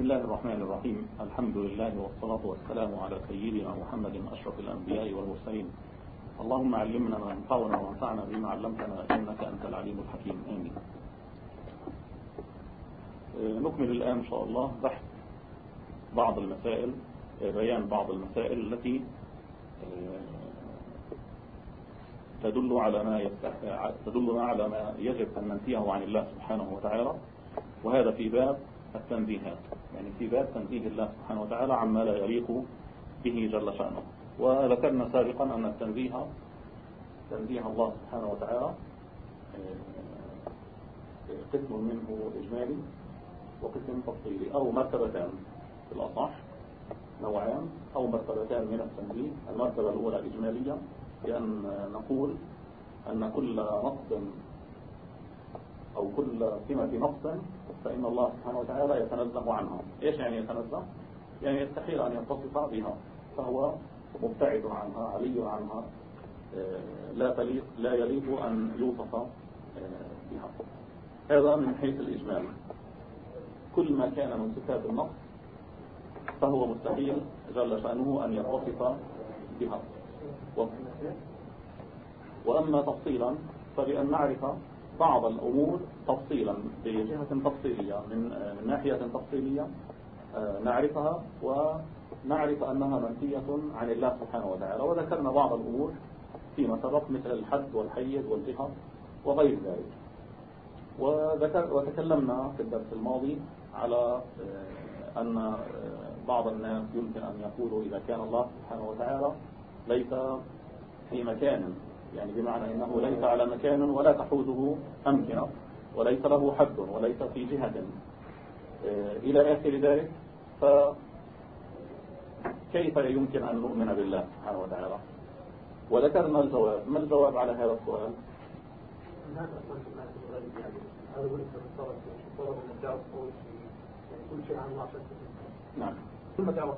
بسم الله الرحمن الرحيم الحمد لله والصلاة والسلام على سيدنا محمد أشرف الأنبياء والمرسلين اللهم علمنا ما ينفعنا وانفعنا بما علمتنا إنك أنت العليم الحكيم آمين نكمل الآن إن شاء الله بحث بعض المسائل بيان بعض المسائل التي تدل على ما تدلنا على ما يجب أن ننفيه عن الله سبحانه وتعالى وهذا في باب التنزيهات يعني في باب تنزيه الله سبحانه وتعالى عما لا يليق به جل شأنه. وذكرنا سابقا أن التنزيه تنزيه الله سبحانه وتعالى قسم منه إجمالي وقسم تفصيلي أو مرتبتان في الأصح نوعان أو مرتبتان من التنزيه المرتبة الأولى الإجمالية بأن نقول أن كل نقص أو كل سمة نقص فإن الله سبحانه وتعالى يتنزه عنها إيش يعني يتنزه؟ يعني يستحيل أن يتصف بها فهو مبتعد عنها علي عنها لا تليق لا يليق أن يوصف بها. هذا من حيث الإجمال. كل ما كان من صفات النقص فهو مستحيل جل شأنه أن يتصف بها. وأما تفصيلا فبأن نعرف بعض الأمور تفصيلا بجهة تفصيلية من من ناحية تفصيلية نعرفها ونعرف أنها منفية عن الله سبحانه وتعالى. وذكرنا بعض الأمور فيما سبق مثل الحد والحيز والجهة وغير ذلك. وذكر وتكلمنا في الدرس الماضي على أن بعض الناس يمكن أن يقولوا إذا كان الله سبحانه وتعالى ليس في مكان يعني بمعنى أنه ليس على مكان ولا تحوزه أمكنة وليس له حد وليس في جهة. إلى آخر ذلك فكيف يمكن أن نؤمن بالله سبحانه وتعالى؟ وذكرنا الجواب. ما الجواب على هذا السؤال؟ نعم. ثم تعرف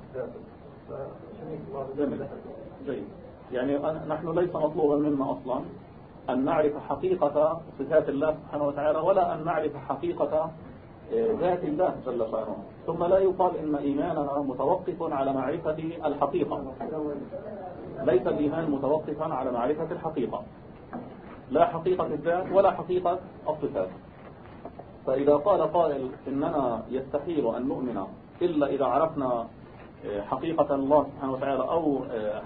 جيد. يعني نحن ليس مطلوبا منا أصلا أن نعرف حقيقة صفات الله سبحانه وتعالى ولا أن نعرف حقيقة ذات الله جل شأنه. ثم لا يقال إن إيماننا متوقف على معرفة الحقيقة. ليس الإيمان متوقفا على معرفة الحقيقة. لا حقيقة الذات ولا حقيقة الصفات. فإذا قال قائل إننا يستحيل أن نؤمن إلا إذا عرفنا حقيقة الله سبحانه وتعالى أو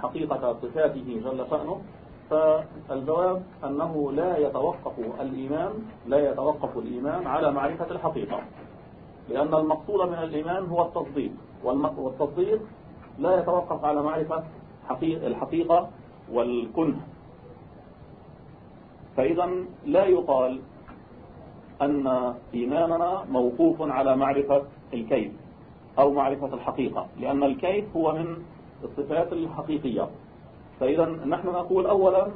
حقيقة صفاته جل شأنه فالجواب أنه لا يتوقف الإيمان لا يتوقف الإيمان على معرفة الحقيقة لأن المقصود من الإيمان هو التصديق والتصديق لا يتوقف على معرفة الحقيقة والكنه. فإذا لا يقال أن إيماننا موقوف على معرفة الكيف. أو معرفة الحقيقة لأن الكيف هو من الصفات الحقيقية. فإذا نحن نقول أولا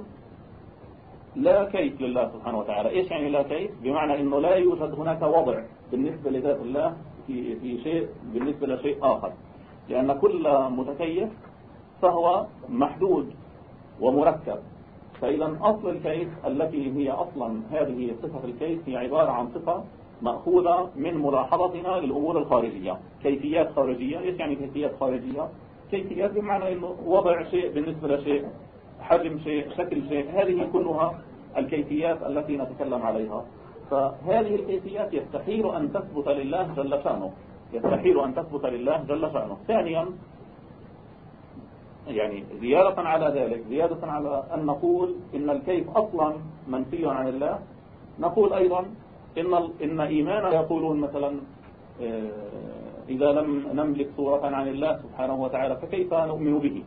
لا كيف لله سبحانه وتعالى. إيش يعني لا كيف؟ بمعنى أنه لا يوجد هناك وضع بالنسبة لذات الله في, في شيء بالنسبة لشيء آخر. لأن كل متكيف فهو محدود ومركب. فإذا أصل الكيف التي هي أصلا هذه صفة الكيف هي عبارة عن صفة مأخوذة من ملاحظتنا للأمور الخارجية. كيفيات خارجية إيش يعني كيفيات خارجية؟ كيفيات بمعنى أنه وضع شيء بالنسبة لشيء حجم شيء شكل شيء هذه كلها الكيفيات التي نتكلم عليها. فهذه الكيفيات يستحيل أن تثبت لله جل شأنه. يستحيل أن تثبت لله جل شأنه. ثانيا يعني زيادة على ذلك زيادة على أن نقول إن الكيف أصلا منفي عن الله. نقول أيضا إن, إن إيمانا يقولون مثلا إذا لم نملك صورة عن الله سبحانه وتعالى فكيف نؤمن به؟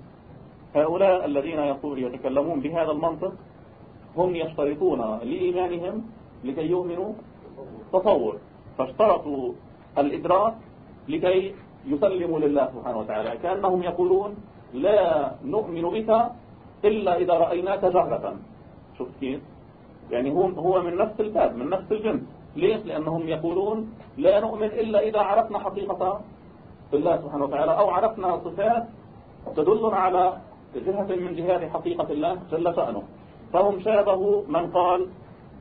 هؤلاء الذين يقول يتكلمون بهذا المنطق هم يشترطون لإيمانهم لكي يؤمنوا تصور فاشترطوا الإدراك لكي يسلموا لله سبحانه وتعالى. كأنهم يقولون لا نؤمن بك إلا إذا رأيناك جهرة. شوف كيف؟ يعني هو هو من نفس الباب من نفس الجنس. ليش؟ لأنهم يقولون لا نؤمن إلا إذا عرفنا حقيقة الله سبحانه وتعالى أو عرفنا صفات تدلنا على جهة من جهات حقيقة الله جل شأنه. فهم شابهوا من قال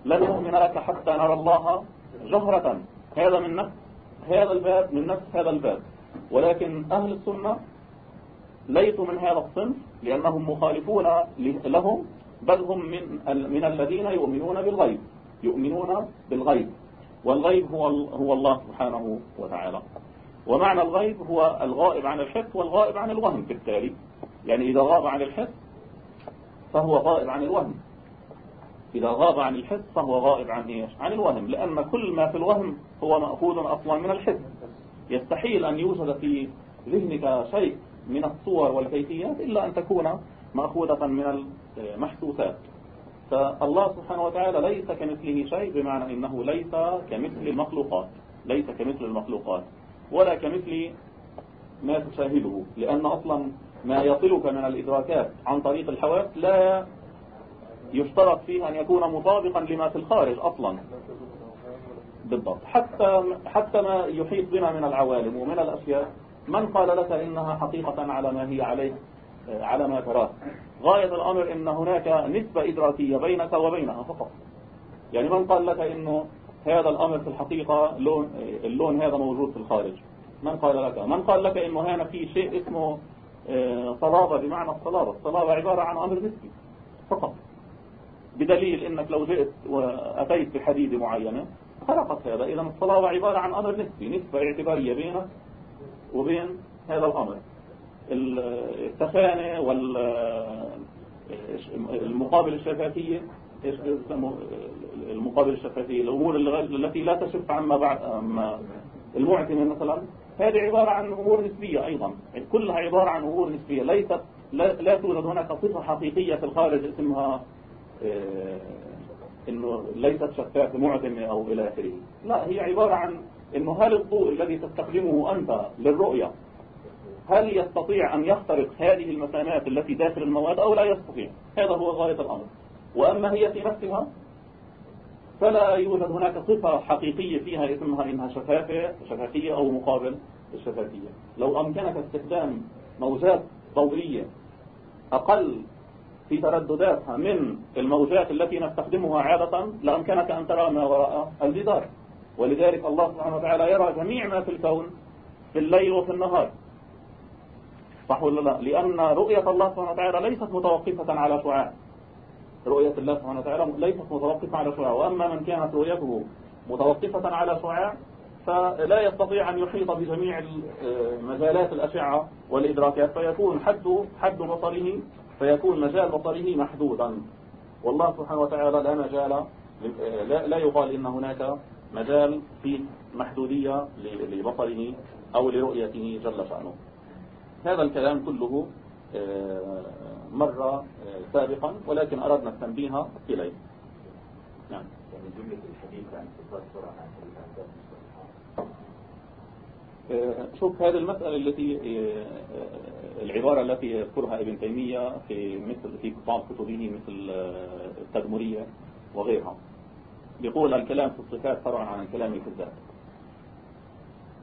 لن نؤمن لك حتى نرى الله جهرة. هذا من نفس هذا الباب من نفس هذا الباب. ولكن أهل السنة ليسوا من هذا الصنف لأنهم مخالفون لهم بل هم من من الذين يؤمنون بالغيب. يؤمنون بالغيب. والغيب هو هو الله سبحانه وتعالى. ومعنى الغيب هو الغائب عن الحس والغائب عن الوهم بالتالي يعني إذا غاب عن الحس فهو غائب عن الوهم. إذا غاب عن الحس فهو غائب عن إيش؟ عن الوهم. لأن كل ما في الوهم هو مأخوذ أصلا من الحس يستحيل أن يوجد في ذهنك شيء من الصور والكيفيات إلا أن تكون مأخوذة من المحسوسات فالله سبحانه وتعالى ليس كمثله شيء بمعنى إنه ليس كمثل المخلوقات ليس كمثل المخلوقات ولا كمثل ما تشاهده لأن أصلا ما يصلك من الإدراكات عن طريق الحواس لا يشترط فيه أن يكون مطابقا لما في الخارج أصلا. بالضبط. حتى حتى ما يحيط بنا من العوالم ومن الأشياء من قال لك إنها حقيقة على ما هي عليه؟ على ما تراه. غاية الأمر إن هناك نسبة إدراكية بينك وبينها فقط. يعني من قال لك إنه هذا الأمر في الحقيقة لون اللون هذا موجود في الخارج. من قال لك؟ من قال لك إنه هنا في شيء اسمه آه، صلابة بمعنى الصلابة. الصلابة عبارة عن أمر نسبي فقط. بدليل إنك لو جئت وأتيت بحديدة معينة خلقت هذا. إذا الصلابة عبارة عن أمر نسبي نسبة اعتبارية بينك وبين هذا الأمر. التخانة والمقابل الشفافية إيش المقابل الشفافية الأمور التي لا تشف عما بعد المعتمة مثلا هذه عبارة عن أمور نسبية أيضا. كلها عبارة عن أمور نسبية. ليست لا, لا توجد هناك صفة حقيقية في الخارج اسمها آه، إنه ليست شفافة معتمة أو إلى آخره. لا هي عبارة عن إنه هل الضوء الذي تستخدمه أنت للرؤية هل يستطيع أن يخترق هذه المسامات التي داخل المواد أو لا يستطيع؟ هذا هو غاية الأمر. وأما هي في نفسها فلا يوجد هناك صفة حقيقية فيها اسمها إنها شفافة شفافية أو مقابل الشفافية لو أمكنك استخدام موجات ضوئية أقل في تردداتها من الموجات التي نستخدمها عادة لأمكنك أن ترى ما وراء الجدار. ولذلك الله سبحانه وتعالى يرى جميع ما في الكون في الليل وفي النهار. صح ولا لا؟ لأن رؤية الله سبحانه وتعالى ليست متوقفة على شعاع. رؤية الله سبحانه وتعالى ليست متوقفة على شعاع. وأما من كانت رؤيته متوقفة على شعاع فلا يستطيع أن يحيط بجميع مجالات الأشعة والإدراكات. فيكون حد حد بصره فيكون مجال بصره محدودا. والله سبحانه وتعالى لا مجال لا, لا يقال إن هناك مجال في محدودية لبصره أو لرؤيته جل شأنه. هذا الكلام كله آه، مر آه، سابقا ولكن أردنا التنبيه إليه. نعم. يعني جملة الحديث عن صفات سرعة آه، شوف هذه المسألة التي العبارة التي يذكرها ابن تيمية في مثل في بعض كتبه مثل التدمرية وغيرها. يقول الكلام في الصفات فرع عن الكلام في الذات.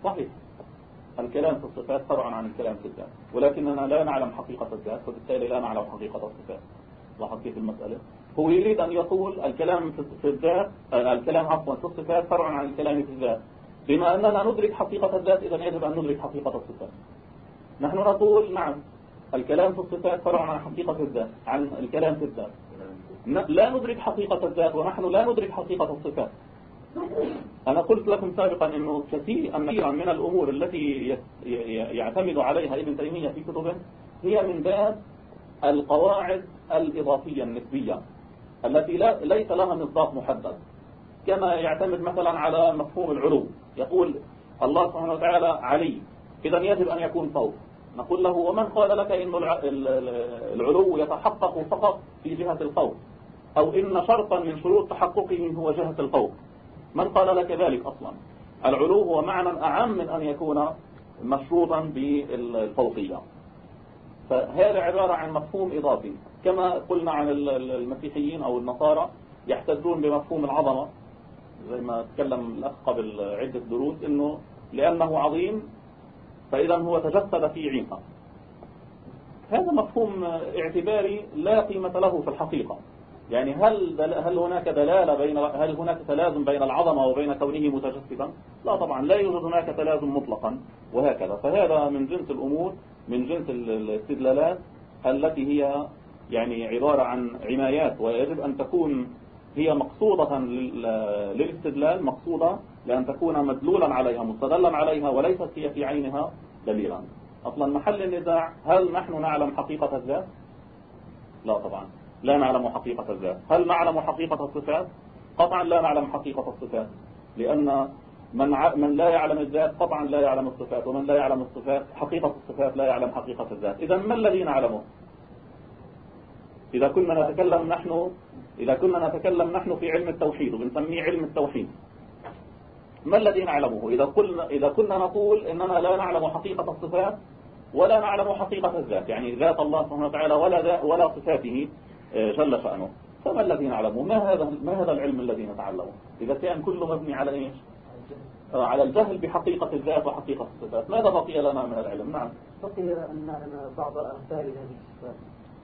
صحيح. الكلام في الصفات فرع عن الكلام في الذات ولكننا لا نعلم حقيقة الذات فبالتالي لا نعلم حقيقة الصفات. لاحظ كيف المسألة؟ هو يريد أن يقول الكلام في الذات الكلام عفوا في الصفات فرع عن الكلام في الذات. بما أننا ندرك حقيقة الذات إذا يجب أن ندرك حقيقة الصفات. نحن نقول نعم الكلام في الصفات فرع عن حقيقة الذات عن الكلام في الذات. لا ندرك حقيقة الذات ونحن لا ندرك حقيقة الصفات. أنا قلت لكم سابقا أنه كثيرا من الأمور التي يعتمد عليها ابن تيمية في كتبه هي من باب القواعد الإضافية النسبية التي لا ليس لها مصداق محدد. كما يعتمد مثلا على مفهوم العلو. يقول الله سبحانه وتعالى علي. إذا يجب أن يكون فوق. نقول له ومن قال لك إن العلو يتحقق فقط في جهة الفوق أو إن شرطا من شروط تحققه هو جهة الفوق من قال لك ذلك أصلا؟ العلو هو معنى أعم من أن يكون مشروطا بالفوقية. فهذا عبارة عن مفهوم إضافي. كما قلنا عن المسيحيين أو النصارى يحتجون بمفهوم العظمة زي ما تكلم الأخ قبل عدة دروس إنه لأنه عظيم فإذا هو تجسد في عيسى. هذا مفهوم اعتباري لا قيمة له في الحقيقة. يعني هل هل هناك دلالة بين هل هناك تلازم بين العظمة وبين كونه متجسدا؟ لا طبعا لا يوجد هناك تلازم مطلقا وهكذا. فهذا من جنس الأمور من جنس الاستدلالات التي هي يعني عبارة عن عنايات ويجب أن تكون هي مقصودة للاستدلال مقصودة لأن تكون مدلولا عليها مستدلا عليها وليست هي في عينها دليلا. أصلا محل النزاع هل نحن نعلم حقيقة الذات؟ لا طبعا. لا نعلم حقيقة الذات. هل نعلم حقيقة الصفات؟ قطعا لا نعلم حقيقة الصفات لأن من من لا يعلم الذات قطعا لا يعلم الصفات ومن لا يعلم الصفات حقيقة الصفات لا يعلم حقيقة الذات. إذا ما الذي نعلمه إذا كنا نتكلم نحن إذا كنا نتكلم نحن في علم التوحيد وبنسميه علم التوحيد ما الذي نعلمه إذا كنا, إذا كنا نقول إننا لا نعلم حقيقة الصفات ولا نعلم حقيقة الذات يعني ذات الله سبحانه وتعالى ولا, ولا صفاته جل شأنه. فما الذي نعلمه ما هذا ما هذا العلم الذي نتعلمه؟ إذا كان كله مبني على إيش؟ آه، على الجهل بحقيقة الذات وحقيقة الصفات. ماذا بقي لنا من العلم؟ نعم. بقي أن نعلم بعض أمثال هذه الصفات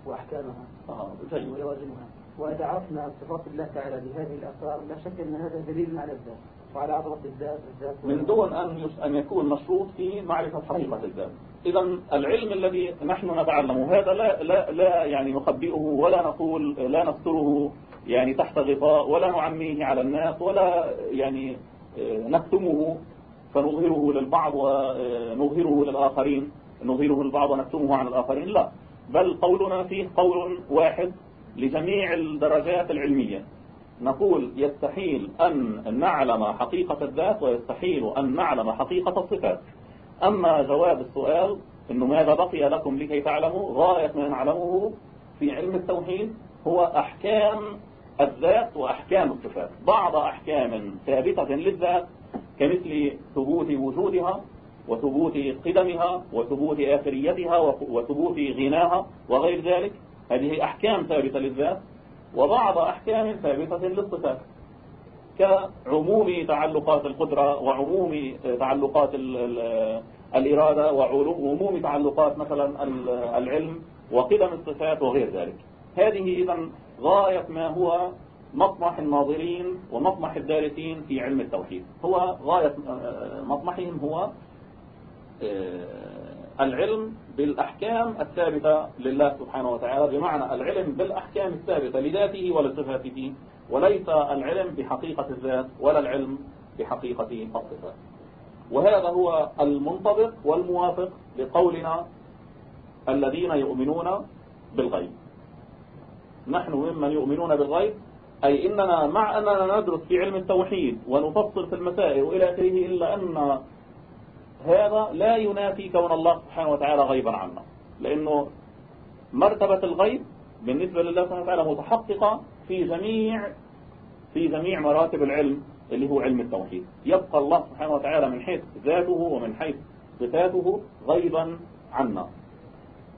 وأحكامها آه ولوازمها وإذا عرفنا صفات الله تعالى بهذه الآثار لا شك أن هذا دليل على الذات. وعلى عظمة الذات من دون أن أن يكون مشروط في معرفة حقيقة الذات. إذا العلم الذي نحن نتعلمه هذا لا لا لا يعني نخبئه ولا نقول لا نستره يعني تحت غطاء ولا نعميه على الناس ولا يعني آه، نكتمه فنظهره للبعض ونظهره للآخرين نظهره للبعض ونكتمه عن الآخرين. لا. بل قولنا فيه قول واحد لجميع الدرجات العلمية. نقول يستحيل أن نعلم حقيقة الذات ويستحيل أن نعلم حقيقة الصفات. أما جواب السؤال إنه ماذا بقي لكم لكي تعلموا؟ غاية ما نعلمه في علم التوحيد هو أحكام الذات وأحكام الصفات. بعض أحكام ثابتة للذات كمثل ثبوت وجودها وثبوت قدمها وثبوت آخريتها وثبوت غناها وغير ذلك. هذه أحكام ثابتة للذات وبعض أحكام ثابتة للصفات كعموم تعلقات القدرة وعموم تعلقات الإرادة وعموم تعلقات مثلا العلم وقدم الصفات وغير ذلك. هذه إذا غاية ما هو مطمح الناظرين ومطمح الدارسين في علم التوحيد. هو غاية مطمحهم هو العلم بالأحكام الثابتة لله سبحانه وتعالى بمعنى العلم بالأحكام الثابتة لذاته ولصفاته وليس العلم بحقيقة الذات ولا العلم بحقيقة الصفات. وهذا هو المنطبق والموافق لقولنا الذين يؤمنون بالغيب. نحن ممن يؤمنون بالغيب أي إننا مع أننا ندرس في علم التوحيد ونفصل في المسائل وإلى آخره إلا أن هذا لا ينافي كون الله سبحانه وتعالى غيبا عنا. لأنه مرتبة الغيب بالنسبة لله سبحانه وتعالى متحققة في جميع في جميع مراتب العلم اللي هو علم التوحيد. يبقى الله سبحانه وتعالى من حيث ذاته ومن حيث صفاته غيبا عنا.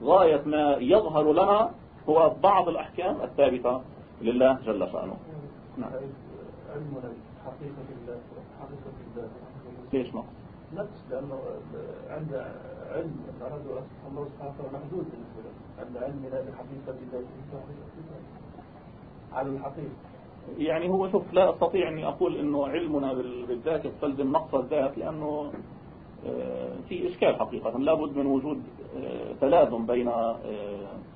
غاية ما يظهر لنا هو بعض الأحكام الثابتة لله جل شأنه. نعم. علم حقيقة الله حقيقة الله. ليش نقص نفس لأنه عند علم الرجل الله سبحانه وتعالى محدود بالنسبة له عند علمنا بحقيقة ذاته على الحقيقة يعني هو شوف لا أستطيع أني أقول أنه علمنا بالذات يستلزم نقص الذات لأنه آه، في إشكال حقيقة. لابد من وجود آه، تلازم بين آه،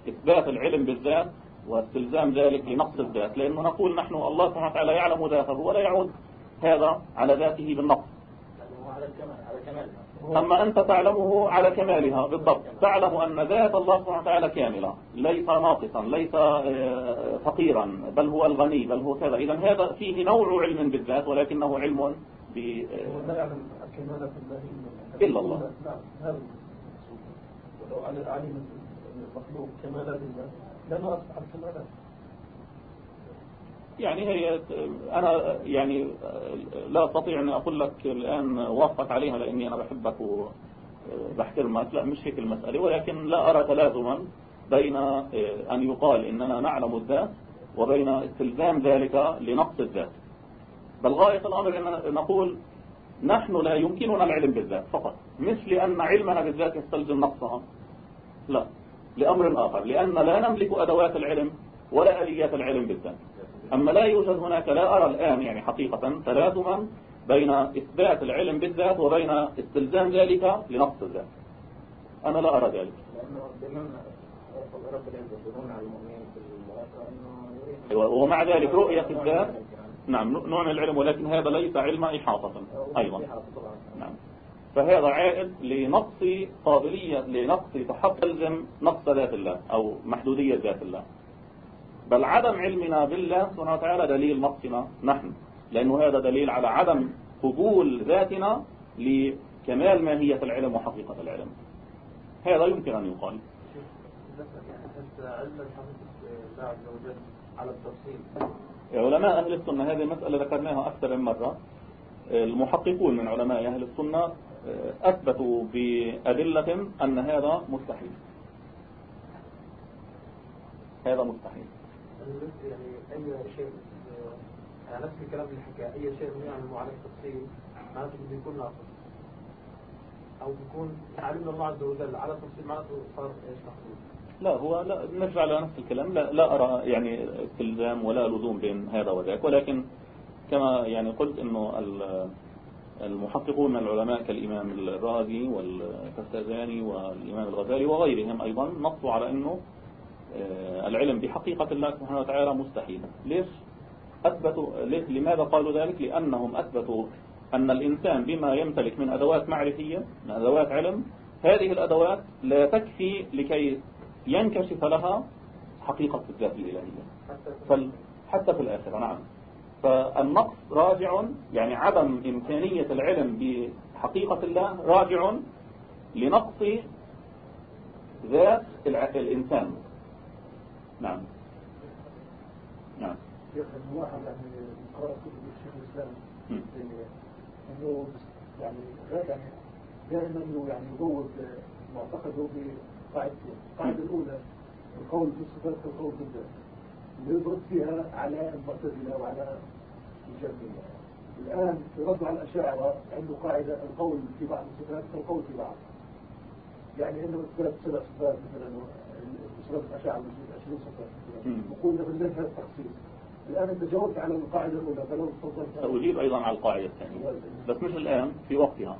إثبات العلم بالذات واستلزام ذلك لنقص الذات. لأنه نقول نحن الله سبحانه وتعالى يعلم ذاته ولا يعود هذا على ذاته بالنقص. أما أنت تعلمه على كمالها بالضبط. تعلم أن ذات الله سبحانه وتعالى كاملة. ليس ناقصا ليس آه، فقيرا. بل هو الغني بل هو كذا. إذا هذا فيه نوع علم بالذات ولكنه علم ب لا يعلم الكمال في الله. إلا الله. نعم ولو علم المخلوق كمالات الله لما أصبح الكمالات يعني هي أنا يعني لا أستطيع أن أقول لك الآن وافق عليها لأني أنا بحبك وبحترمك. لا مش هيك المسألة. ولكن لا أرى تلازما بين أن يقال إننا نعلم الذات وبين استلزام ذلك لنقص الذات. بل غاية الأمر أن نقول نحن لا يمكننا العلم بالذات فقط. مش لأن علمنا بالذات يستلزم نقصها. لا لأمر آخر. لأن لا نملك أدوات العلم ولا آليات العلم بالذات. أما لا يوجد هناك لا أرى الآن يعني حقيقة تلازما بين إثبات العلم بالذات وبين استلزام ذلك لنقص الذات. أنا لا أرى ذلك. الآخرة أيوة، ومع ذلك رؤية الذات. نعم نوع من العلم ولكن هذا ليس علم إحاطة. أيضا نعم. فهذا عائد لنقص قابلية لنقص تحقق نقص ذات الله أو محدودية ذات الله. بل عدم علمنا بالله سبحانه وتعالى دليل نقصنا نحن. لأنه هذا دليل على عدم قبول ذاتنا لكمال ماهية العلم وحقيقة العلم. هذا يمكن أن يقال. على علماء أهل السنة هذه المسألة ذكرناها أكثر من مرة. المحققون من علماء أهل السنة أثبتوا بأدلة أن هذا مستحيل. هذا مستحيل. يعني أي شيء يعني نفس الكلام اللي حكى أي شيء يعلم على التفصيل معناته بيكون ناقص أو بيكون علمنا الله عز وجل على التفصيل معناته صار إيش محدود لا هو لا نرجع لنفس الكلام. لا, لا أرى يعني استلزام ولا لزوم بين هذا وذاك. ولكن كما يعني قلت أنه المحققون من العلماء كالإمام الرازي والكستازاني والإمام الغزالي وغيرهم أيضا نصوا على أنه العلم بحقيقة الله سبحانه وتعالى مستحيل. ليش أثبتوا لماذا قالوا ذلك؟ لأنهم أثبتوا أن الإنسان بما يمتلك من أدوات معرفية من أدوات علم هذه الأدوات لا تكفي لكي ينكشف لها حقيقة الذات الإلهية. حتى في الآخرة نعم. فالنقص راجع يعني عدم إمكانية العلم بحقيقة الله راجع لنقص ذات الإنسان. نعم. نعم. واحد يعني قرأ كتب الشيخ الإسلام انه يعني يعني دائما يعني يزود معتقده بقاعدتين القاعدة الأولى القول في الصفات كالقول في الذات ويضرب فيها على المعتزلة وعلى الجهمية الآن في رد على الأشاعرة عنده قاعدة القول في بعض الصفات كالقول في بعض يعني انه اثبات سبع صفات مثلا صفات الاشاعره 20 صفه وقلنا بالله هذا التخصيص الآن أنت جاوبت على القاعدة الأولى فلو تفضلت. سأجيب أيضا على القاعدة الثانية. بس مش الآن في وقتها.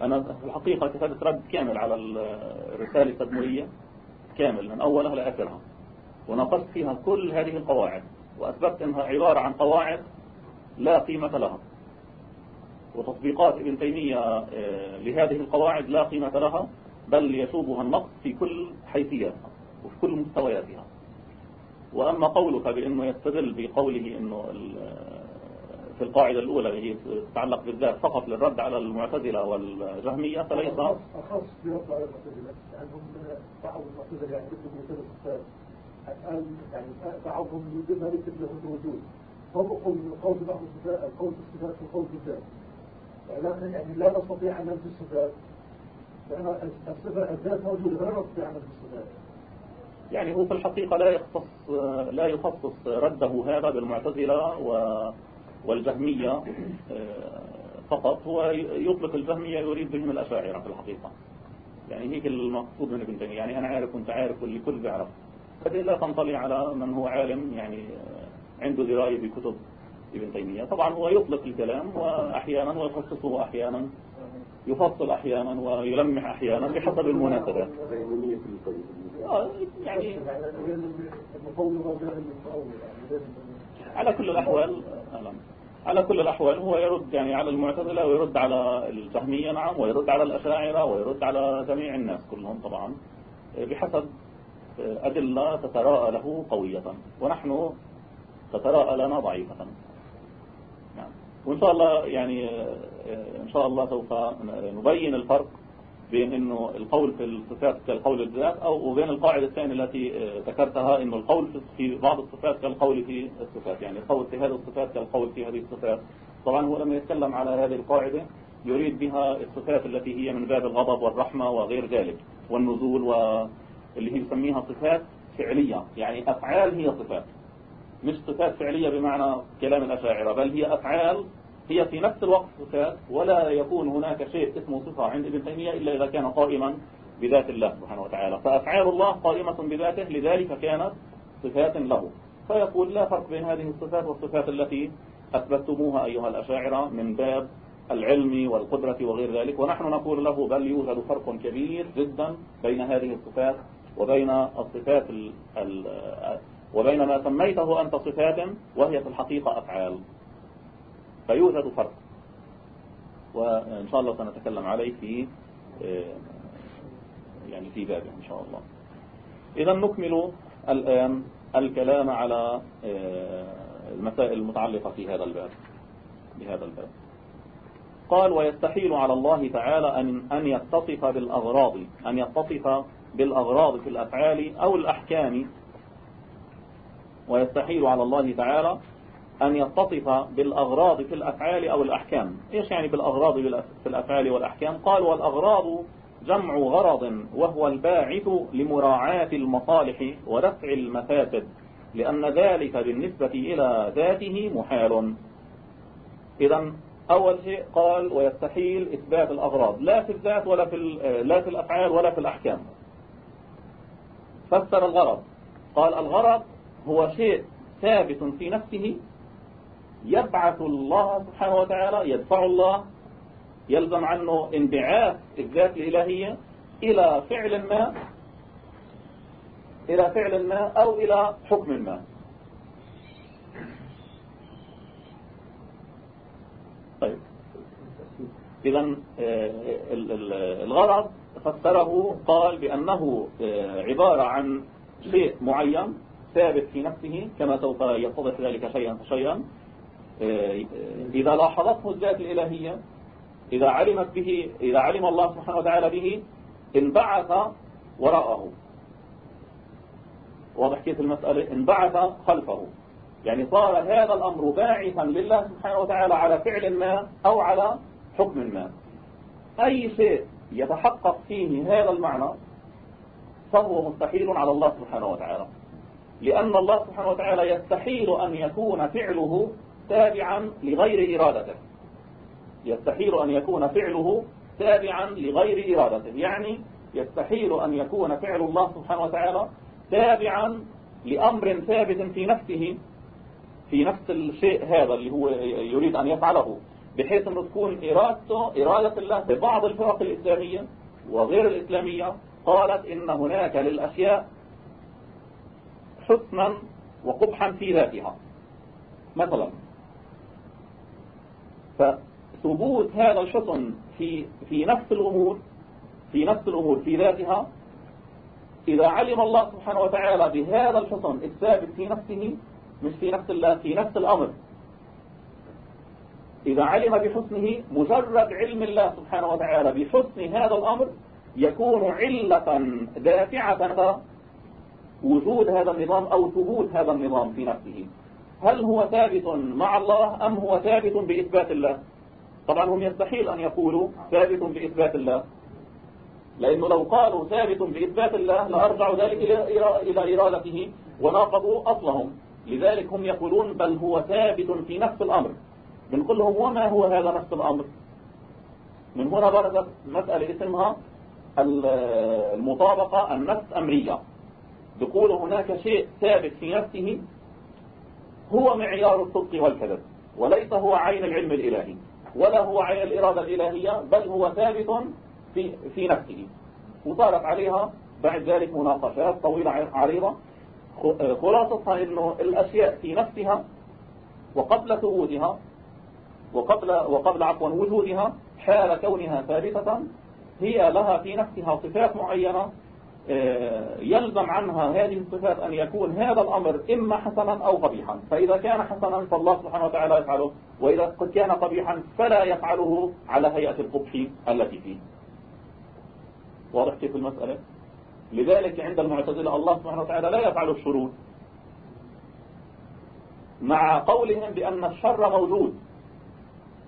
أنا في الحقيقة كتبت رد كامل على الرساله التدمريه كامل من أولها لاخرها وناقشت فيها كل هذه القواعد وأثبتت أنها عبارة عن قواعد لا قيمة لها. وتطبيقات ابن تيمية آه، لهذه القواعد لا قيمة لها بل يشوبها النقص في كل حيثياتها. وفي كل مستوياتها. وأما قولك بأنه يستدل بقوله أنه في القاعدة الأولى اللي تتعلق بالذات فقط للرد على المعتزلة والجهمية فليس أخص برد على المعتزلة لأنهم بعض المعتزلة يعني الصفات الآن يعني بعضهم يوجد ما ليس له الوجود. فرقوا من القول بعض الصفات القول في الصفات والقول في الذات يعني لا نستطيع أن ننفي الصفات لأن الصفة الذات موجودة لا نستطيع أن ننفي الصفات. يعني هو في الحقيقة لا يختص لا يخصص رده هذا بالمعتزلة والجهمية آه، فقط. هو يطلق الجهمية يريد بهم الأشاعرة في الحقيقة. يعني هيك المقصود من ابن تيمية. يعني أنا عارف وأنت عارف واللي كل بيعرف. هذه لا تنطلي على من هو عالم يعني آه، عنده دراية بكتب ابن تيمية. طبعا هو يطلق الكلام وأحيانا ويخصصه أحيانا يفصل أحيانا ويلمح أحيانا بحسب المناسبات. يعني على كل الأحوال على كل الأحوال هو يرد يعني على المعتزلة ويرد على الجهمية نعم ويرد على الأشاعرة ويرد على جميع الناس كلهم طبعا بحسب أدلة تتراءى له قوية ونحن تتراءى لنا ضعيفة. وإن شاء الله يعني إن شاء الله سوف نبين الفرق بين إنه القول في الصفات كالقول الذات أو وبين القاعدة الثانية التي آه، ذكرتها إنه القول في بعض الصفات كالقول في الصفات يعني القول في هذه الصفات كالقول في هذه الصفات. طبعا هو لما يتكلم على هذه القاعدة يريد بها الصفات التي هي من باب الغضب والرحمة وغير ذلك والنزول واللي هي يسميها صفات فعلية يعني أفعال هي صفات مش صفات فعلية بمعنى كلام الأشاعرة بل هي أفعال هي في نفس الوقت صفات ولا يكون هناك شيء اسمه صفة عند ابن تيمية إلا إذا كان قائما بذات الله سبحانه وتعالى. فأفعال الله قائمة بذاته لذلك كانت صفات له. فيقول لا فرق بين هذه الصفات والصفات التي أثبتموها أيها الأشاعرة من باب العلم والقدرة وغير ذلك. ونحن نقول له بل يوجد فرق كبير جدا بين هذه الصفات وبين الصفات ال ال وبين ما سميته أنت صفات وهي في الحقيقة أفعال. فيوجد فرق. وإن شاء الله سنتكلم عليه في يعني في بابه إن شاء الله. إذا نكمل الآن الكلام على المسائل المتعلقة في هذا الباب بهذا الباب. قال ويستحيل على الله تعالى أن أن يتصف بالأغراض أن يتصف بالأغراض في الأفعال أو الأحكام. ويستحيل على الله تعالى أن يتصف بالأغراض في الأفعال أو الأحكام. إيش يعني بالأغراض في الأفعال والأحكام؟ قال والأغراض جمع غرض وهو الباعث لمراعاة المصالح ودفع المفاسد لأن ذلك بالنسبة إلى ذاته محال. إذا أول شيء قال ويستحيل إثبات الأغراض لا في الذات ولا في لا في الأفعال ولا في الأحكام. فسر الغرض. قال الغرض هو شيء ثابت في نفسه يبعث الله سبحانه وتعالى يدفع الله يلزم عنه انبعاث الذات الإلهية إلى فعل ما إلى فعل ما أو إلى حكم ما. طيب. إذا آه، الغرض فسره قال بأنه آه، عبارة عن شيء معين ثابت في نفسه كما سوف يتضح ذلك شيئا فشيئا. إذا لاحظته الذات الإلهية إذا علمت به إذا علم الله سبحانه وتعالى به انبعث وراءه. واضح كيف المسألة؟ انبعث خلفه. يعني صار هذا الأمر باعثا لله سبحانه وتعالى على فعل ما أو على حكم ما. أي شيء يتحقق فيه هذا المعنى فهو مستحيل على الله سبحانه وتعالى. لأن الله سبحانه وتعالى يستحيل أن يكون فعله تابعا لغير إرادته. يستحيل أن يكون فعله تابعا لغير إرادته. يعني يستحيل أن يكون فعل الله سبحانه وتعالى تابعا لأمر ثابت في نفسه في نفس الشيء هذا اللي هو يريد أن يفعله بحيث أنه تكون إرادته إرادة الله ببعض الفرق الإسلامية وغير الإسلامية. قالت إن هناك للأشياء حسنا وقبحا في ذاتها. مثلا ثبوت هذا الحسن في في نفس الأمور في نفس الأمور في ذاتها. إذا علم الله سبحانه وتعالى بهذا الحسن الثابت في نفسه مش في نفس الله في نفس الأمر. إذا علم بحسنه مجرد علم الله سبحانه وتعالى بحسن هذا الأمر يكون علة دافعة وجود هذا النظام أو ثبوت هذا النظام في نفسه. هل هو ثابت مع الله أم هو ثابت بإثبات الله؟ طبعا هم يستحيل أن يقولوا ثابت بإثبات الله. لأنه لو قالوا ثابت بإثبات الله لأرجعوا ذلك إلى إرادته وناقضوا أصلهم. لذلك هم يقولون بل هو ثابت في نفس الأمر. بنقول لهم وما هو هذا نفس الأمر؟ من هنا برزت مسألة اسمها المطابقة النفس أمرية. يقول هناك شيء ثابت في نفسه هو معيار الصدق والكذب وليس هو عين العلم الإلهي ولا هو عين الإرادة الإلهية بل هو ثابت في, في نفسه. وصارت عليها بعد ذلك مناقشات طويلة عريضة. خلاصتها أنه الأشياء في نفسها وقبل ثبوتها وقبل, وقبل عفوا وجودها حال كونها ثابتة هي لها في نفسها صفات معينة يلزم عنها هذه الصفات أن يكون هذا الأمر إما حسنا أو قبيحا. فإذا كان حسنا فالله سبحانه وتعالى يفعله. وإذا كان قبيحا فلا يفعله على هيئة القبح التي فيه. واضح كيف المسألة؟ لذلك عند المعتزلة الله سبحانه وتعالى لا يفعل الشرور. مع قولهم بأن الشر موجود.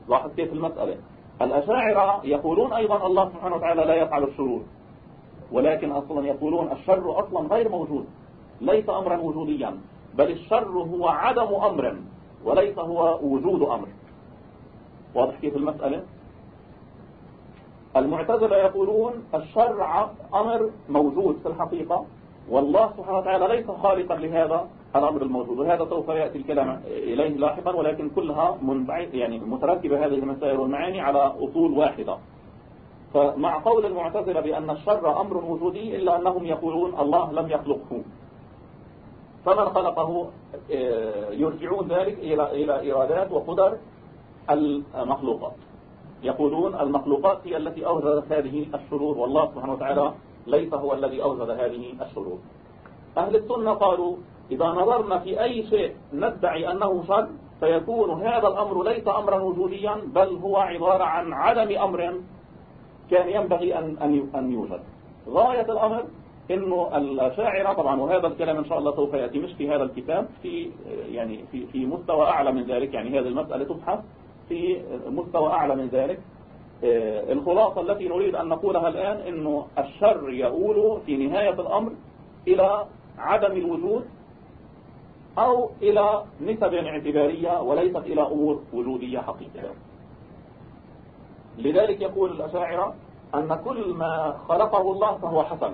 لاحظ كيف المسألة؟ الأشاعرة يقولون أيضا الله سبحانه وتعالى لا يفعل الشرور. ولكن أصلا يقولون الشر أصلا غير موجود ليس أمرا وجوديا بل الشر هو عدم أمر وليس هو وجود أمر. واضح كيف المسألة؟ المعتزلة يقولون الشر أمر موجود في الحقيقة والله سبحانه وتعالى ليس خالقا لهذا الأمر الموجود وهذا سوف يأتي الكلام إليه لاحقا ولكن كلها يعني متركبة هذه المسائل والمعاني على أصول واحدة. فمع قول المعتزلة بأن الشر أمر وجودي إلا أنهم يقولون الله لم يخلقه. فمن خلقه آه، يرجعون ذلك إلى إلى إرادات وقدر المخلوقات. يقولون المخلوقات هي التي أوجدت هذه الشرور والله سبحانه وتعالى ليس هو الذي أوجد هذه الشرور. أهل السنة قالوا إذا نظرنا في أي شيء ندعي أنه شر فيكون هذا الأمر ليس أمرا وجوديا بل هو عبارة عن عدم أمر كان ينبغي أن أن يوجد. غاية الأمر إنه الشاعرة طبعا وهذا الكلام إن شاء الله سوف يأتي مش في هذا الكتاب في يعني في في مستوى أعلى من ذلك يعني هذه المسألة تبحث في مستوى أعلى من ذلك. آه، الخلاصة التي نريد أن نقولها الآن إنه الشر يؤول في نهاية الأمر إلى عدم الوجود أو إلى نسب اعتبارية وليست إلى أمور وجودية حقيقية. لذلك يقول الأشاعرة أن كل ما خلقه الله فهو حسن.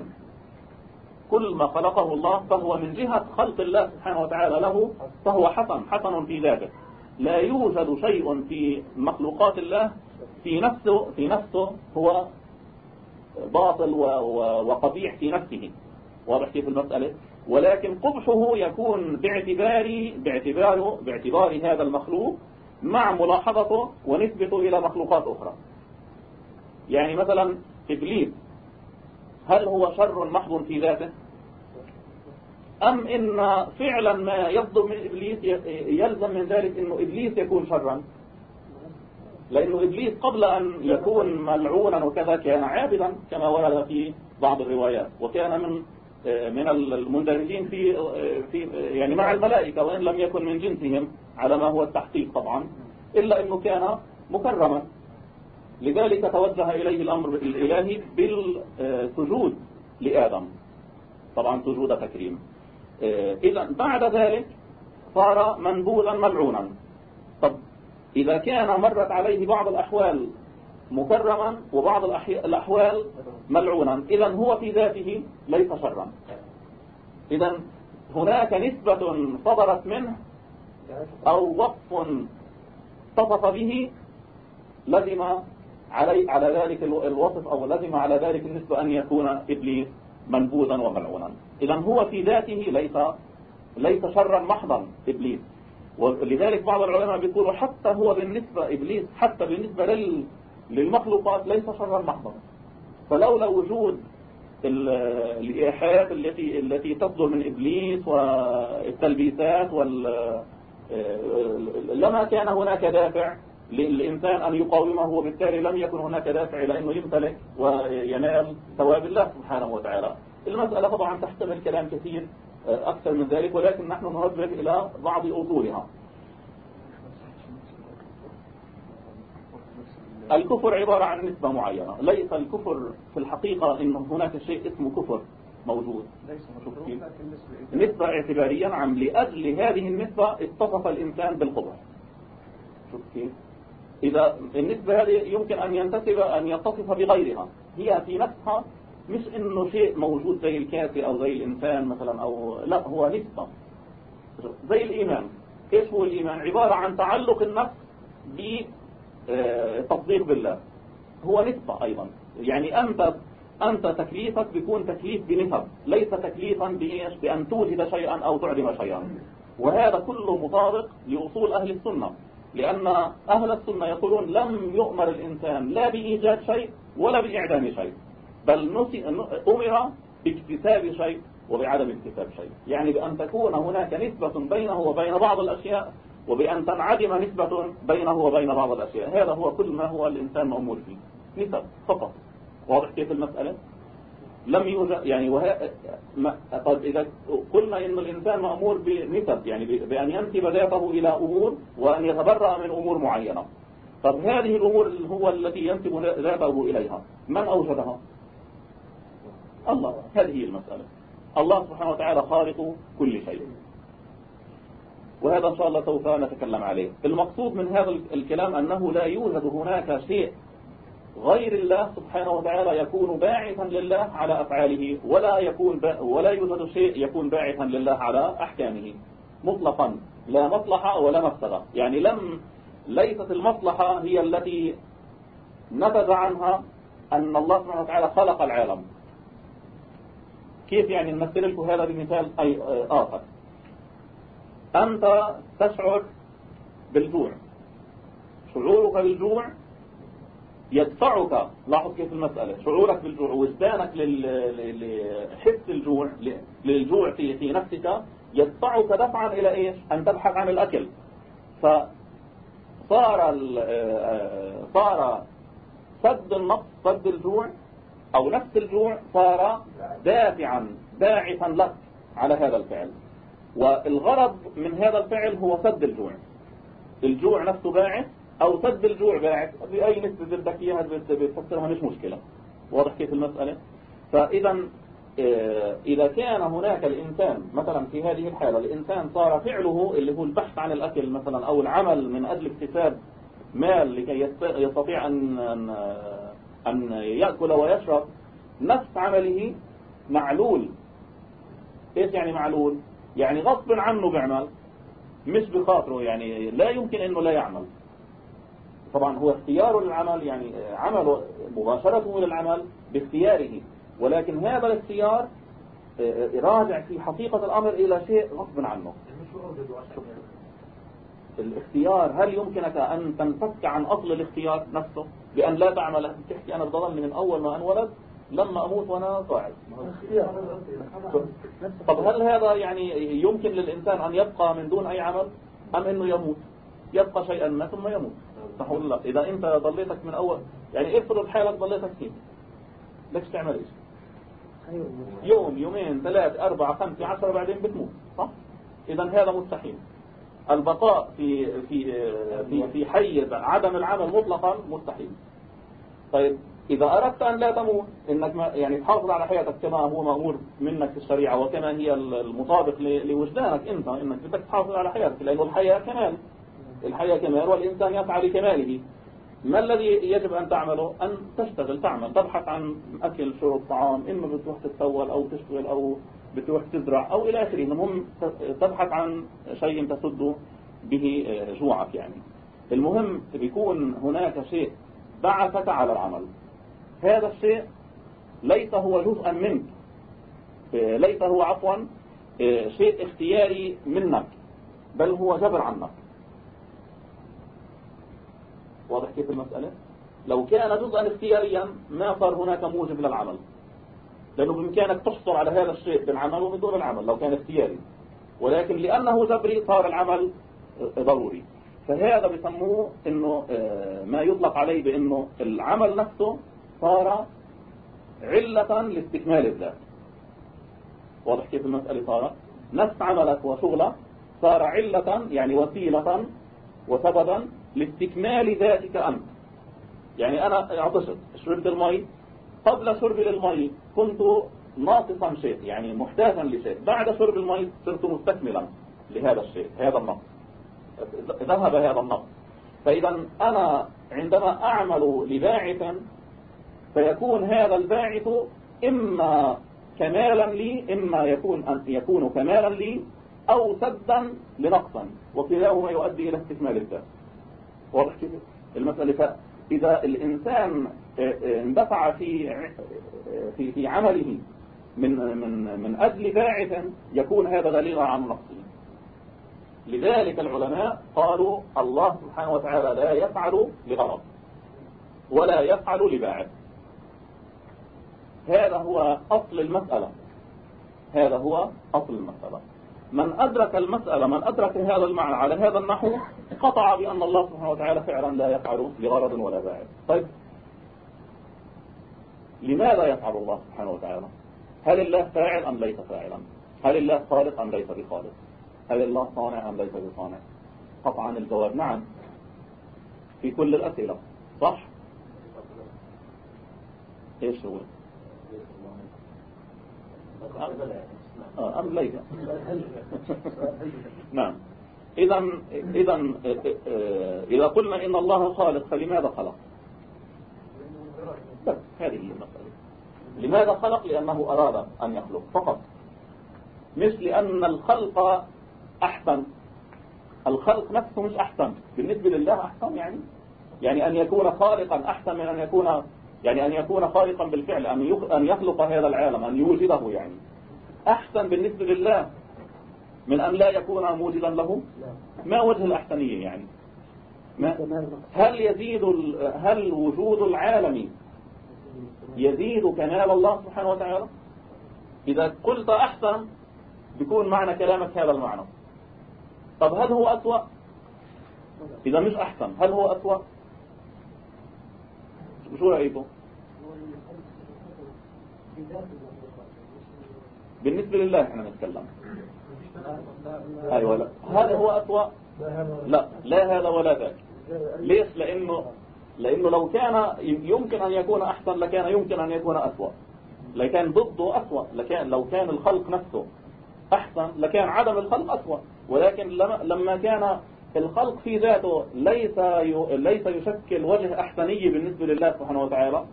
كل ما خلقه الله فهو من جهة خلق الله سبحانه وتعالى له فهو حسن حسن في ذاته. لا يوجد شيء في مخلوقات الله في نفسه في نفسه هو باطل وقبيح في نفسه. واضح كيف المسألة؟ ولكن قبحه يكون باعتبار باعتباره باعتبار هذا المخلوق مع ملاحظته ونسبته إلى مخلوقات أخرى. يعني مثلا إبليس هل هو شر محض في ذاته؟ أم إن فعلا ما يصدر من إبليس يلزم من ذلك إنه إبليس يكون شرا؟ لأنه إبليس قبل أن يكون ملعونا وكذا كان عابدا كما ورد في بعض الروايات وكان من من المندرجين في في يعني مع الملائكة وإن لم يكن من جنسهم على ما هو التحقيق طبعا إلا أنه كان مكرما. لذلك توجه إليه الأمر الإلهي بالسجود لآدم. طبعا سجود تكريم. آه، إذا بعد ذلك صار منبوذا ملعونا. طب إذا كان مرت عليه بعض الأحوال مكرما وبعض الأحوال ملعونا إذا هو في ذاته ليس شرا. إذا هناك نسبة صدرت منه أو وصف اتصف به لزم علي على ذلك الوصف أو لزم على ذلك النسبة أن يكون إبليس منبوذا وملعونا. إذا هو في ذاته ليس ليس شرا محضا إبليس. ولذلك بعض العلماء بيقولوا حتى هو بالنسبة إبليس حتى بالنسبة لل للمخلوقات ليس شرا محضا. فلولا وجود الإيحاءات التي التي تصدر من إبليس والتلبيسات وال لما كان هناك دافع للإنسان أن يقاومه وبالتالي لم يكن هناك دافع إلى أنه يمتلك وينال ثواب الله سبحانه وتعالى. المسألة طبعا تحتمل كلام كثير آه، أكثر من ذلك ولكن نحن نرجع إلى بعض أصولها. الكفر عبارة عن نسبة معينة. ليس الكفر في الحقيقة إن هناك شيء اسمه كفر موجود. نسبة اعتباريا عم لأجل هذه النسبة اتصف الإنسان بالقبر شوف كيف. إذا النسبة هذه يمكن أن ينتسب أن يتصف بغيرها. هي في نفسها مش إنه شيء موجود زي الكافر أو زي الإنسان مثلا أو لا هو نسبة. زي الإيمان. إيش هو الإيمان؟ عبارة عن تعلق النفس بتصديق بالله. هو نسبة أيضا. يعني أنت أنت تكليفك بيكون تكليف بنسب ليس تكليفا بإيش؟ بأن توجد شيئا أو تعدم شيئا. وهذا كله مطابق لأصول أهل السنة. لأن أهل السنة يقولون لم يؤمر الإنسان لا بإيجاد شيء ولا بإعدام شيء بل أمر باكتساب شيء وبعدم اكتساب شيء. يعني بأن تكون هناك نسبة بينه وبين بعض الأشياء وبأن تنعدم نسبة بينه وبين بعض الأشياء. هذا هو كل ما هو الإنسان مأمور فيه. نسب فقط. واضح كيف المسألة؟ لم يوجد يعني وه... ما... طيب إذا قلنا إن الإنسان مأمور بنسب يعني بأن ينسب ذاته إلى أمور وأن يتبرأ من أمور معينة. طب هذه الأمور هو التي ينسب ذاته إليها من أوجدها؟ الله هذه المسألة. الله سبحانه وتعالى خالق كل شيء. وهذا إن شاء الله سوف نتكلم عليه. المقصود من هذا الكلام أنه لا يوجد هناك شيء غير الله سبحانه وتعالى يكون باعثا لله على أفعاله ولا يكون ولا يوجد شيء يكون باعثا لله على أحكامه. مطلقا. لا مصلحة ولا مفسدة. يعني لم ليست المصلحة هي التي نتج عنها أن الله سبحانه وتعالى خلق العالم. كيف يعني؟ نمثل لكم هذا بمثال أي آخر. أنت تشعر بالجوع. شعورك بالجوع يدفعك. لاحظ كيف المسألة. شعورك بالجوع وجدانك لحس الجوع للجوع في في نفسك يدفعك دفعا إلى إيش؟ أن تبحث عن الأكل. فصار صار سد النقص سد الجوع أو نفس الجوع صار دافعا باعثا لك على هذا الفعل. والغرض من هذا الفعل هو سد الجوع. الجوع نفسه باعث أو سد الجوع باعث بأي نسبة بدك إياها بتفسرها مش مشكلة. واضح كيف المسألة؟ فإذا آه، إذا كان هناك الإنسان مثلا في هذه الحالة الإنسان صار فعله اللي هو البحث عن الأكل مثلا أو العمل من أجل اكتساب مال لكي يستطيع أن, أن يأكل ويشرب نفس عمله معلول. إيش يعني معلول؟ يعني غصب عنه بيعمل مش بخاطره يعني لا يمكن أنه لا يعمل. طبعا هو اختياره للعمل يعني عمله مباشرته للعمل باختياره. ولكن هذا الاختيار آه، راجع في حقيقة الأمر إلى شيء غصب عنه. الاختيار هل يمكنك أن تنفك عن أصل الاختيار نفسه؟ بأن لا تعمل تحكي أنا بضل من أول ما انولد لما أموت وأنا قاعد طب هل هذا يعني يمكن للإنسان أن يبقى من دون أي عمل؟ أم أنه يموت؟ يبقى شيئا ما ثم يموت. صح ولا لا إذا أنت ضليتك من أول يعني افرض حالك ضليتك فيه. ليش تعمل إيش؟ يوم يومين ثلاث أربعة خمسة عشرة بعدين بتموت. صح؟ إذا هذا مستحيل. البقاء في في في في حيز عدم العمل مطلقا مستحيل. طيب إذا أردت أن لا تموت إنك ما يعني تحافظ على حياتك كما هو مأمور منك في الشريعة وكما هي المطابق لوجدانك أنت إنك بدك تحافظ على حياتك لأنه الحياة كمال. الحياة كمال والإنسان يسعى لكماله ما الذي يجب أن تعمله؟ أن تشتغل تعمل. تبحث عن أكل شرب طعام. إما بتروح تتسول أو تشتغل أو بتروح تزرع أو إلى آخره. المهم تبحث عن شيء تسد به جوعك يعني. المهم بيكون هناك شيء بعثك على العمل. هذا الشيء ليس هو جزءا منك. ليس هو عفوا شيء اختياري منك بل هو جبر عنك. واضح كيف المسألة؟ لو كان جزءا اختياريا ما صار هناك موجب للعمل. لأنه بإمكانك تحصل على هذا الشيء بالعمل ومن دون العمل لو كان اختياري. ولكن لأنه جبري صار العمل ضروري. فهذا بسموه إنه آه، ما يطلق عليه بإنه العمل نفسه صار علة لاستكمال الذات. واضح كيف المسألة صارت نفس عملك وشغلك صار علة يعني وسيلة وسببا لاستكمال ذاتك أنت يعني أنا عطشت شربت المي قبل شربي للمي كنت ناقصا شيء يعني محتاجا لشيء. بعد شرب المي صرت مستكملا لهذا الشيء هذا النقص. ذهب هذا النقص. فإذا أنا عندما أعمل لباعث فيكون هذا الباعث إما كمالا لي إما يكون أن يكون كمالا لي أو سدا لنقصا. وكلاهما يؤدي إلى استكمال الذات. واضح كده؟ المسألة إذا الإنسان آه، آه، اندفع في آه، في في عمله من من من أجل باعث يكون هذا دليلا عن نقصه لذلك العلماء قالوا الله سبحانه وتعالى لا يفعل لغرض ولا يفعل لباعث. هذا هو أصل المسألة. هذا هو أصل المسألة. من أدرك المسألة من أدرك هذا المعنى على هذا النحو قطع بأن الله سبحانه وتعالى فعلا لا يفعل لغرض ولا باعث. طيب. لماذا يفعل الله سبحانه وتعالى؟ هل الله فاعل أم ليس فاعلا؟ هل الله خالق أم ليس بخالق؟ هل الله صانع أم ليس بصانع؟ قطعا الجواب نعم. في كل الأسئلة صح؟ إيش هو؟ آه، أم ليس نعم. إذا إذا إذا قلنا إن الله خالق فلماذا خلق؟ بس هذه هي المسألة. لماذا خلق؟ لأنه أراد أن يخلق فقط. مش لأن الخلق أحسن. الخلق نفسه مش أحسن. بالنسبة لله أحسن يعني؟ يعني أن يكون خالقا أحسن من أن يكون يعني أن يكون خالقا بالفعل أن يخلق هذا العالم أن يوجده يعني. أحسن بالنسبة لله من أن لا يكون موجدا له؟ ما وجه الأحسنية يعني؟ ما؟ هل يزيد هل وجود العالم يزيد كمال الله سبحانه وتعالى؟ إذا قلت أحسن بيكون معنى كلامك هذا المعنى. طب هل هو أسوأ؟ إذا مش أحسن هل هو أسوأ؟ شو رأيكم؟ بالنسبة لله إحنا نتكلم. أيوة لا. هذا هو أسوأ لا لا هذا ولا ذاك. ليش؟ لأنه لأنه لو كان يمكن أن يكون أحسن لكان يمكن أن يكون أسوأ لكان ضده أسوأ لكان لو كان الخلق نفسه أحسن لكان عدم الخلق أسوأ ولكن لما كان الخلق في ذاته ليس ليس يشكل وجه أحسنية بالنسبة لله سبحانه وتعالى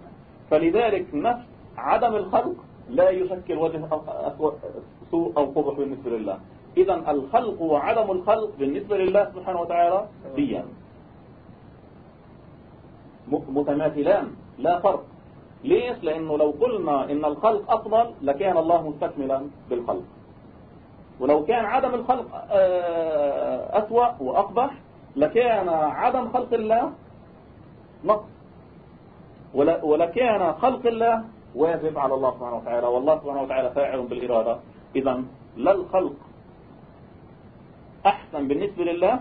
فلذلك نفس عدم الخلق لا يشكل وجه سوء أو قبح بالنسبة لله. إذا الخلق وعدم الخلق بالنسبة لله سبحانه وتعالى ديان. متماثلان لا فرق. ليش؟ لأنه لو قلنا إن الخلق أفضل لكان الله مستكملا بالخلق. ولو كان عدم الخلق آه، أسوأ وأقبح لكان عدم خلق الله نقص. ولكان خلق الله واجب على الله سبحانه وتعالى والله سبحانه وتعالى فاعل بالإرادة. إذا لا الخلق أحسن بالنسبة لله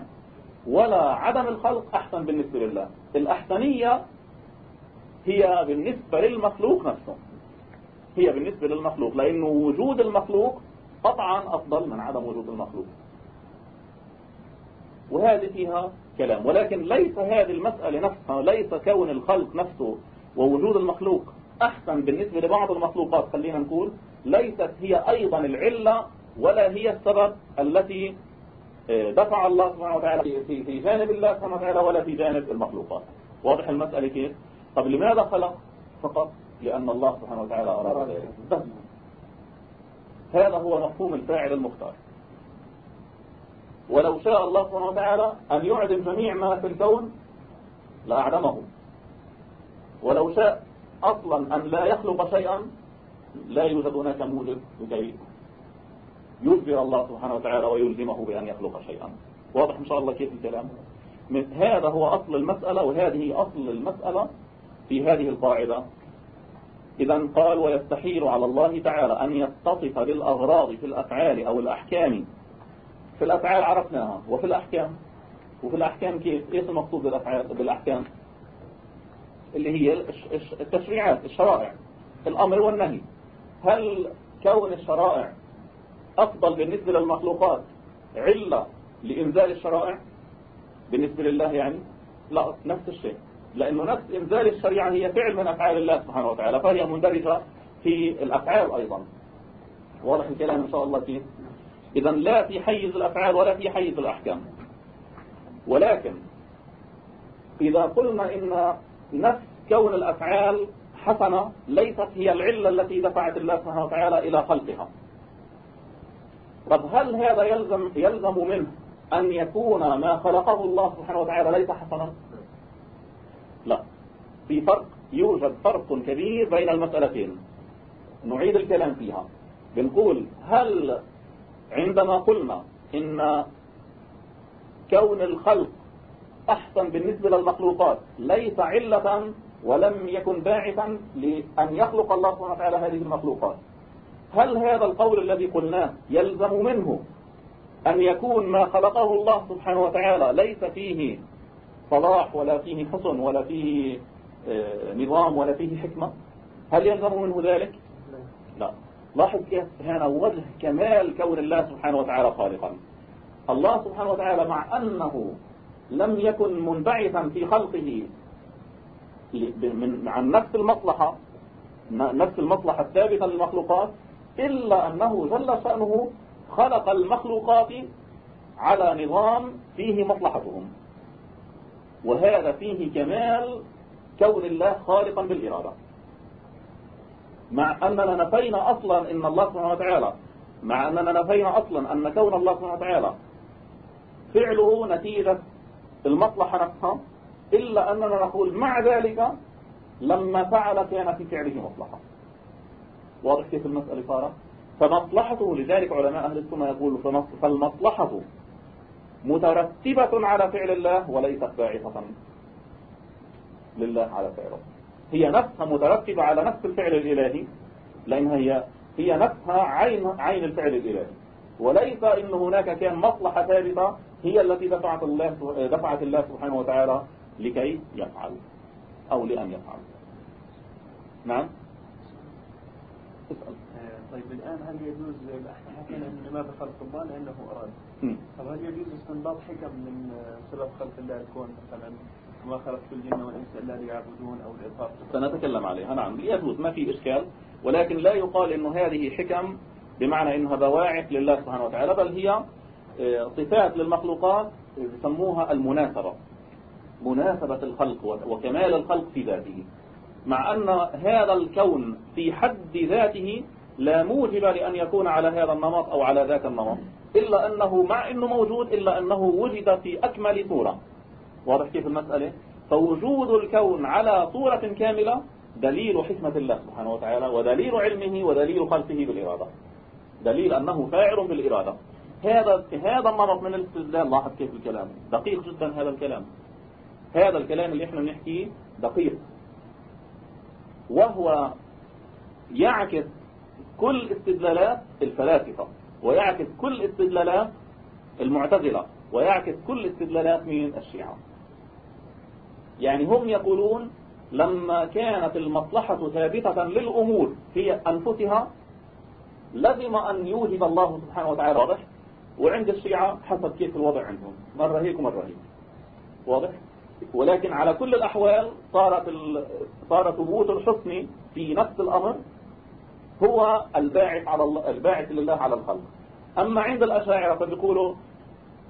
ولا عدم الخلق أحسن بالنسبة لله. الأحسنية هي بالنسبة للمخلوق نفسه. هي بالنسبة للمخلوق لأنه وجود المخلوق قطعا أفضل من عدم وجود المخلوق. وهذه فيها كلام. ولكن ليس هذه المسألة نفسها ليس كون الخلق نفسه ووجود المخلوق أحسن بالنسبة لبعض المخلوقات خلينا نقول ليست هي أيضا العلة ولا هي السبب التي آه، دفع الله سبحانه وتعالى في في جانب الله سبحانه وتعالى ولا في جانب المخلوقات. واضح المسألة كيف؟ طب لماذا خلق فقط؟ لأن الله سبحانه وتعالى أراد ذلك. هذا هو مفهوم الفاعل المختار. ولو شاء الله سبحانه وتعالى أن يعدم جميع ما في الكون لأعدمه. ولو شاء أصلا أن لا يخلق شيئا لا يوجد هناك موجب لكي يجبر الله سبحانه وتعالى ويلزمه بأن يخلق شيئا. واضح إن شاء الله كيف الكلام؟ هذا هو أصل المسألة وهذه أصل المسألة في هذه القاعدة. إذا قال ويستحيل على الله تعالى أن يتصف بالأغراض في الأفعال أو الأحكام. في الأفعال عرفناها. وفي الأحكام. وفي الأحكام كيف؟ إيش المقصود بالأفعال بالأحكام؟ اللي هي التشريعات الشرائع الأمر والنهي. هل كون الشرائع أفضل بالنسبة للمخلوقات علة لإنزال الشرائع؟ بالنسبة لله يعني؟ لا نفس الشيء. لأنه نفس إنزال الشريعة هي فعل من أفعال الله سبحانه وتعالى فهي مندرجة في الأفعال أيضا. واضح الكلام إن شاء الله كيف إذا لا في حيز الأفعال ولا في حيز الأحكام. ولكن إذا قلنا إن نفس كون الأفعال حسنة ليست هي العلة التي دفعت الله سبحانه وتعالى إلى خلقها طب هل هذا يلزم, يلزم منه أن يكون ما خلقه الله سبحانه وتعالى ليس حسنا؟ لا. في فرق يوجد فرق كبير بين المسألتين. نعيد الكلام فيها. بنقول هل عندما قلنا إن كون الخلق أحسن بالنسبة للمخلوقات. ليس علة ولم يكن باعثا لأن يخلق الله سبحانه وتعالى هذه المخلوقات. هل هذا القول الذي قلناه يلزم منه أن يكون ما خلقه الله سبحانه وتعالى ليس فيه صلاح ولا فيه حسن ولا فيه آه، نظام ولا فيه حكمة؟ هل يلزم منه ذلك؟ لا. لاحظ كيف هنا وجه كمال كون الله سبحانه وتعالى خالقا. الله سبحانه وتعالى مع أنه لم يكن منبعثا في خلقه. عن نفس المصلحة نفس المصلحة الثابتة للمخلوقات إلا أنه جل شأنه خلق المخلوقات على نظام فيه مصلحتهم. وهذا فيه كمال كون الله خالقا بالإرادة. مع أننا نفينا أصلا إن الله سبحانه وتعالى مع أننا نفينا أصلا أن كون الله سبحانه وتعالى فعله نتيجة المصلحة نفسها إلا أننا نقول مع ذلك لما فعل كان في فعله مصلحة. واضح كيف المسألة صارت؟ فمصلحته لذلك علماء أهل السنة يقولوا فالمصلحة مترتبة على فعل الله وليست باعثة لله على فعله. هي نفسها مترتبة على نفس الفعل الإلهي لأن هي هي نفسها عين عين الفعل الإلهي. وليس إن هناك كان مصلحة ثابتة هي التي دفعت الله دفعت الله سبحانه وتعالى لكي يفعل أو لأن يفعل. نعم؟ اسأل. طيب الآن هل يجوز إحنا حكينا أن ما بخلق الله لأنه أراد. طب هل يجوز استنباط حكم من سبب خلق الله الكون؟ مثلا ما خلقت الجن والإنس إلا ليعبدون أو لإطاعة سنتكلم عليها. نعم يجوز ما في إشكال. ولكن لا يقال إنه هذه حكم بمعنى إنها بواعث لله سبحانه وتعالى بل هي آه، صفات للمخلوقات يسموها المناسبة. مناسبة الخلق وكمال الخلق في ذاته. مع أن هذا الكون في حد ذاته لا موجب لأن يكون على هذا النمط أو على ذاك النمط. إلا أنه مع أنه موجود إلا أنه وجد في أكمل صورة. واضح كيف المسألة؟ فوجود الكون على صورة كاملة دليل حكمة الله سبحانه وتعالى ودليل علمه ودليل خلقه بالإرادة. دليل أنه فاعل بالإرادة. هذا هذا النمط من الاستدلال. لاحظ كيف الكلام. دقيق جدا هذا الكلام. هذا الكلام اللي إحنا بنحكيه دقيق. وهو يعكس كل استدلالات الفلاسفة ويعكس كل استدلالات المعتزلة ويعكس كل استدلالات من الشيعة. يعني هم يقولون لما كانت المصلحة ثابتة للأمور في أنفسها لزم أن يوجب الله سبحانه وتعالى. واضح؟ وعند الشيعة حسب كيف الوضع عندهم. مرة هيك ومرة هيك واضح؟ ولكن على كل الأحوال صارت صار ثبوت الحسن في نفس الأمر هو الباعث على الله الباعث لله على الخلق. أما عند الأشاعرة فبيقولوا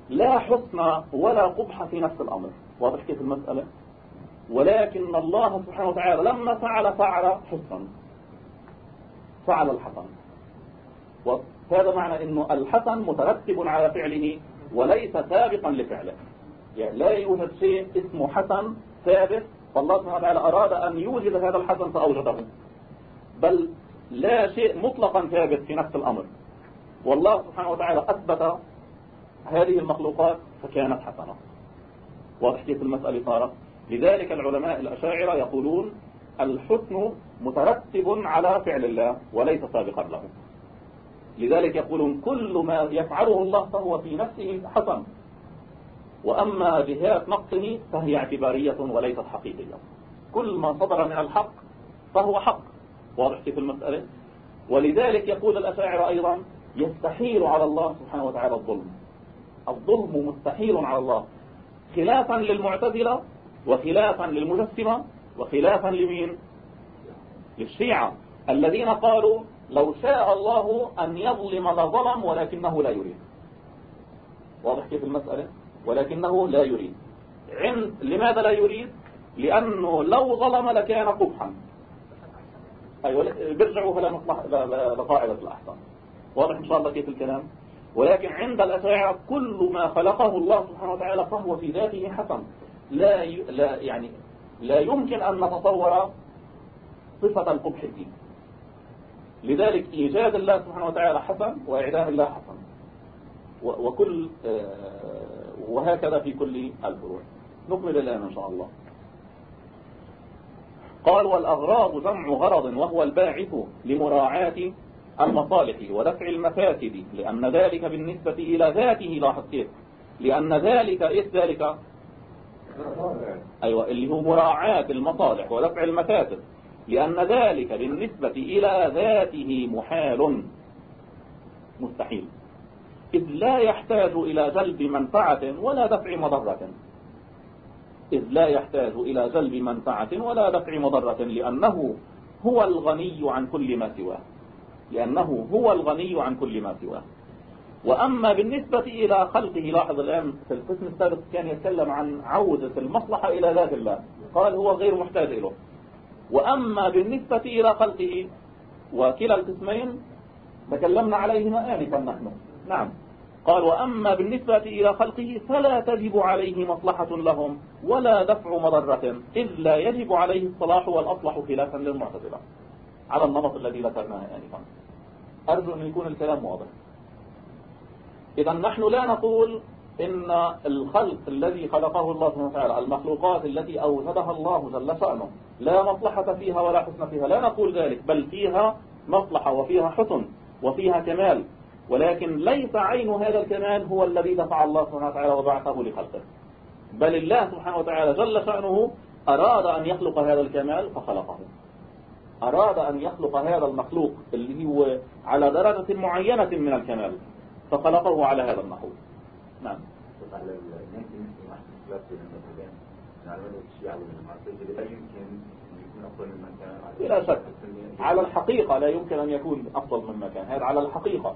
لا حسن ولا قبح في نفس الأمر. واضح كيف المسألة؟ ولكن الله سبحانه وتعالى لما فعل فعل حسنا. فعل الحسن. وهذا معنى أنه الحسن مترتب على فعله وليس سابقا لفعله. يعني لا يوجد شيء اسمه حسن ثابت فالله سبحانه وتعالى أراد أن يوجد هذا الحسن فأوجده. بل لا شيء مطلقا ثابت في نفس الأمر. والله سبحانه وتعالى أثبت هذه المخلوقات فكانت حسنة. واضح كيف المسألة صارت؟ لذلك العلماء الأشاعرة يقولون الحسن مترتب على فعل الله وليس سابقا له. لذلك يقولون كل ما يفعله الله فهو في نفسه حسن. وأما جهات نقصه فهي اعتبارية وليست حقيقية. كل ما صدر من الحق فهو حق. واضح كيف المسألة؟ ولذلك يقول الأشاعرة أيضا يستحيل على الله سبحانه وتعالى الظلم. الظلم مستحيل على الله. خلافا للمعتزلة وخلافا للمجسمة وخلافا لمين؟ للشيعة. الذين قالوا لو شاء الله أن يظلم لظلم ولكنه لا يريد. واضح كيف المسألة؟ ولكنه لا يريد. عند لماذا لا يريد؟ لأنه لو ظلم لكان قبحا. أيوة بيرجعوا فلا مصلحة لقاعدة الأحسن واضح إن شاء الله كيف الكلام؟ ولكن عند الأشاعرة كل ما خلقه الله سبحانه وتعالى فهو في ذاته حسن. لا. لا يعني لا يمكن أن نتصور صفة القبح فيه لذلك إيجاد الله سبحانه وتعالى حسن وإعدام الله حسن وكل آه، وهكذا في كل الفروع. نكمل الآن إن شاء الله. قال والأغراض جمع غرض وهو الباعث لمراعاة المصالح ودفع المفاسد لأن ذلك بالنسبة إلى ذاته لاحظ كيف. لأن ذلك إيه ذلك؟ أيوة اللي هو مراعاة المصالح ودفع المفاسد. لأن ذلك بالنسبة إلى ذاته محال. مستحيل. إذ لا يحتاج إلى جلب منفعة ولا دفع مضرة. إذ لا يحتاج إلى جلب منفعة ولا دفع مضرة لأنه هو الغني عن كل ما سواه. لأنه هو الغني عن كل ما سواه. وأما بالنسبة إلى خلقه لاحظ الآن في القسم السابق كان يتكلم عن عودة المصلحة إلى ذات الله. قال هو غير محتاج إله وأما بالنسبة إلى خلقه وكلا القسمين تكلمنا عليهما آنفا نحن. نعم. قال وأما بالنسبة إلى خلقه فلا تجب عليه مصلحة لهم ولا دفع مضرة إذ لا يجب عليه الصلاح والأصلح خلافا للمعتزلة. على النمط الذي ذكرناه آنفا. أرجو أن يكون الكلام واضح. إذا نحن لا نقول إن الخلق الذي خلقه الله سبحانه وتعالى المخلوقات التي أوجدها الله جل شأنه لا مصلحة فيها ولا حسن فيها. لا نقول ذلك بل فيها مصلحة وفيها حسن وفيها كمال. ولكن ليس عين هذا الكمال هو الذي دفع الله سبحانه وتعالى وبعثه لخلقه. بل الله سبحانه وتعالى جل شأنه أراد أن يخلق هذا الكمال فخلقه. أراد أن يخلق هذا المخلوق اللي هو على درجة معينة من الكمال فخلقه على هذا النحو نعم. على المذهبين على بلا شك. على الحقيقة لا يمكن أن يكون أفضل من مكان هذا على الحقيقة.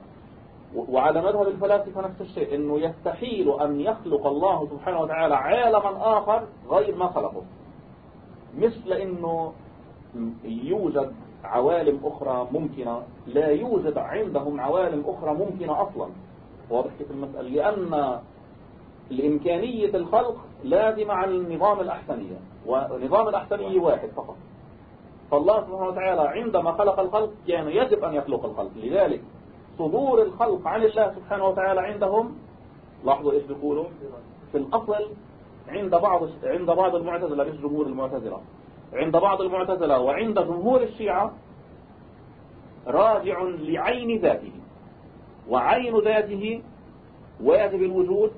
وعلى مذهب الفلاسفة نفس الشيء إنه يستحيل أن يخلق الله سبحانه وتعالى عالما آخر غير ما خلقه. مش لأنه يوجد عوالم أخرى ممكنة لا يوجد عندهم عوالم أخرى ممكنة أصلا. واضح كيف المسألة. لأن الإمكانية الخلق لازمة على النظام الأحسنية ونظام الأحسنية واحد فقط. فالله سبحانه وتعالى عندما خلق الخلق كان يجب أن يخلق الخلق. لذلك صدور الخلق عن الله سبحانه وتعالى عندهم لاحظوا إيش بيقولوا؟ في الأصل عند بعض عند بعض المعتزلة مش جمهور المعتزلة عند بعض المعتزلة وعند جمهور الشيعة راجع لعين ذاته. وعين ذاته واجب الوجود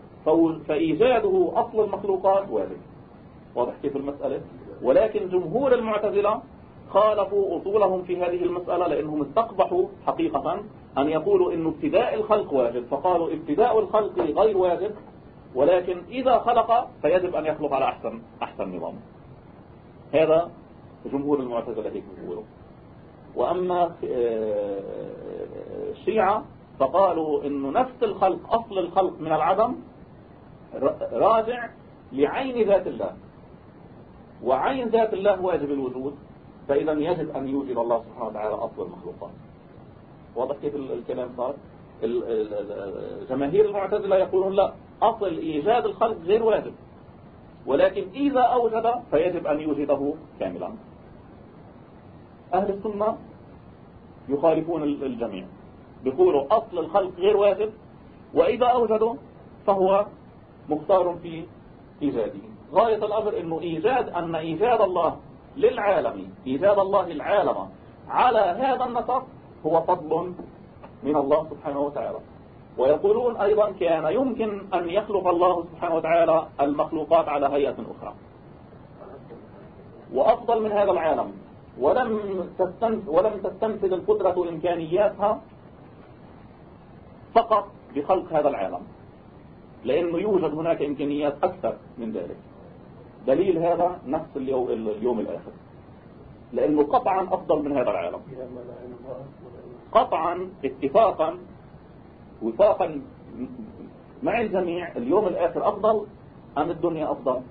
فإيجاده أصل المخلوقات واجب واضح كيف المسألة؟ ولكن جمهور المعتزلة خالفوا أصولهم في هذه المسألة لأنهم استقبحوا حقيقة أن يقولوا أن ابتداء الخلق واجب فقالوا ابتداء الخلق غير واجب ولكن إذا خلق فيجب أن يخلق على أحسن أحسن نظام. هذا جمهور المعتزلة هيك بيقولوا. وأما الشيعة فقالوا إنه نفس الخلق أصل الخلق من العدم راجع لعين ذات الله. وعين ذات الله واجب الوجود فإذا يجب أن يوجد الله سبحانه وتعالى أصل المخلوقات. واضح كيف الكلام صار؟ جماهير المعتزلة يقولون لا أصل إيجاد الخلق غير واجب. ولكن إذا أوجد فيجب أن يوجده كاملا. أهل السنة يخالفون الجميع. بيقولوا أصل الخلق غير واجب وإذا أوجده فهو مختار في إيجاده. غاية الأمر أنه إيجاد أن إيجاد الله للعالم إيجاد الله العالم على هذا النطق هو فضل من الله سبحانه وتعالى. ويقولون أيضا كان يمكن أن يخلق الله سبحانه وتعالى المخلوقات على هيئة أخرى. وأفضل من هذا العالم. ولم تستنفذ, ولم القدرة إمكانياتها فقط بخلق هذا العالم لأنه يوجد هناك إمكانيات أكثر من ذلك. دليل هذا نفس اليوم, اليوم الآخر لأنه قطعا أفضل من هذا العالم. قطعا اتفاقا وفاقا مع الجميع اليوم الآخر أفضل أم الدنيا أفضل؟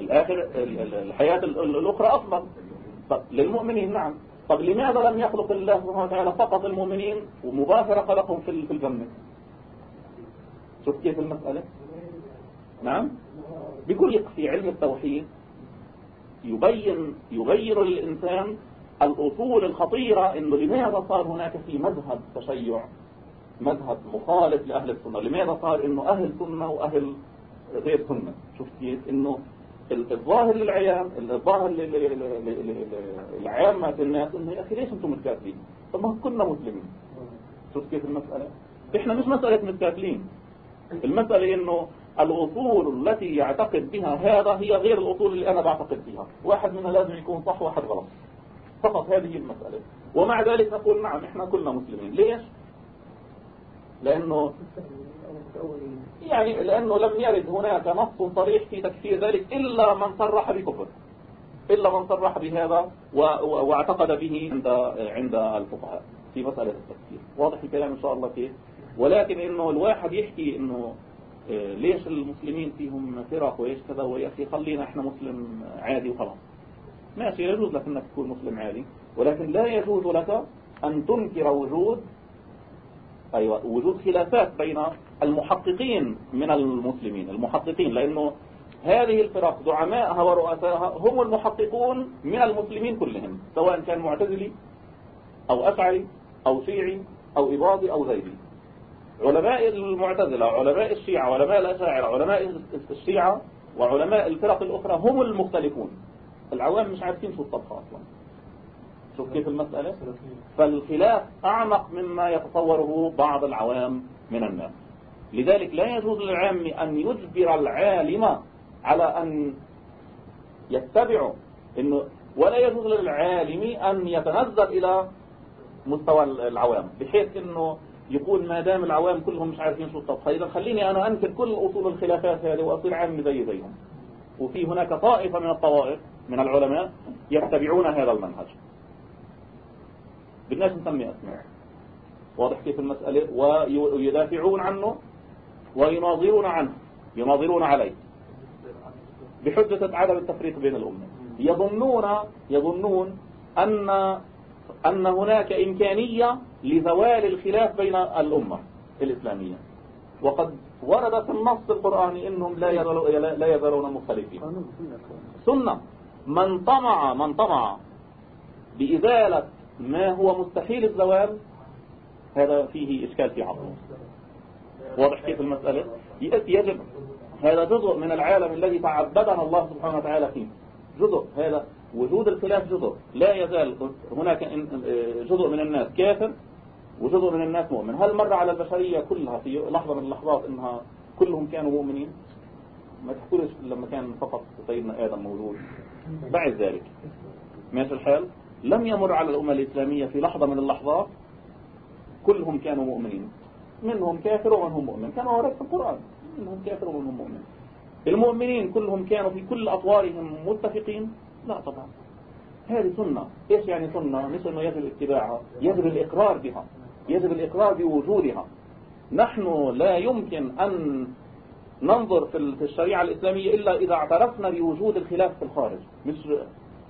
الآخر الحياة الأخرى أفضل. للمؤمنين نعم. طب لماذا لم يخلق الله سبحانه وتعالى فقط المؤمنين ومباشرة خلقهم في الجنة؟ شوف كيف المسألة؟ نعم. بكل في علم التوحيد يبين يغير للإنسان الأصول الخطيرة إنه لماذا صار هناك في مذهب تشيع مذهب مخالف لأهل السنة؟ لماذا صار إنه أهل سنة وأهل غير سنة؟ شوف كيف إنه الظاهر للعيان الظاهر للعامة الناس إنه يا أخي ليش أنتم متكاتلين؟ طب ما كنا مسلمين. شوف كيف المسألة؟ إحنا مش مسألة متكاتلين. المسألة إنه الأصول التي يعتقد بها هذا هي غير الأصول اللي أنا بعتقد بها. واحد منها لازم يكون صح واحد غلط. فقط هذه المسألة. ومع ذلك نقول نعم إحنا كلنا مسلمين. ليش؟ لأنه يعني لأنه لم يرد هناك نص صريح في تكفير ذلك إلا من صرح بكفر إلا من صرح بهذا واعتقد به عند عند الفقهاء في مسألة التكفير. واضح الكلام إن شاء الله كيف؟ ولكن إنه الواحد يحكي إنه آه، ليش المسلمين فيهم فرق وإيش كذا ويا أخي خلينا إحنا مسلم عادي وخلاص. ماشي يجوز لك أنك تكون مسلم عادي ولكن لا يجوز لك أن تنكر وجود أيوة وجود خلافات بين المحققين من المسلمين المحققين لأنه هذه الفرق زعمائها ورؤسائها هم المحققون من المسلمين كلهم سواء كان معتزلي أو أشعري أو شيعي أو إباضي أو زيدي. علماء المعتزلة علماء الشيعة علماء الأشاعرة علماء الشيعة وعلماء الفرق الأخرى هم المختلفون. العوام مش عارفين شو الطبخة أصلا. شوف كيف المسألة؟ فالخلاف أعمق مما يتصوره بعض العوام من الناس. لذلك لا يجوز للعام أن يجبر العالم على أن يتبع إنه ولا يجوز للعالم أن يتنزل إلى مستوى العوام بحيث إنه يقول ما دام العوام كلهم مش عارفين شو الطبخة إذا خليني أنا أنكر كل أصول الخلافات هذه وأصير عامي زي زيهم. وفي هناك طائفة من الطوائف من العلماء يتبعون هذا المنهج. بدناش نسمي أسماء. واضح كيف المسألة؟ ويدافعون عنه ويناظرون عنه. يناظرون عليه. بحجة عدم التفريق بين الأمة. يظنون يظنون أن أن هناك إمكانية لزوال الخلاف بين الأمة الإسلامية. وقد ورد في النص القرآني إنهم لا لا يزالون مختلفين. سنة. من طمع من طمع بإزالة ما هو مستحيل الزوال؟ هذا فيه إشكال في عقله. واضح كيف المسألة؟ يجب هذا جزء من العالم الذي تعبدنا الله سبحانه وتعالى فيه. جزء هذا. وجود الخلاف جزء. لا يزال هناك جزء من الناس كافر وجزء من الناس مؤمن. هل مر على البشرية كلها في لحظة من اللحظات إنها كلهم كانوا مؤمنين؟ ما تحكولش لما كان فقط سيدنا آدم موجود بعد ذلك ماشي الحال؟ لم يمر على الأمة الإسلامية في لحظة من اللحظات كلهم كانوا مؤمنين. منهم كافر ومنهم مؤمن. كما ورد في القرآن. منهم كافر ومنهم مؤمن. المؤمنين كلهم كانوا في كل أطوارهم متفقين؟ لا طبعا. هذه سنة. إيش يعني سنة؟ مش أنه يجب اتباعها يجب الإقرار بها يجب الإقرار بوجودها. نحن لا يمكن أن ننظر في الشريعة الإسلامية إلا إذا اعترفنا بوجود الخلاف في الخارج. مش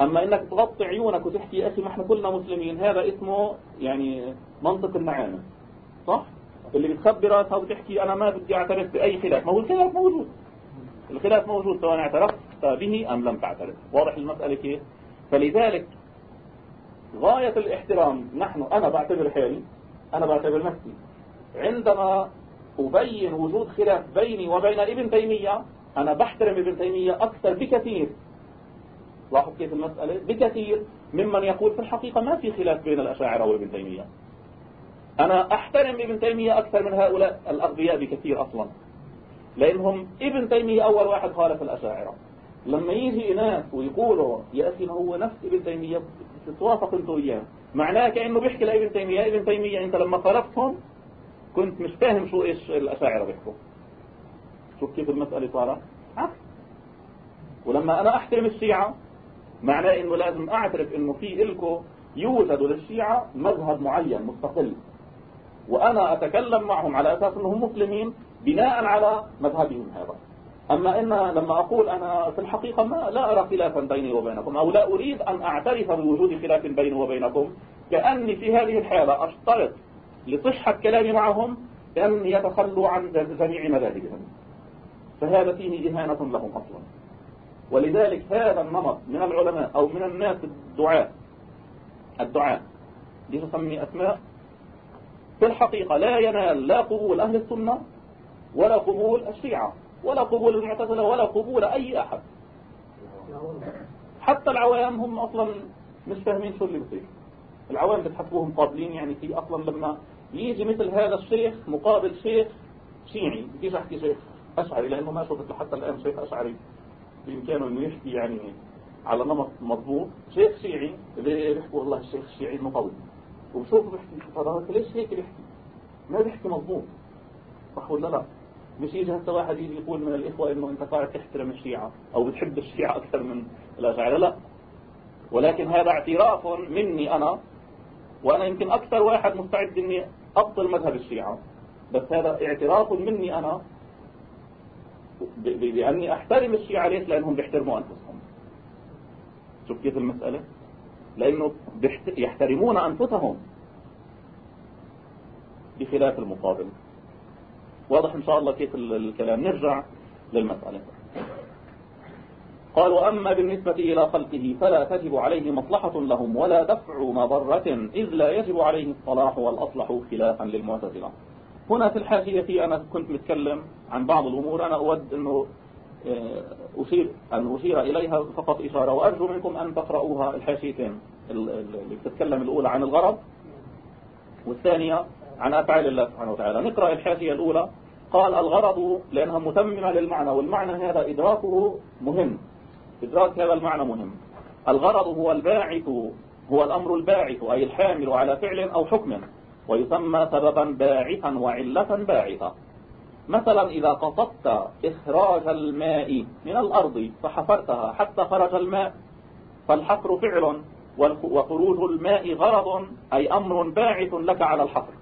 أما إنك تغطي عيونك وتحكي يا أخي ما إحنا كلنا مسلمين هذا اسمه يعني منطق النعامة صح؟ اللي بتخبي راسها وتحكي أنا ما بدي أعترف بأي خلاف ما هو الخلاف موجود. الخلاف موجود سواء اعترفت به أم لم تعترف. واضح المسألة كيف؟ فلذلك غاية الاحترام نحن أنا بعتبر حالي أنا بعتبر نفسي. عندما أبين وجود خلاف بيني وبين ابن تيمية أنا بحترم ابن تيمية أكثر بكثير. لاحظ كيف المسألة بكثير ممن يقول في الحقيقة ما في خلاف بين الأشاعرة وابن تيمية. أنا أحترم ابن تيمية أكثر من هؤلاء الأغبياء بكثير أصلا لأنهم ابن تيمية أول واحد خالف الأشاعرة. لما يجي ناس ويقولوا يا أخي ما هو نفس ابن تيمية تتوافق أنتوا وياه. معناه كأنه بيحكي لابن تيمية ابن تيمية أنت لما خالفتهم كنت مش فاهم شو إيش الأشاعرة بيحكوا. شوف كيف المسألة صارت. عكس. ولما أنا أحترم الشيعة معناه إنه لازم أعترف إنه في إلكو يوجد للشيعة مذهب معين مستقل. وأنا أتكلم معهم على أساس أنهم مسلمين بناء على مذهبهم هذا. أما إن لما أقول أنا في الحقيقة ما لا أرى خلافا بيني وبينكم أو لا أريد أن أعترف بوجود خلاف بيني وبينكم كأني في هذه الحالة أشترط لصحة كلامي معهم أن يتخلوا عن جميع مذاهبهم. فهذا فيه إهانة لهم أصلا. ولذلك هذا النمط من العلماء أو من الناس الدعاء الدعاء دي نسمي أسماء في الحقيقة لا ينال لا قبول أهل السنة ولا قبول الشيعة ولا قبول المعتزلة ولا قبول أي أحد. حتى العوام هم أصلا مش فاهمين شو اللي بصير العوام بتحسبوهم قابلين يعني في أصلا لما يجي مثل هذا الشيخ مقابل شيخ شيعي. بديش أحكي شيخ أشعري لأنه ما شفت حتى الآن شيخ أشعري. بإمكانه أنه يحكي يعني على نمط مضبوط. شيخ شيعي اللي بيحكوا والله الشيخ الشيعي المقوي وبشوفه بيحكي هذا ليش هيك بيحكي؟ ما بيحكي مضبوط. صح ولا لا؟ مش يجي هسه واحد يجي يقول من الإخوة إنه أنت قاعد تحترم الشيعة أو بتحب الشيعة أكثر من الأشاعرة لا. ولكن هذا اعتراف مني أنا وأنا يمكن أكثر واحد مستعد إني أبطل مذهب الشيعة. بس هذا اعتراف مني أنا بأني أحترم الشيعة ليش لأنهم بيحترموا أنفسهم. شوف كيف المسألة؟ لأنه يحترمون أنفسهم بخلاف المقابل. واضح إن شاء الله كيف الكلام. نرجع للمسألة. قال وأما بالنسبة إلى خلقه فلا تجب عليه مصلحة لهم ولا دفع مضرة إذ لا يجب عليه الصلاح والأصلح خلافا للمعتزلة. هنا في الحاشية أنا كنت متكلم عن بعض الأمور. أنا أود أنه أشير أن أشير إليها فقط إشارة وأرجو منكم أن تقرؤوها الحاشيتين اللي بتتكلم الأولى عن الغرض والثانية عن أفعال الله سبحانه وتعالى. نقرأ الحاشية الأولى. قال الغرض لأنها متممة للمعنى والمعنى هذا إدراكه مهم. إدراك هذا المعنى مهم. الغرض هو الباعث هو الأمر الباعث أي الحامل على فعل أو حكم. ويسمى سببا باعثا وعلة باعثة. مثلا إذا قصدت إخراج الماء من الأرض فحفرتها حتى خرج الماء فالحفر فعل وخروج الماء غرض أي أمر باعث لك على الحفر.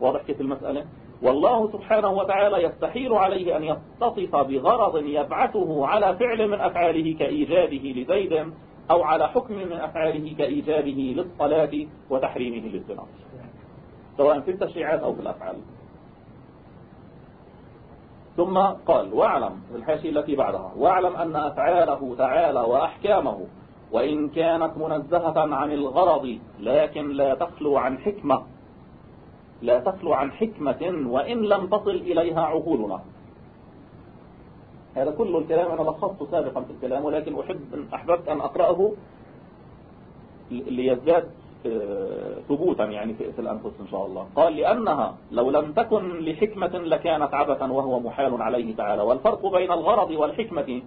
واضح كيف المسألة؟ والله سبحانه وتعالى يستحيل عليه أن يتصف بغرض يبعثه على فعل من أفعاله كإيجاده لزيد أو على حكم من أفعاله كإيجاده للصلاة وتحريمه للزنا. سواء في التشريعات أو في الأفعال. ثم قال واعلم الحاشية التي بعدها واعلم أن أفعاله تعالى وأحكامه وإن كانت منزهة عن الغرض لكن لا تخلو عن حكمة لا تخلو عن حكمة وإن لم تصل إليها عقولنا هذا كل الكلام أنا لخصته سابقا في الكلام ولكن أحب أحببت أن أقرأه ليزداد ثبوتا يعني في الأنفس إن شاء الله. قال لأنها لو لم تكن لحكمة لكانت عبثا وهو محال عليه تعالى. والفرق بين الغرض والحكمة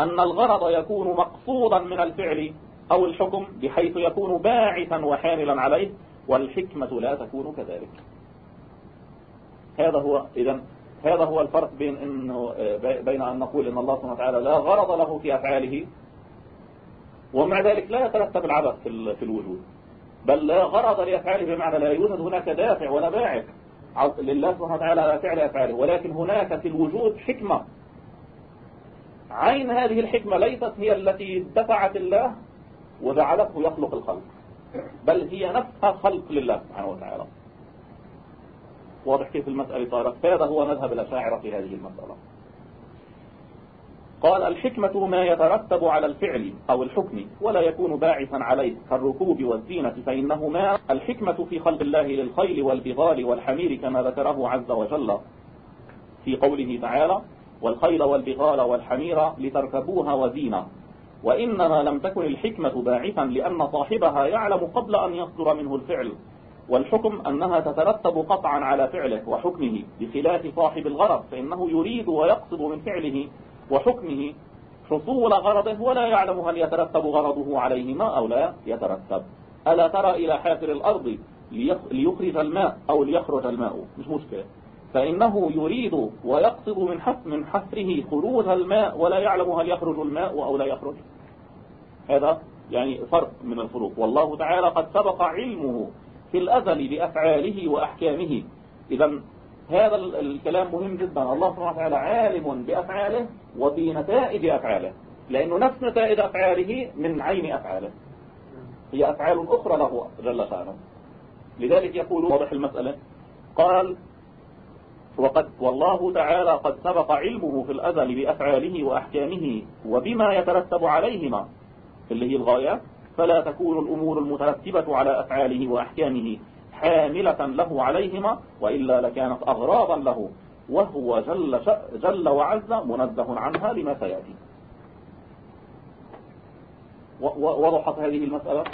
أن الغرض يكون مقصودا من الفعل أو الحكم بحيث يكون باعثا وحاملا عليه والحكمة لا تكون كذلك. هذا هو إذا هذا هو الفرق بين إنه بين أن نقول إن الله سبحانه وتعالى لا غرض له في أفعاله ومع ذلك لا يترتب العبث في الوجود. بل لا غرض لأفعاله بمعنى لا يوجد هناك دافع ولا باعث لله سبحانه وتعالى على فعل أفعاله. ولكن هناك في الوجود حكمة. عين هذه الحكمة ليست هي التي دفعت الله وجعلته يخلق الخلق بل هي نفسها خلق لله سبحانه وتعالى. واضح كيف المسألة صارت هذا هو مذهب الأشاعرة في هذه المسألة. قال الحكمة ما يترتب على الفعل أو الحكم ولا يكون باعثا عليه كالركوب والزينة فإنهما الحكمة في خلق الله للخيل والبغال والحمير كما ذكره عز وجل في قوله تعالى والخيل والبغال والحمير لتركبوها وزينة. وإنما لم تكن الحكمة باعثا لأن صاحبها يعلم قبل أن يصدر منه الفعل. والحكم أنها تترتب قطعا على فعله وحكمه بخلاف صاحب الغرض فإنه يريد ويقصد من فعله وحكمه حصول غرضه ولا يعلم هل يترتب غرضه عليهما أو لا يترتب. ألا ترى إلى حافر الأرض ليخرج الماء أو ليخرج الماء؟ مش مشكلة. فإنه يريد ويقصد من حف من حفره خروج الماء ولا يعلم هل يخرج الماء أو لا يخرج. هذا يعني فرق من الفروق والله تعالى قد سبق علمه في الأزل بأفعاله وأحكامه. إذا هذا الكلام مهم جدا. الله سبحانه وتعالى عالم بأفعاله وبنتائج أفعاله لأنه نفس نتائج أفعاله من عين أفعاله. هي أفعال أخرى له جل شأنه. لذلك يقول واضح المسألة قال وقد والله تعالى قد سبق علمه في الأزل بأفعاله وأحكامه وبما يترتب عليهما. اللي هي الغاية. فلا تكون الأمور المترتبة على أفعاله وأحكامه حاملة له عليهما وإلا لكانت أغراضا له. وهو جل, جل وعز منزه عنها لما سيأتي. وضحت هذه المسألة؟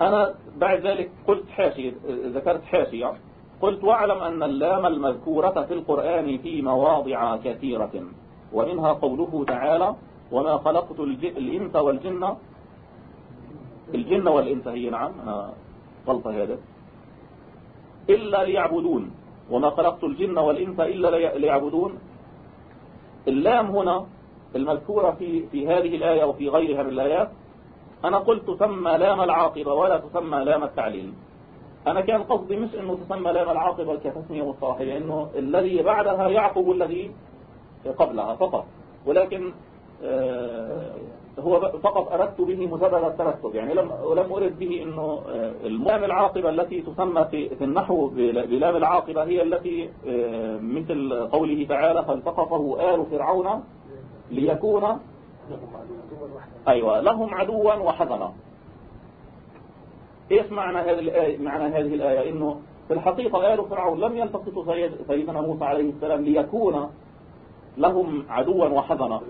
أنا بعد ذلك قلت حاشية ذكرت حاشية. قلت واعلم أن اللام المذكورة في القرآن في مواضع كثيرة ومنها قوله تعالى وما خلقت الإنس والجن الجن والإنس هي نعم. غلط هذا. إلا ليعبدون وما خلقت الجن والإنس إلا ليعبدون. اللام هنا المذكورة في في هذه الآية وفي غيرها من الآيات أنا قلت تسمى لام العاقبة ولا تسمى لام التعليل. أنا كان قصدي مش أنه تسمى لام العاقبة كتسمية مصطلحية أنه الذي بعدها يعقب الذي قبلها فقط. ولكن آه، هو فقط أردت به مجرد الترتب يعني لم ولم أرد به أنه آه، اللام العاقبة التي تسمى في, في النحو بلام العاقبة هي التي آه، مثل قوله تعالى فالتقطه آل فرعون ليكون أيوة لهم عدوا وحزنا. إيش معنى هذه الآية معنى هذه الآية؟ إنه في الحقيقة آل فرعون لم يلتقطوا سيدنا موسى عليه السلام ليكون لهم عدوا وحزنا.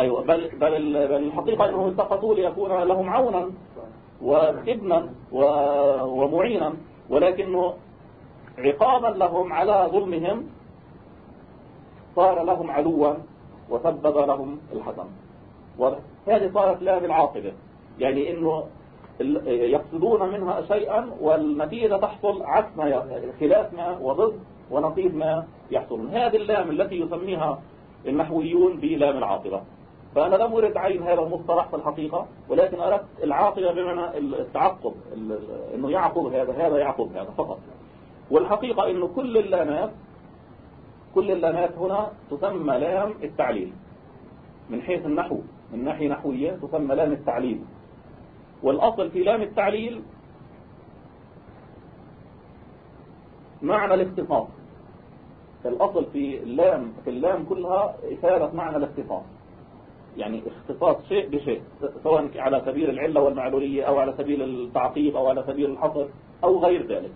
أيوة بل, بل, بل الحقيقة أنهم التقطوا ليكون لهم عونا وابنا ومعينا ولكنه عقابا لهم على ظلمهم صار لهم عدوا وسبب لهم الحزن. هذه صارت لام العاقبة يعني إنه يقصدون منها شيئا والنتيجة تحصل عكس ما خلاف ما وضد ونقيض ما يحصل. هذه اللام التي يسميها النحويون بلام العاقبة. فأنا لم أرد عين هذا المصطلح في الحقيقة ولكن أردت العاقبة بمعنى التعقب أنه يعقب هذا هذا يعقب هذا فقط. والحقيقة أنه كل اللامات كل اللامات هنا تسمى لام التعليل. من حيث النحو من ناحية نحوية تسمى لام التعليل. والأصل في لام التعليل معنى الاختصاص. الأصل في اللام في اللام كلها إفادة معنى الاختصاص. يعني اختصاص شيء بشيء سواء على سبيل العلة والمعلولية أو على سبيل التعقيب أو على سبيل الحصر أو غير ذلك.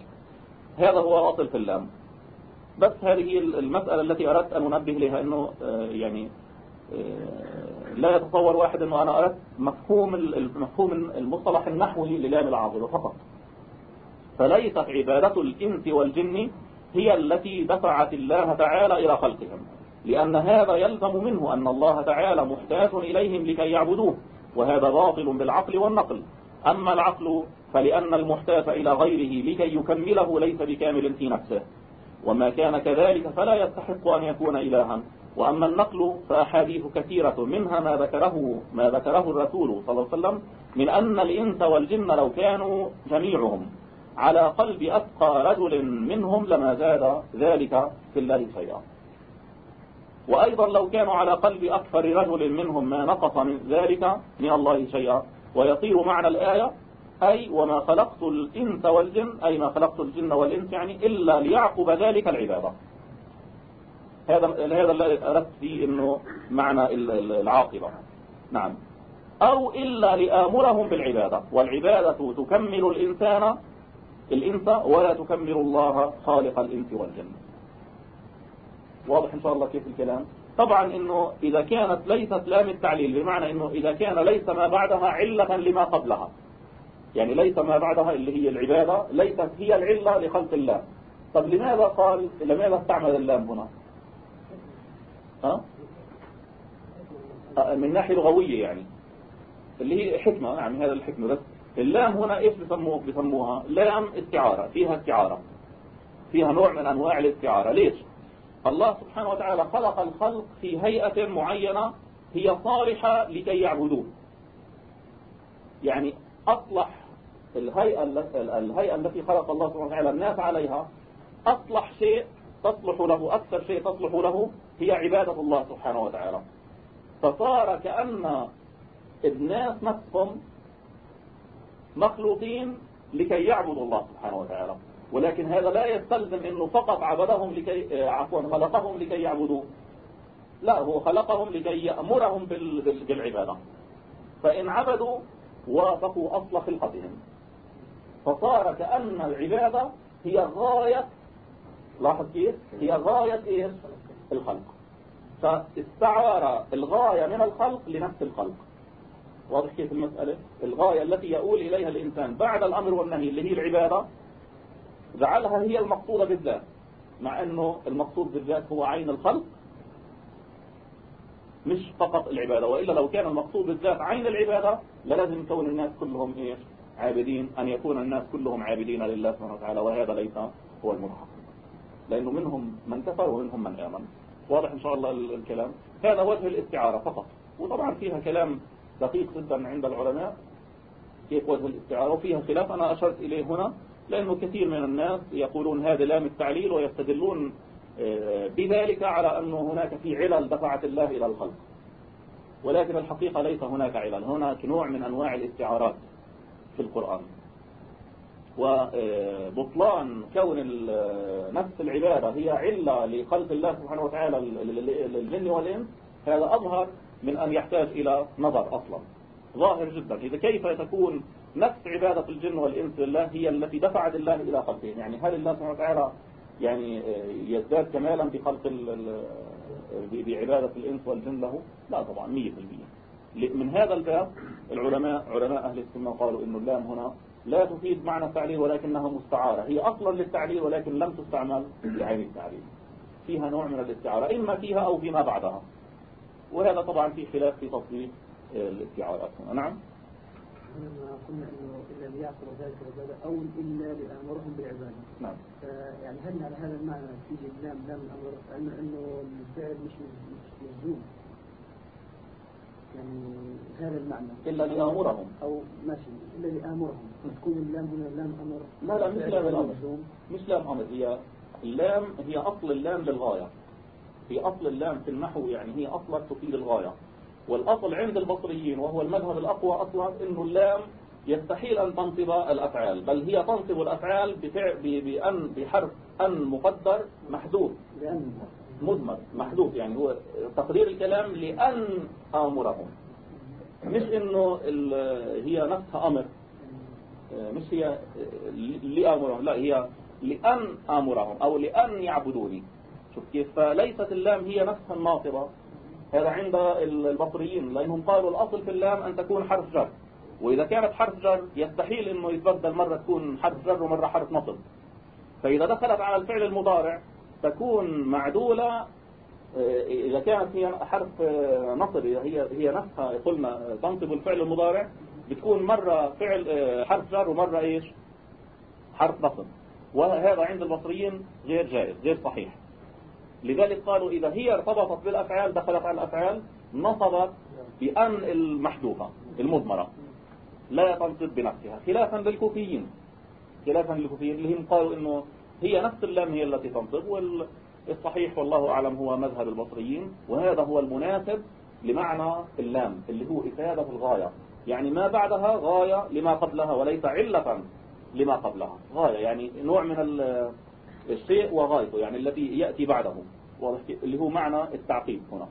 هذا هو الأصل في اللام. بس هذه المسألة التي أردت أن أنبه لها أنه آه، يعني آه، لا يتصور واحد أنه أنا أردت مفهوم المفهوم المصطلح النحوي للام العاقبة فقط. فليست عبادة الإنس والجن هي التي دفعت الله تعالى إلى خلقهم. لأن هذا يلزم منه أن الله تعالى محتاج إليهم لكي يعبدوه وهذا باطل بالعقل والنقل. أما العقل فلأن المحتاج إلى غيره لكي يكمله ليس بكامل في نفسه. وما كان كذلك فلا يستحق أن يكون إلها. وأما النقل فأحاديث كثيرة منها ما ذكره ما ذكره الرسول صلى الله عليه وسلم من أن الإنس والجن لو كانوا جميعهم على قلب أتقى رجل منهم لما زاد ذلك في الله شيئا وأيضا لو كانوا على قلب أكثر رجل منهم ما نقص من ذلك من الله شيئا. ويصير معنى الآية أي وما خلقت الإنس والجن أي ما خلقت الجن والإنس يعني إلا ليعقب ذلك العبادة. هذا هذا الذي أردت فيه إنه معنى العاقبة. نعم. أو إلا لآمرهم بالعبادة. والعبادة تكمل الإنسان الإنس ولا تكمل الله خالق الإنس والجن. واضح إن شاء الله كيف الكلام. طبعا إنه إذا كانت ليست لام التعليل بمعنى إنه إذا كان ليس ما بعدها علة لما قبلها. يعني ليس ما بعدها اللي هي العبادة ليست هي العلة لخلق الله. طب لماذا قال لماذا استعمل اللام هنا؟ ها؟ آه، من ناحية لغوية يعني. اللي هي حكمة يعني هذا الحكمة بس. اللام هنا إيش بسموه بسموها لام استعارة. فيها استعارة. فيها نوع من أنواع الاستعارة. ليش؟ الله سبحانه وتعالى خلق الخلق في هيئة معينة هي صالحة لكي يعبدوه. يعني أصلح الهيئة, الهيئة التي خلق الله سبحانه وتعالى الناس عليها أصلح شيء تصلح له أكثر شيء تصلح له هي عبادة الله سبحانه وتعالى. فصار كأن الناس نفسهم مخلوقين لكي يعبدوا الله سبحانه وتعالى. ولكن هذا لا يستلزم إنه فقط عبدهم لكي آه، عفوا خلقهم لكي يعبدوه لا هو خلقهم لكي يأمرهم بالعبادة. فإن عبدوا وافقوا أصل خلقتهم. فصار كأن العبادة هي غاية لاحظ كيف؟ هي غاية إيش؟ الخلق. فاستعار الغاية من الخلق لنفس الخلق. واضح كيف المسألة؟ الغاية التي يؤول إليها الإنسان بعد الأمر والنهي اللي هي العبادة جعلها هي المقصودة بالذات. مع أنه المقصود بالذات هو عين الخلق مش فقط العبادة. وإلا لو كان المقصود بالذات عين العبادة لازم يكون الناس كلهم إيش؟ عابدين أن يكون الناس كلهم عابدين لله سبحانه وتعالى وهذا ليس هو المحقق لأنه منهم من كفر ومنهم من آمن. واضح إن شاء الله الكلام. هذا وجه الاستعارة فقط. وطبعا فيها كلام دقيق جدا عند العلماء. كيف وجه الاستعارة؟ وفيها خلاف. أنا أشرت إليه هنا. لأنه كثير من الناس يقولون هذا لام التعليل ويستدلون آه، بذلك على أنه هناك في علل دفعت الله إلى الخلق. ولكن الحقيقة ليس هناك علل هناك نوع من أنواع الاستعارات في القرآن. وبطلان كون نفس العبادة هي علة لخلق الله سبحانه وتعالى للجن والإنس هذا أظهر من أن يحتاج إلى نظر أصلا. ظاهر جدا. إذا كيف تكون نفس عبادة الجن والإنس لله هي التي دفعت الله إلى خلقهم يعني هل الله سبحانه وتعالى يعني يزداد كمالا بخلق بعبادة الإنس والجن له؟ لا طبعا مية في المية. من هذا الباب العلماء علماء أهل السنة قالوا إن اللام هنا لا تفيد معنى التعليل ولكنها مستعارة. هي أصلا للتعليل ولكن لم تستعمل بعين التعليل. فيها نوع من الاستعارة إما فيها أو فيما بعدها. وهذا طبعا في خلاف في تصديق الاستعارات نعم. لما قلنا إنه الا ليعصر ذلك العباده أو إلا لأمرهم بالعبادة. نعم. يعني هل على هذا المعنى لام لام الامر أنه الفعل مش مش ملزوم يعني هذا المعنى. إلا لآمرهم. أو ماشي. إلا لآمرهم. تكون اللام هنا لام أمر لا لا مش لام الأمر. مش لام أمر. هي اللام هي أصل اللام للغاية. هي أصل اللام في النحو يعني هي أصلا تفيد الغاية. والأصل عند البصريين وهو المذهب الأقوى أصلا إنه اللام يستحيل أن تنصب الأفعال بل هي تنصب الأفعال بأن بحرف أن مقدر محذوف مضمر محذوف يعني هو تقدير الكلام لأن آمرهم. مش إنه هي نفسها أمر. مش هي لآمرهم لا هي لأن آمرهم أو لأن يعبدوني. شوف كيف فليست اللام هي نفسها الناصبة. هذا عند البصريين لأنهم قالوا الأصل في اللام أن تكون حرف جر. وإذا كانت حرف جر يستحيل أنه يتبدل مرة تكون حرف جر ومرة حرف نصب. فإذا دخلت على الفعل المضارع تكون معدولة آه، إذا كانت هي حرف آه، نصب هي هي نفسها قلنا تنصب الفعل المضارع بتكون مرة فعل آه، حرف جر ومرة إيش؟ حرف نصب. وهذا عند البصريين غير جائز غير صحيح. لذلك قالوا إذا هي ارتبطت بالأفعال دخلت على الأفعال نصبت بأن المحذوفة المضمرة. لا تنصب بنفسها. خلافا للكوفيين. خلافا للكوفيين اللي هم قالوا إنه هي نفس اللام هي التي تنطق والصحيح والله أعلم هو مذهب البصريين وهذا هو المناسب لمعنى اللام اللي هو إفادة الغاية. يعني ما بعدها غاية لما قبلها وليس علة لما قبلها. غاية يعني نوع من الشيء وغايته يعني الذي يأتي بعده. اللي هو معنى التعقيب هنا.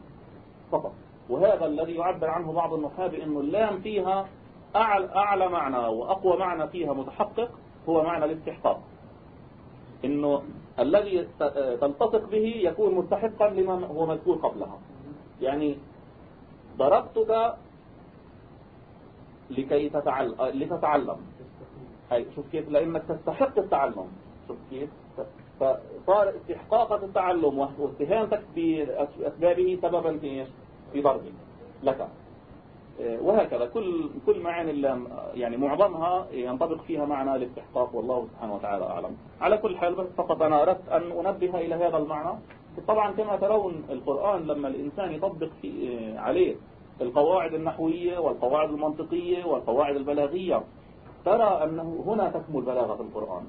فقط. وهذا الذي يعبر عنه بعض النحاة بأنه اللام فيها أعلى, أعلى معنى وأقوى معنى فيها متحقق هو معنى الاستحقاق. انه الذي تلتصق به يكون مستحقا لما هو مذكور قبلها. يعني ضربتك لكي تتعلم لتتعلم. شوف كيف؟ لأنك تستحق التعلم. شوف كيف؟ فصار استحقاقك التعلم واستهانتك بأسبابه سببا في ضربك لك. وهكذا. كل كل معاني اللام يعني معظمها ينطبق فيها معنى الاستحقاق والله سبحانه وتعالى أعلم. على كل حال فقط أنا أردت أن أنبه إلى هذا المعنى. طبعا كما ترون القرآن لما الإنسان يطبق في عليه القواعد النحوية والقواعد المنطقية والقواعد البلاغية ترى أنه هنا تكمل بلاغة القرآن.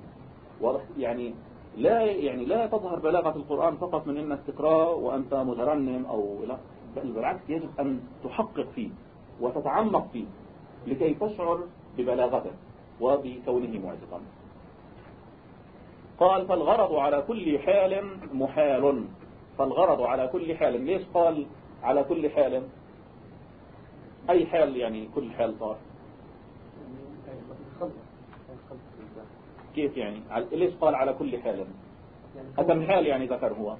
يعني لا يعني لا تظهر بلاغة القرآن فقط من أنك تقرأ وأنت مترنم أو لا بل بالعكس يجب أن تحقق فيه وتتعمق فيه لكي تشعر ببلاغته وبكونه معجزا قال فالغرض على كل حال محال. فالغرض على كل حال ليش قال على كل حال؟ أي حال يعني كل حال صار كيف يعني؟ ليش قال على كل حال. أكم حال يعني ذكر هو.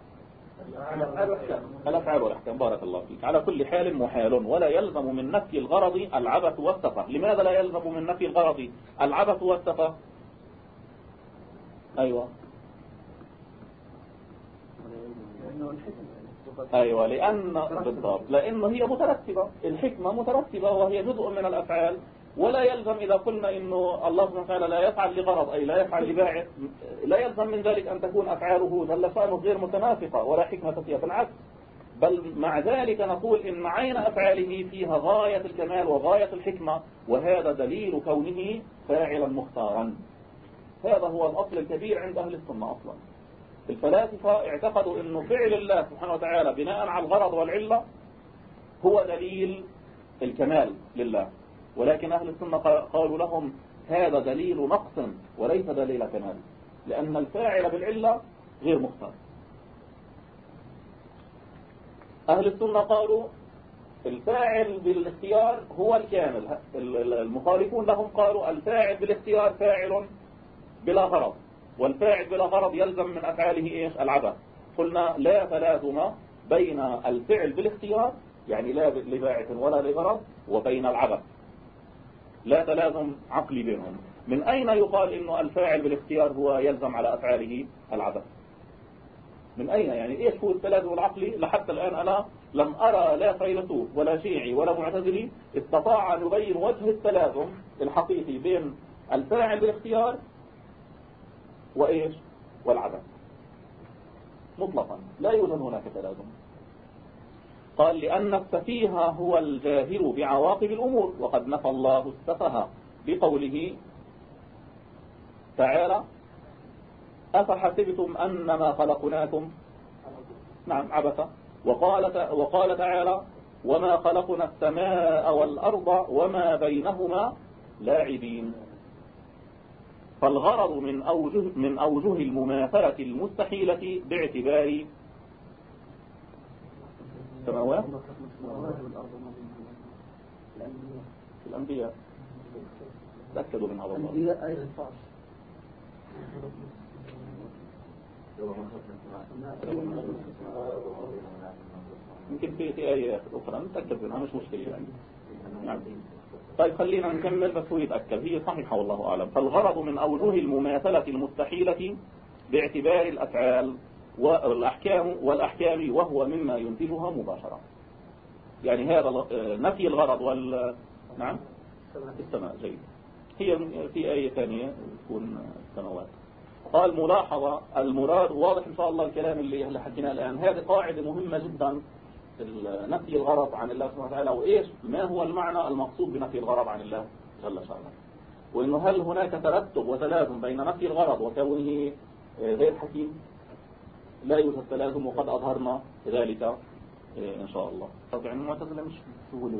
الأفعال والأحكام بارك الله فيك. على كل حال محال ولا يلزم من نفي الغرض العبث والسفة. لماذا لا يلزم من نفي الغرض العبث والسفة؟ أيوة. أيوة لأن بالضبط. لأنه هي مترتبة. الحكمة مترتبة وهي جزء من الأفعال. ولا يلزم إذا قلنا إنه الله سبحانه وتعالى لا يفعل لغرض أي لا يفعل لباعث لا يلزم من ذلك أن تكون أفعاله شأنه غير متنافقة ولا حكمة فيها بالعكس. بل مع ذلك نقول إن عين أفعاله فيها غاية الكمال وغاية الحكمة وهذا دليل كونه فاعلا مختارا. هذا هو الأصل الكبير عند أهل السنة أصلا. الفلاسفة اعتقدوا أنه فعل الله سبحانه وتعالى بناء على الغرض والعلة هو دليل الكمال لله. ولكن أهل السنة قالوا لهم هذا دليل نقص وليس دليل كمال لأن الفاعل بالعلة غير مختار. أهل السنة قالوا الفاعل بالاختيار هو الكامل. المخالفون لهم قالوا الفاعل بالاختيار فاعل بلا غرض والفاعل بلا غرض يلزم من أفعاله إيش؟ العبث قلنا لا تلازم بين الفعل بالاختيار يعني لا لباعث ولا لغرض وبين العبث لا تلازم عقلي بينهم. من أين يقال إنه الفاعل بالاختيار هو يلزم على أفعاله العبث من أين يعني؟ إيش هو التلازم العقلي؟ لحتى الآن أنا لم أرى لا فيلسوف ولا شيعي ولا معتزلي استطاع أن يبين وجه التلازم الحقيقي بين الفاعل بالاختيار وإيش؟ والعبث مطلقا. لا يوجد هناك تلازم. قال لأن السفيه هو الجاهل بعواقب الأمور وقد نفى الله السفه بقوله تعالى أفحسبتم أنما خلقناكم؟ نعم عبثا وقال, وقال تعالى وما خلقنا السماء والأرض وما بينهما لاعبين. فالغرض من أوجه, من أوجه المماثلة المستحيلة باعتبار السماوات؟ الأنبياء. تأكدوا من هذا الله. يمكن في في آية أخرى. نتأكد منها مش مشكلة يعني. نعم. طيب خلينا نكمل بس هو يتأكد. هي صحيحة والله أعلم. فالغرض من أوجه المماثلة المستحيلة باعتبار الأفعال. والأحكام والأحكام وهو مما ينتجها مباشرة. يعني هذا نفي الغرض وال نعم؟ السماء. جيد. هي في آية ثانية تكون السماوات. قال ملاحظة المراد واضح إن شاء الله الكلام اللي حكيناه الآن. هذه قاعدة مهمة جدا نفي الغرض عن الله سبحانه وتعالى وإيش؟ ما هو المعنى المقصود بنفي الغرض عن الله جل شأنه وإنه هل هناك ترتب وتلازم بين نفي الغرض وكونه غير حكيم؟ لا يوجد تلازم وقد أظهرنا ذلك إن شاء الله. طب يعني المعتزلة مش سهولة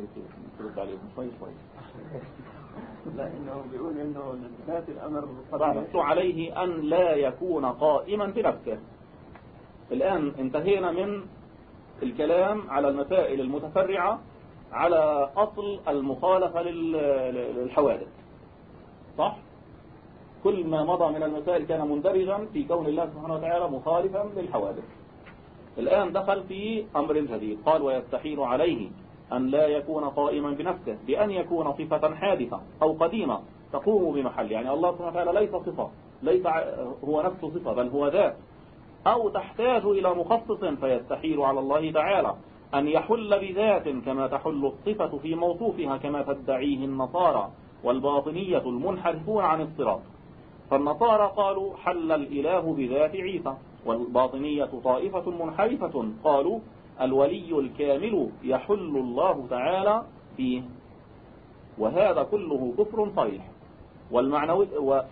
ترد عليهم. شوي شوي لا إنه بيقول إنه ذات الأمر عليه أن لا يكون قائما بنفسه الآن انتهينا من الكلام على المسائل المتفرعة على أصل المخالفة للحوادث. صح؟ كل ما مضى من المسائل كان مندرجا في كون الله سبحانه وتعالى مخالفا للحوادث. الآن دخل في أمر جديد. قال ويستحيل عليه أن لا يكون قائما بنفسه بأن يكون صفة حادثة أو قديمة تقوم بمحل. يعني الله سبحانه وتعالى ليس صفة ليس هو نفس صفة بل هو ذات. أو تحتاج إلى مخصص فيستحيل على الله تعالى أن يحل بذات كما تحل الصفة في موصوفها كما تدعيه النصارى والباطنية المنحرفون عن الصراط. فالنصارى قالوا حل الإله بذات عيسى والباطنية طائفة منحرفة. قالوا الولي الكامل يحل الله تعالى فيه وهذا كله كفر صريح. والمعنوي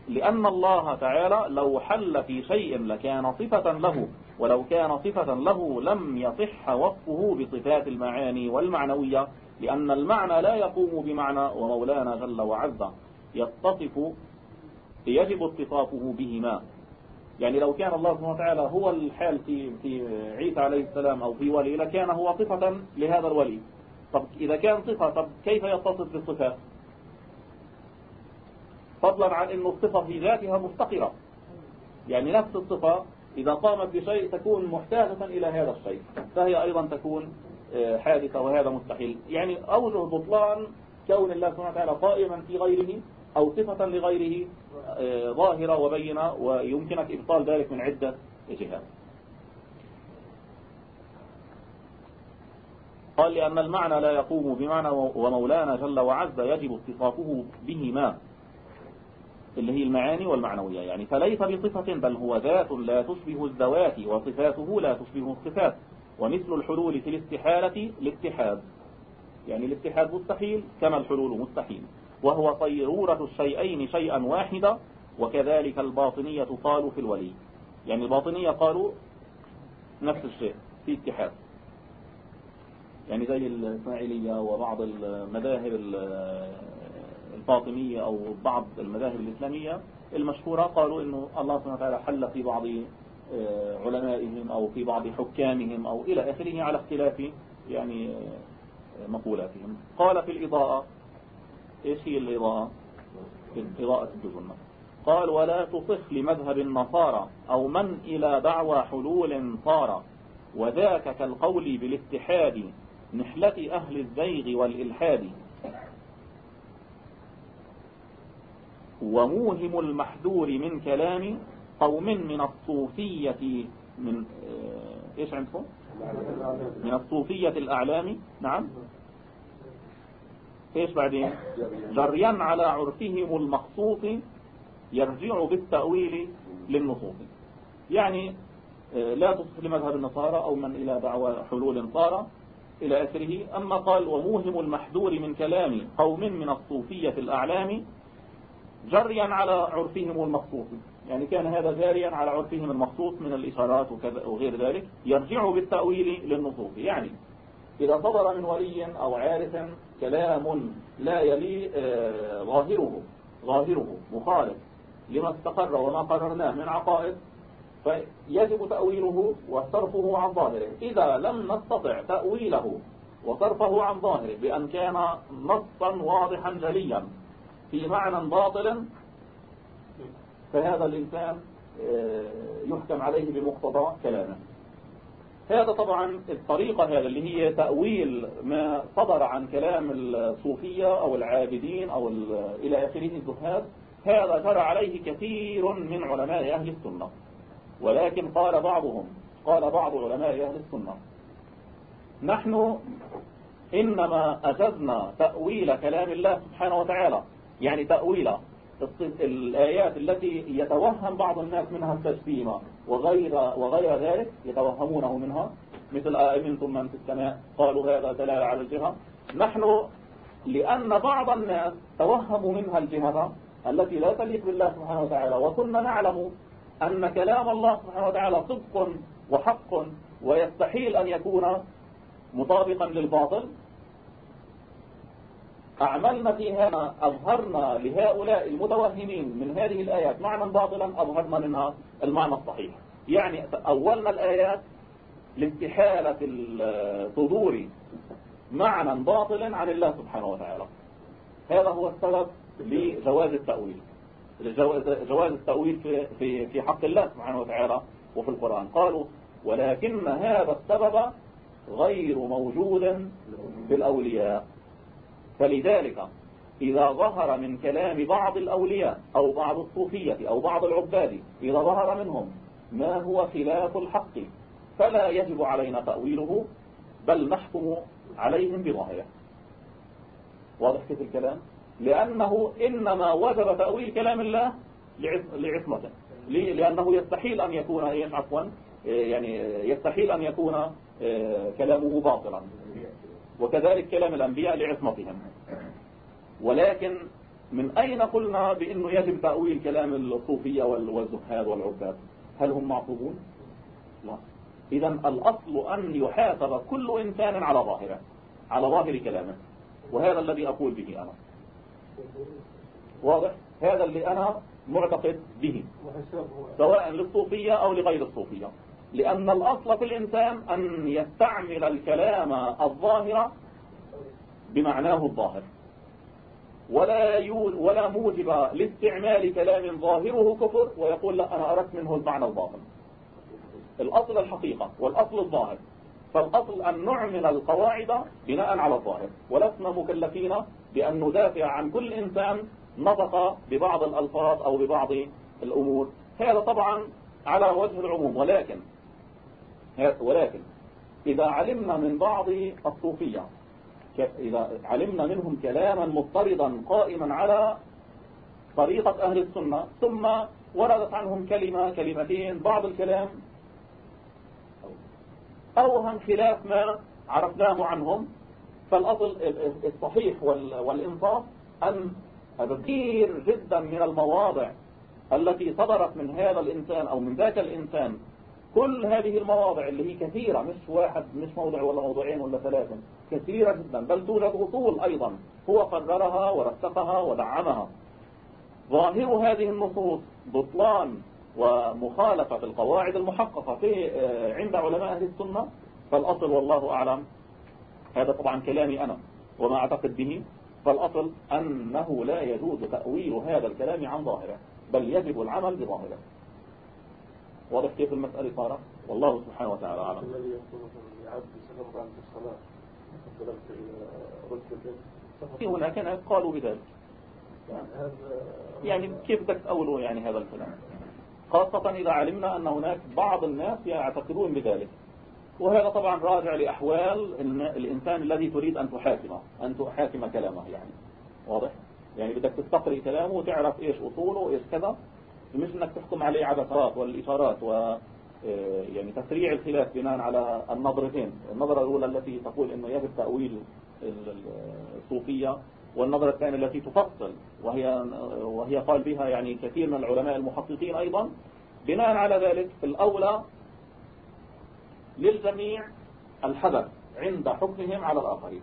لأن الله تعالى لو حل في شيء لكان صفة له ولو كان صفة له لم يصح وصفه بصفات المعاني والمعنوية لأن المعنى لا يقوم بمعنى ومولانا جل وعز يتصف يجب اتصافه بهما. يعني لو كان الله سبحانه وتعالى هو الحال في في عيسى عليه السلام أو في ولي لكان هو صفة لهذا الولي. طب إذا كان صفة طب كيف يتصف بالصفات فضلا عن أن الصفة في ذاتها مفتقرة يعني نفس الصفة إذا قامت بشيء تكون محتاجة إلى هذا الشيء. فهي أيضا تكون آه، حادثة وهذا مستحيل. يعني أوجه بطلان كون الله سبحانه وتعالى قائما في غيره. أو صفة لغيره آه، ظاهرة وبينة ويمكنك إبطال ذلك من عدة جهات. قال لأن المعنى لا يقوم بمعنى ومولانا جل وعز يجب اتصافه بهما اللي هي المعاني والمعنوية. يعني فليس بصفة بل هو ذات لا تشبه الذوات وصفاته لا تشبه الصفات. ومثل الحلول في الاستحالة الاتحاد يعني الاتحاد مستحيل كما الحلول مستحيل. وهو صيرورة الشيئين شيئا واحدا وكذلك الباطنية قالوا في الولي. يعني الباطنية قالوا نفس الشيء في اتحاد. يعني زي الإسماعيلية وبعض المذاهب الفاطمية أو بعض المذاهب الإسلامية المشهورة قالوا إنه الله سبحانه وتعالى حل في بعض آه، علمائهم أو في بعض حكامهم أو إلى آخره على اختلاف يعني آه، مقولاتهم. قال في الإضاءة إيش هي الإضاءة إضاءة الدجنة قال ولا تصخ لمذهب النصارى أو من إلى دعوى حلول صار. وذاك كالقول بالاتحاد نحلة أهل الزيغ والإلحاد. وموهم المحذور من كلام قوم من الصوفية من آه، إيش عندكم؟ من الصوفية الأعلام. نعم. إيش بعدين؟ جريا على عرفهم المخصوص يرجع بالتأويل للنصوص. يعني آه، لا تصف لمذهب النصارى أو من إلى دعوى حلول صار إلى آخره أما قال وموهم المحذور من كلام قوم من الصوفية الأعلام جريا على عرفهم المخصوص يعني كان هذا جاريا على عرفهم المخصوص من الإشارات وغير ذلك يرجع بالتأويل للنصوص. يعني إذا صدر من ولي أو عارف كلام لا يلي آه، ظاهره ظاهره مخالف لما استقر وما قررناه من عقائد فيجب تأويله وصرفه عن ظاهره. إذا لم نستطع تأويله وصرفه عن ظاهره بأن كان نصا واضحا جليا في معنى باطل فهذا الإنسان آه، يحكم عليه بمقتضى كلامه. هذا طبعا الطريقة هذا اللي هي تأويل ما صدر عن كلام الصوفية أو العابدين أو إلى آخره الزهاد. هذا جرى عليه كثير من علماء أهل السنة. ولكن قال بعضهم قال بعض علماء أهل السنة نحن إنما أجزنا تأويل كلام الله سبحانه وتعالى. يعني تأويل الآيات التي يتوهم بعض الناس منها التجسيم وغير, وغير ذلك يتوهمونه منها مثل آمنتم من في السماء قالوا هذا دلالة على الجهة. نحن لأن بعض الناس توهموا منها الجهة التي لا تليق بالله سبحانه وتعالى وكنا نعلم أن كلام الله سبحانه وتعالى صدق وحق ويستحيل أن يكون مطابقا للباطل. أعملنا في هذا أظهرنا لهؤلاء المتوهمين من هذه الآيات معنى باطلا أظهرنا منها المعنى الصحيح. يعني أولنا الآيات لاستحالة الصدور معنى باطل عن الله سبحانه وتعالى. هذا هو السبب لجواز التأويل جواز التأويل في, في, في حق الله سبحانه وتعالى وفي القرآن. قالوا ولكن هذا السبب غير موجود في الأولياء. فلذلك إذا ظهر من كلام بعض الأولياء أو بعض الصوفية أو بعض العباد إذا ظهر منهم ما هو خلاف الحق فلا يجب علينا تأويله بل نحكم عليهم بظاهره. واضح كيف الكلام؟ لأنه إنما وجب تأويل كلام الله لعصمته. لأنه يستحيل أن يكون عفوا يعني يستحيل أن يكون آه، كلامه باطلا. وكذلك كلام الأنبياء لعصمتهم. ولكن من أين قلنا بأنه يجب تأويل كلام الصوفية والزهاد والعباد؟ هل هم معصوبون لا. إذا الأصل أن يحاسب كل إنسان على ظاهره على ظاهر كلامه. وهذا الذي أقول به أنا. واضح؟ هذا اللي أنا معتقد به. سواء للصوفية أو لغير الصوفية. لأن الأصل في الإنسان أن يستعمل الكلام الظاهر بمعناه الظاهر. ولا ولا موجب لاستعمال كلام ظاهره كفر ويقول لا أنا أردت منه المعنى الباطن الأصل الحقيقة والأصل الظاهر. فالأصل أن نعمل القواعد بناء على الظاهر. ولسنا مكلفين بأن ندافع عن كل إنسان نطق ببعض الألفاظ أو ببعض الأمور. هذا طبعا على وجه العموم. ولكن ولكن إذا علمنا من بعض الصوفية إذا علمنا منهم كلاما مضطردا قائما على طريقة أهل السنة ثم وردت عنهم كلمة كلمتين بعض الكلام أوهم خلاف ما عرفناه عنهم فالأصل الصحيح والإنصاف أن كثير جدا من المواضع التي صدرت من هذا الإنسان أو من ذاك الإنسان كل هذه المواضع اللي هي كثيرة مش واحد مش موضع ولا موضوعين ولا ثلاثة كثيرة جدا بل توجد أصول أيضا. هو قررها ورسخها ودعمها. ظاهر هذه النصوص بطلان ومخالفة القواعد المحققة في آه، عند علماء أهل السنة. فالأصل والله أعلم هذا طبعا كلامي أنا وما أعتقد به. فالأصل أنه لا يجوز تأويل هذا الكلام عن ظاهره بل يجب العمل بظاهره. واضح كيف المسألة صارت؟ والله سبحانه وتعالى أعلم. الذي يكون يعد سنة عن الصلاة في هناك ناس قالوا بذلك. يعني كيف بدك تأولوا يعني هذا الكلام؟ خاصة إذا علمنا أن هناك بعض الناس يعتقدون بذلك. وهذا طبعا راجع لأحوال الإنسان الذي تريد أن تحاكمه أن تحاكم كلامه يعني. واضح؟ يعني بدك تستقري كلامه وتعرف إيش أصوله وإيش كذا. مش انك تحكم عليه عبثات والإشارات و آه، يعني تسريع الخلاف بناء على النظرتين. النظرة الأولى التي تقول أنه يجب تأويل الصوفية والنظرة الثانية التي تفصل وهي وهي قال بها يعني كثير من العلماء المحققين أيضا. بناء على ذلك الأولى للجميع الحذر عند حكمهم على الآخرين.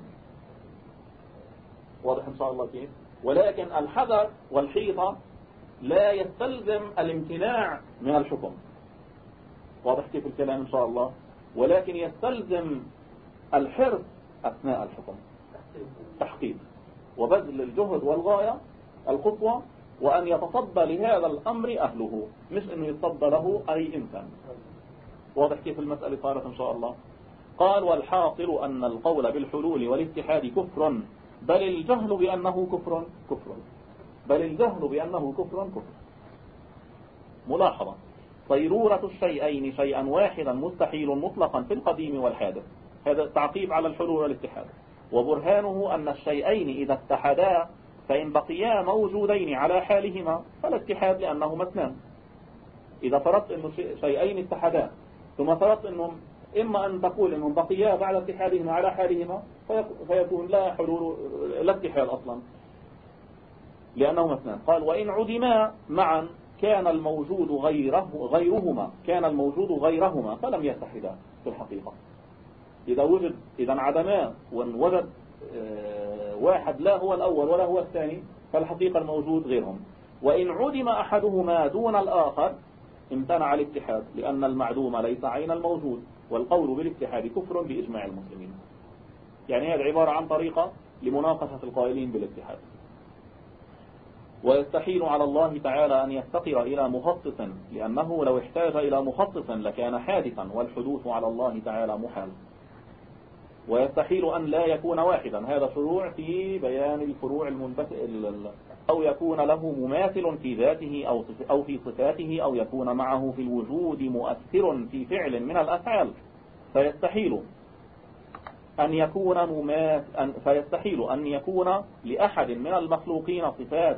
واضح إن شاء الله كيف؟ ولكن الحذر والحيطة لا يستلزم الامتناع من الحكم. واضح كيف الكلام إن شاء الله؟ ولكن يستلزم الحرص أثناء الحكم. تحقيق. وبذل الجهد والغاية الخطوة وأن يتصدى لهذا الأمر أهله مش أنه يتصدى له أي إنسان. واضح كيف المسألة صارت إن شاء الله؟ قال والحاصل أن القول بالحلول والاتحاد كفر بل الجهل بأنه كفر كفر. بل الجهل بأنه كفر كفر. ملاحظة. صيرورة الشيئين شيئا واحدا مستحيل مطلقا في القديم والحادث. هذا تعقيب على الحلول والاتحاد. وبرهانه أن الشيئين إذا اتحدا فإن بقيا موجودين على حالهما فلا اتحاد لأنهما اثنان. إذا فرضت أنه شيئين اتحدا ثم فرضت أنهم إما أن تقول أنهم بقيا بعد اتحادهما على حالهما فيكون لا حلول لا اتحاد أصلا. لأنهما اثنان. قال وإن عدما معا كان الموجود غيره غيرهما كان الموجود غيرهما فلم يتحدا في الحقيقة. إذا وجد إذا انعدما ووجد آه، واحد لا هو الأول ولا هو الثاني فالحقيقة الموجود غيرهم. وإن عدم أحدهما دون الآخر امتنع الاتحاد لأن المعدوم ليس عين الموجود والقول بالاتحاد كفر بإجماع المسلمين. يعني هذه عبارة عن طريقة لمناقشة القائلين بالاتحاد. ويستحيل على الله تعالى أن يفتقر إلى مخصص لأنه لو احتاج إلى مخصص لكان حادثا والحدوث على الله تعالى محال. ويستحيل أن لا يكون واحدا. هذا شروع في بيان الفروع المنبثق أو يكون له مماثل في ذاته أو أو في صفاته أو يكون معه في الوجود مؤثر في فعل من الأفعال. فيستحيل أن يكون مماثل فيستحيل أن يكون لأحد من المخلوقين صفات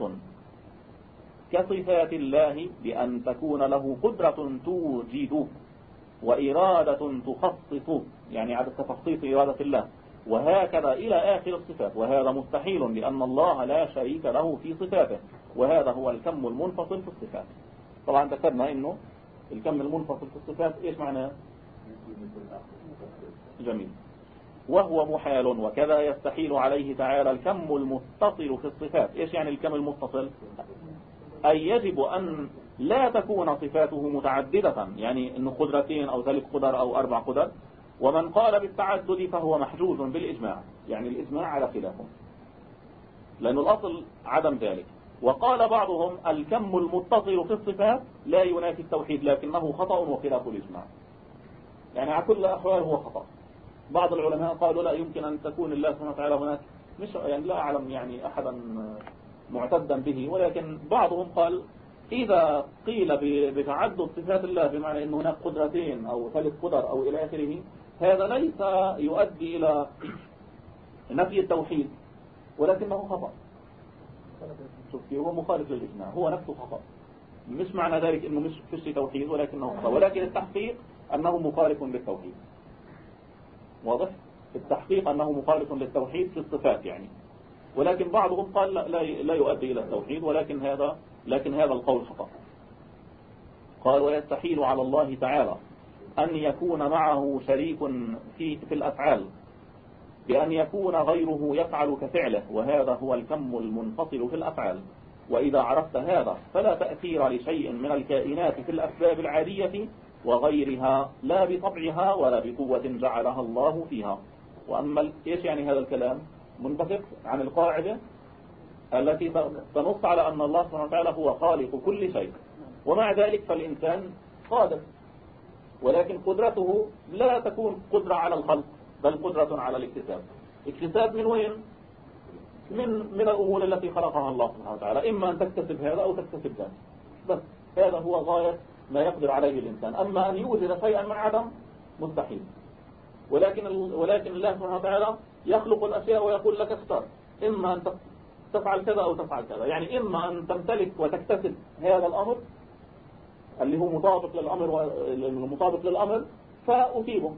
كصفات الله بأن تكون له قدرة توجد وإرادة تخصص يعني على تخصيص إرادة الله. وهكذا إلى آخر الصفات. وهذا مستحيل لأن الله لا شريك له في صفاته. وهذا هو الكم المنفصل في الصفات. طبعا ذكرنا إنه الكم المنفصل في الصفات إيش معناه جميل. وهو محال وكذا يستحيل عليه تعالى الكم المتصل في الصفات. إيش يعني الكم المتصل؟ أي يجب أن لا تكون صفاته متعددة يعني أنه قدرتين أو ثلاث قدر أو أربع قدر. ومن قال بالتعدد فهو محجوز بالإجماع يعني الإجماع على خلافه. لأن الأصل عدم ذلك. وقال بعضهم الكم المتصل في الصفات لا ينافي التوحيد لكنه خطأ وخلاف الإجماع. يعني على كل الأحوال هو خطأ. بعض العلماء قالوا لا يمكن أن تكون الله سبحانه وتعالى هناك. مش يعني لا أعلم يعني أحدا معتدا به ولكن بعضهم قال إذا قيل بتعدد صفات الله بمعنى أن هناك قدرتين أو ثالث قدر أو إلى آخره هذا ليس يؤدي إلى نفي التوحيد ولكنه خطأ. هو مخالف للإجماع هو نفسه خطأ. مش معنى ذلك أنه مش فيش توحيد ولكنه خطأ. ولكن التحقيق أنه مخالف للتوحيد. واضح؟ التحقيق أنه مخالف للتوحيد في الصفات يعني. ولكن بعضهم قال لا, لا, يؤدي إلى التوحيد ولكن هذا لكن هذا القول خطأ قال ويستحيل على الله تعالى أن يكون معه شريك في, في الأفعال بأن يكون غيره يفعل كفعله وهذا هو الكم المنفصل في الأفعال. وإذا عرفت هذا فلا تأثير لشيء من الكائنات في الأسباب العادية وغيرها لا بطبعها ولا بقوة جعلها الله فيها. وأما إيش يعني هذا الكلام؟ منبثق عن القاعدة التي تنص على أن الله سبحانه وتعالى هو خالق كل شيء. ومع ذلك فالإنسان قادر ولكن قدرته لا تكون قدرة على الخلق بل قدرة على الاكتساب. اكتساب من وين؟ من من الأمور التي خلقها الله سبحانه وتعالى. إما أن تكتسب هذا أو تكتسب ذلك بس هذا هو غاية ما يقدر عليه الإنسان. أما أن يوجد شيئا من عدم مستحيل. ولكن ولكن الله سبحانه وتعالى يخلق الأشياء ويقول لك اختار. إما أن تفعل كذا أو تفعل كذا. يعني إما أن تمتلك وتكتسب هذا الأمر اللي هو مطابق للأمر المطابق للأمر فأثيبه.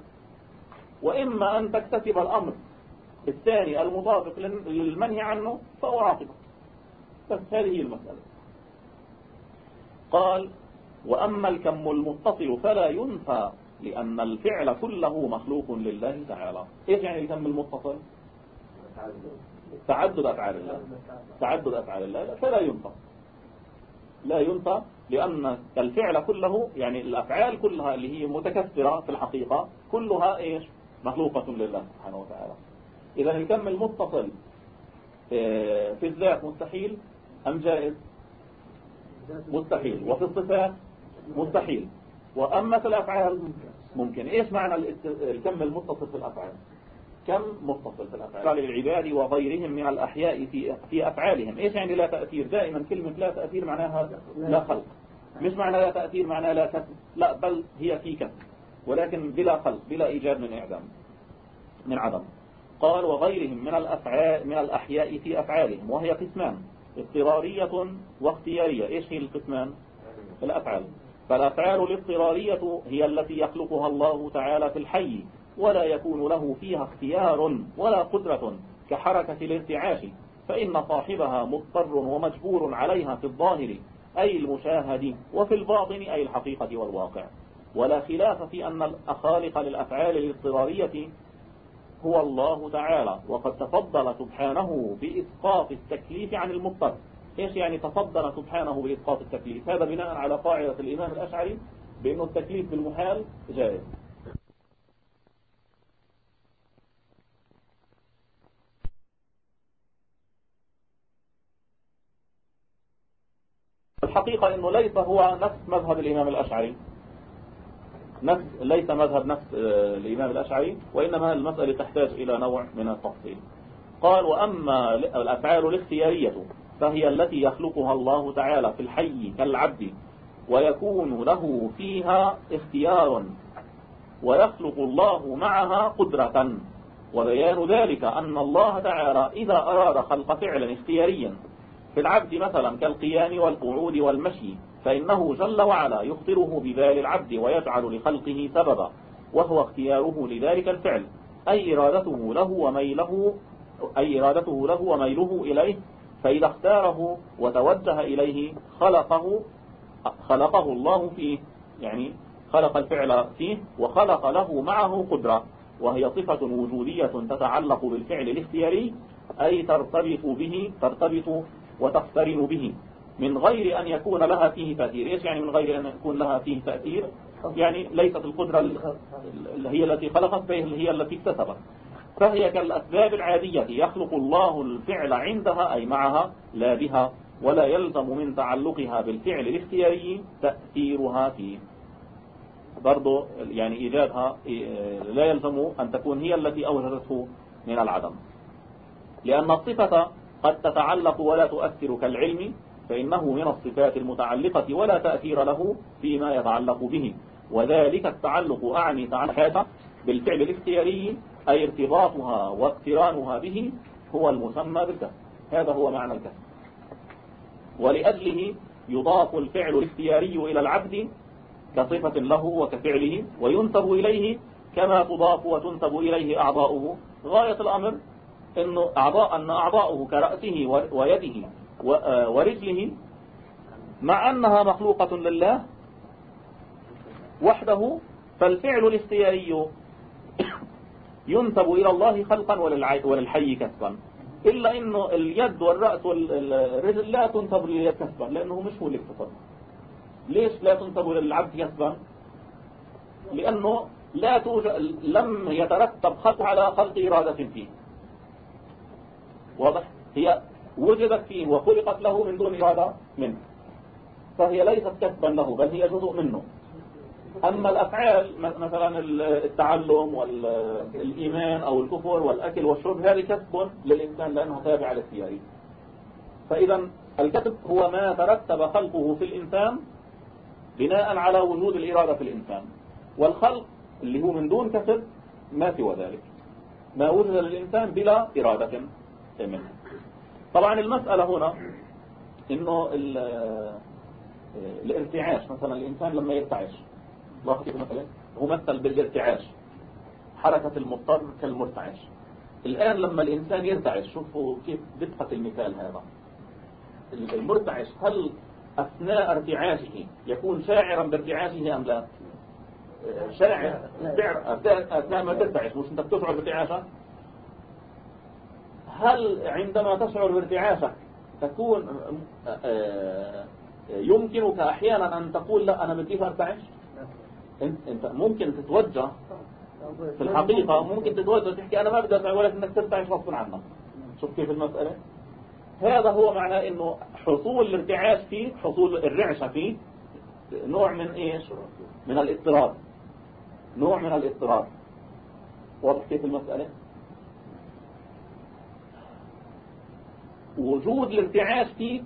وإما أن تكتسب الأمر الثاني المطابق للمنهي عنه فأعاقبه. بس هذه المسألة. قال وأما الكم المتصل فلا ينفى. لأن الفعل كله مخلوق لله تعالى. إيش يعني الكم المتصل؟ تعدد أفعال الله. تعدد أفعال الله. فلا ينفى لا ينفى لأن الفعل كله يعني الأفعال كلها اللي هي متكثرة في الحقيقة كلها إيش؟ مخلوقة لله سبحانه وتعالى. إذا الكم المتصل آه، في الذات مستحيل أم جائز؟ مستحيل. وفي الصفات؟ مستحيل. وأما في الأفعال ممكن. إيش معنى الكم المتصل في الأفعال؟ كم متصل في الأفعال؟ للعباد وغيرهم من الأحياء في في أفعالهم. إيش يعني لا تأثير؟ دائما كلمة لا تأثير معناها لا. خلق. مش معنى لا تأثير معناها لا كسب لا بل هي في كسب ولكن بلا خلق بلا إيجاد من إعدام من عدم. قال وغيرهم من الأفعال من الأحياء في أفعالهم وهي قسمان. اضطرارية واختيارية. إيش هي القسمان؟ الأفعال. فالأفعال الاضطرارية هي التي يخلقها الله تعالى في الحي ولا يكون له فيها اختيار ولا قدرة كحركة الارتعاش فإن صاحبها مضطر ومجبور عليها في الظاهر أي المشاهد وفي الباطن أي الحقيقة والواقع. ولا خلاف في أن الأخالق للأفعال الاضطرارية هو الله تعالى وقد تفضل سبحانه بإسقاط التكليف عن المضطر. إيش يعني تفضل سبحانه بإسقاط التكليف؟ هذا بناء على قاعدة الإمام الأشعري بأنه التكليف بالمحال جائز. الحقيقة أنه ليس هو نفس مذهب الإمام الأشعري. نفس ليس مذهب نفس آه، الإمام الأشعري وإنما المسألة تحتاج إلى نوع من التفصيل. قال وأما الأفعال الاختيارية فهي التي يخلقها الله تعالى في الحي كالعبد ويكون له فيها اختيار ويخلق الله معها قدرة. وبيان ذلك أن الله تعالى إذا أراد خلق فعلا اختياريا في العبد مثلا كالقيام والقعود والمشي فإنه جل وعلا يخطره ببال العبد ويجعل لخلقه سببا وهو اختياره لذلك الفعل أي إرادته له وميله أي إرادته له وميله إليه فإذا اختاره وتوجه إليه خلقه خلقه الله فيه يعني خلق الفعل فيه وخلق له معه قدرة وهي صفة وجودية تتعلق بالفعل الاختياري أي ترتبط به ترتبط وتقترن به. من غير أن يكون لها فيه تأثير. إيش يعني من غير أن يكون لها فيه تأثير؟ يعني ليست القدرة اللي هي التي خلقت هي التي اكتسبت. فهي كالأسباب العادية يخلق الله الفعل عندها أي معها لا بها ولا يلزم من تعلقها بالفعل الاختياري تأثيرها فيه. برضو يعني إيجادها لا يلزم أن تكون هي التي أوجدته من العدم. لأن الصفة قد تتعلق ولا تؤثر كالعلم فإنه من الصفات المتعلقة ولا تأثير له فيما يتعلق به. وذلك التعلق أعني تعلق بالفعل الاختياري أي ارتباطها واقترانها به هو المسمى بالكسب هذا هو معنى الكسب ولأجله يضاف الفعل الاختياري إلى العبد كصفة له وكفعله وينسب إليه كما تضاف وتنسب إليه أعضاؤه. غاية الأمر إنه أعضاء أن أعضاؤه كرأسه ويده ورجله مع أنها مخلوقة لله وحده فالفعل الاختياري ينسب إلى الله خلقا وللحي كسبا. إلا إنه اليد والرأس والرجل لا تنسب لليد كسبا لأنه مش هو اللي ليش لا تنسب للعبد كسبا؟ لأنه لا توجد لم يترتب خلق على خلق إرادة فيه. واضح؟ هي وجدت فيه وخلقت له من دون إرادة منه. فهي ليست كسبا له بل هي جزء منه. أما الأفعال مثلا التعلم والإيمان أو الكفر والأكل والشرب هذه كسب للإنسان لأنه تابع للسياري فإذا الكسب هو ما ترتب خلقه في الإنسان بناء على وجود الإرادة في الإنسان. والخلق اللي هو من دون كسب ما سوى ذلك. ما وجد للإنسان بلا إرادة منه. طبعا المسألة هنا إنه الارتعاش مثلا الإنسان لما يرتعش لاحظ كيف مثلا هو مثل بالارتعاش حركة المضطر كالمرتعش الآن لما الإنسان يرتعش شوفوا كيف دقة المثال هذا. المرتعش هل أثناء ارتعاشه يكون شاعرا بارتعاشه أم لا؟ شاعر أثناء ما ترتعش مش أنت بتشعر بارتعاشك هل عندما تشعر بارتعاشك تكون آه، يمكنك أحيانا أن تقول لا أنا بدي أرتعش؟ انت ممكن تتوجه في الحقيقة ممكن تتوجه تحكي أنا ما بدي ارتعش ولكن انك ترتعش غصبا عنك. شوف كيف المسألة. هذا هو معناه إنه حصول الارتعاش فيه حصول الرعشة فيه نوع من إيش؟ من الاضطراب. نوع من الاضطراب. واضح كيف المسألة؟ وجود الارتعاش فيك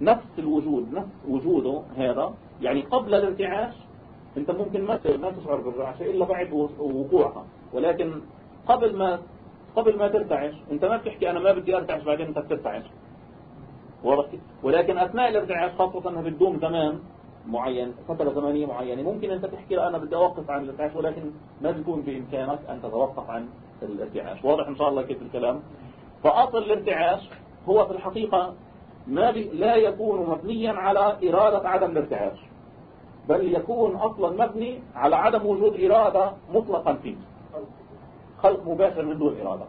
نفس الوجود نفس وجوده هذا يعني قبل الارتعاش انت ممكن ما ما تشعر بالرعشة إلا بعد وقوعها ولكن قبل ما قبل ما ترتعش انت ما بتحكي أنا ما بدي أرتعش بعدين أنت بترتعش. ولكن أثناء الارتعاش خاصة إنها بتدوم زمان معين فترة زمنية معينة ممكن أنت تحكي أنا بدي أوقف عن الارتعاش ولكن ما بيكون بإمكانك أن تتوقف عن الارتعاش. واضح إن شاء الله كيف الكلام؟ فأصل الارتعاش هو في الحقيقة ما لا يكون مبنيا على إرادة عدم الارتعاش. بل يكون أصلا مبني على عدم وجود إرادة مطلقا فيه. خلق مباشر من دون إرادة.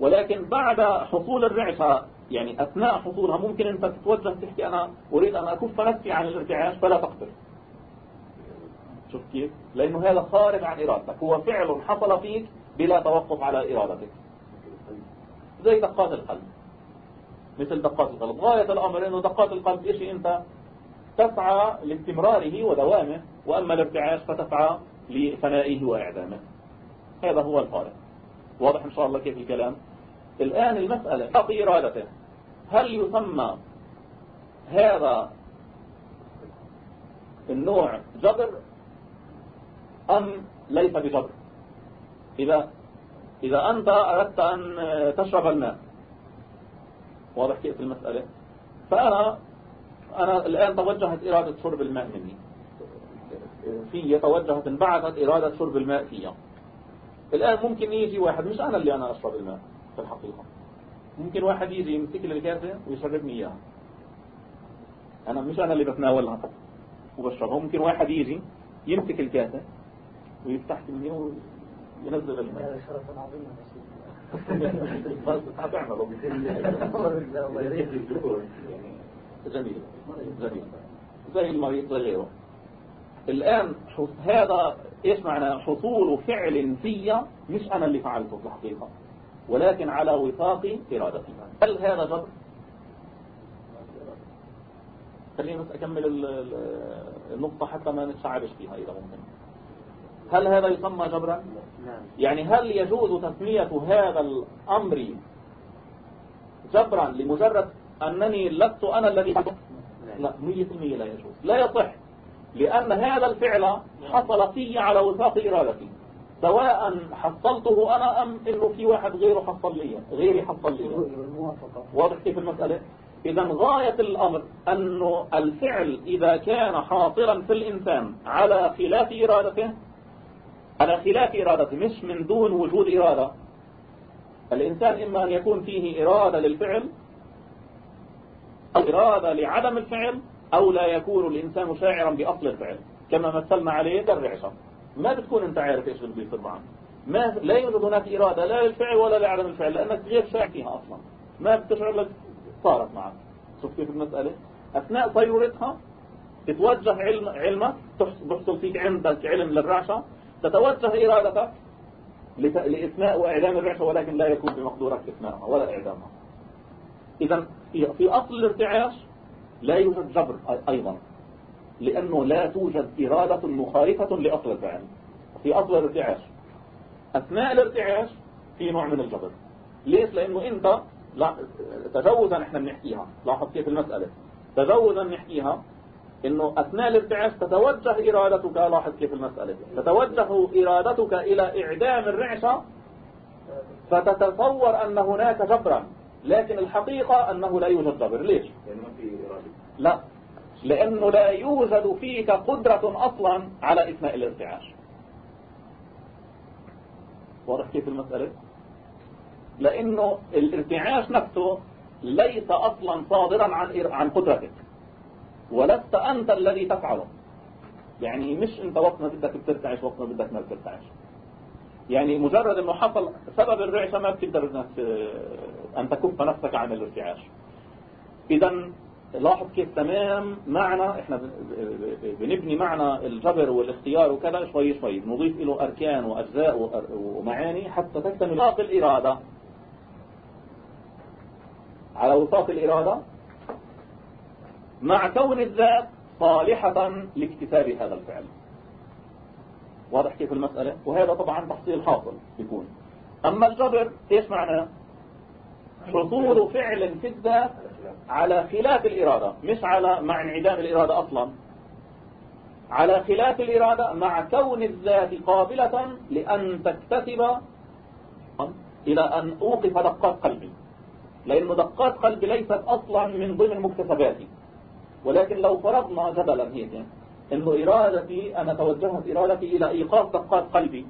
ولكن بعد حصول الرعشة يعني أثناء حصولها ممكن أنت تتوجه تحكي أنا أريد أن أكف نفسي عن الارتعاش فلا تقدر شوف كيف؟ لأنه هذا خارج عن إرادتك. هو فعل حصل فيك بلا توقف على إرادتك. زي دقات القلب. مثل دقات القلب. غاية الأمر أنه دقات القلب إيش أنت؟ تسعى لاستمراره ودوامه وأما الارتعاش فتسعى لفنائه وإعدامه. هذا هو الفارق واضح إن شاء الله كيف الكلام؟ الآن المسألة في إرادته هل يسمى هذا النوع جبر أم ليس بجبر؟ إذا إذا أنت أردت أن تشرب الماء. واضح كيف المسألة؟ فأنا أنا الآن توجهت إرادة شرب الماء مني. في توجهت انبعثت إرادة شرب الماء فيها الآن ممكن يجي واحد مش أنا اللي أنا أشرب الماء في الحقيقة. ممكن واحد يجي يمسك لي الكاسة ويشربني إياها. أنا مش أنا اللي بتناولها وبشربها. ممكن واحد يجي يمسك الكاسة ويفتح لي وينزل الماء. هذا شرف عظيم هتعمله جميل جميل زي المريض زي غيره الآن هذا إيش معنى؟ حصول فعل فيا مش أنا اللي فعلته في الحقيقة. ولكن على وفاق إرادتي هل هذا جبر خلينا بس أكمل النقطة حتى ما نتشعبش فيها إذا ممكن. هل هذا يسمى جبرا؟ نعم. يعني هل يجوز تسمية هذا الأمر جبرا لمجرد أنني لست أنا الذي لا مية في المية لا يجوز. لا يصح. لأن هذا الفعل حصل في على وفاق إرادتي. سواء حصلته أنا أم إنه في واحد غيره حصل لي غيري حصل لي. واضح كيف المسألة؟ إذا غاية الأمر أنه الفعل إذا كان حاصلا في الإنسان على خلاف إرادته على خلاف إرادته مش من دون وجود إرادة الإنسان إما أن يكون فيه إرادة للفعل إرادة لعدم الفعل أو لا يكون الإنسان شاعرا بأصل الفعل. كما مثلنا عليه كالرعشة ما بتكون أنت عارف إيش اللي بيصير معك ما لا يوجد هناك إرادة لا للفعل ولا لعدم الفعل لأنك غير شاعر فيها أصلا. ما بتشعر لك صارت معك. شوف كيف المسألة. أثناء صيرورتها تتوجه علم علمك بحصل فيك عندك علم للرعشة تتوجه إرادتك لإثناء وإعدام الرعشة ولكن لا يكون بمقدورك إثناءها ولا إعدامها إذا في أصل الارتعاش لا يوجد جبر أيضا لأنه لا توجد إرادة مخالفة لأصل الفعل في أصل الارتعاش. أثناء الارتعاش في نوع من الجبر. ليش؟ لأنه أنت لا تجوزا إحنا بنحكيها. لاحظ كيف المسألة. تجوزا نحكيها إنه أثناء الارتعاش تتوجه إرادتك لاحظ كيف المسألة. تتوجه إرادتك إلى إعدام الرعشة فتتصور أن هناك جبرا. لكن الحقيقة أنه لا يوجد جبر ليش؟ يعني ما في إرادة. لا. لأنه لا يوجد فيك قدرة أصلا على إثناء الارتعاش. واضح كيف المسألة؟ لأنه الارتعاش نفسه ليس أصلا صادرا عن عن قدرتك. ولست أنت الذي تفعله. يعني مش أنت وقت ما بدك بترتعش وقت ما بدك ما بترتعش. يعني مجرد أنه حصل سبب الرعشة ما بتقدر إنك أن تكف نفسك عن الارتعاش. إذا لاحظ كيف تمام معنى إحنا بنبني معنى الجبر والاختيار وكذا شوي شوي. نضيف له أركان وأجزاء ومعاني حتى تكتمل وساط الإرادة. على وساط الإرادة مع كون الذات صالحة لاكتساب هذا الفعل. واضح كيف المسألة؟ وهذا طبعا تحصيل حاصل بيكون أما الجبر إيش معناه حصول فعل في الذات على خلاف الإرادة مش على مع انعدام الإرادة أصلا. على خلاف الإرادة مع كون الذات قابلة لأن تكتسب إلى أن أوقف دقات قلبي. لأن دقات قلبي ليست أصلا من ضمن مكتسباتي ولكن لو فرضنا جدلا هيك إنه إرادتي أنا توجهت إرادتي إلى إيقاف دقات قلبي.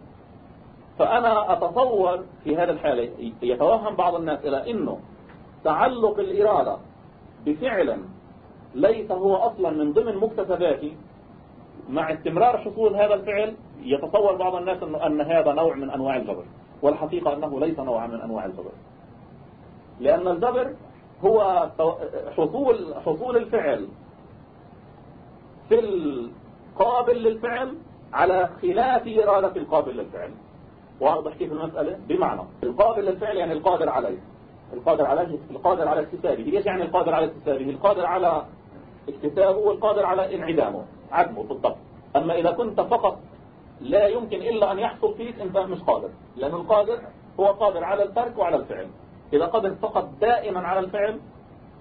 فأنا أتصور في هذه الحالة يتوهم بعض الناس إلى إنه تعلق الإرادة بفعل ليس هو أصلا من ضمن مكتسباتي. مع استمرار حصول هذا الفعل يتصور بعض الناس إنه أن هذا نوع من أنواع الجبر والحقيقة أنه ليس نوعا من أنواع الجبر. لأن الجبر هو حصول حصول الفعل في القابل للفعل على خلاف إرادة القابل للفعل. واضح كيف المسألة؟ بمعنى القابل للفعل يعني القادر عليه. القادر عليه القادر على اكتسابه. ليش يعني القادر على اكتسابه؟ القادر على اكتسابه والقادر على انعدامه عدمه بالضبط أما إذا كنت فقط لا يمكن إلا أن يحصل فيك أنت مش قادر لأن القادر هو قادر على الترك وعلى الفعل. إذا قدر فقط دائما على الفعل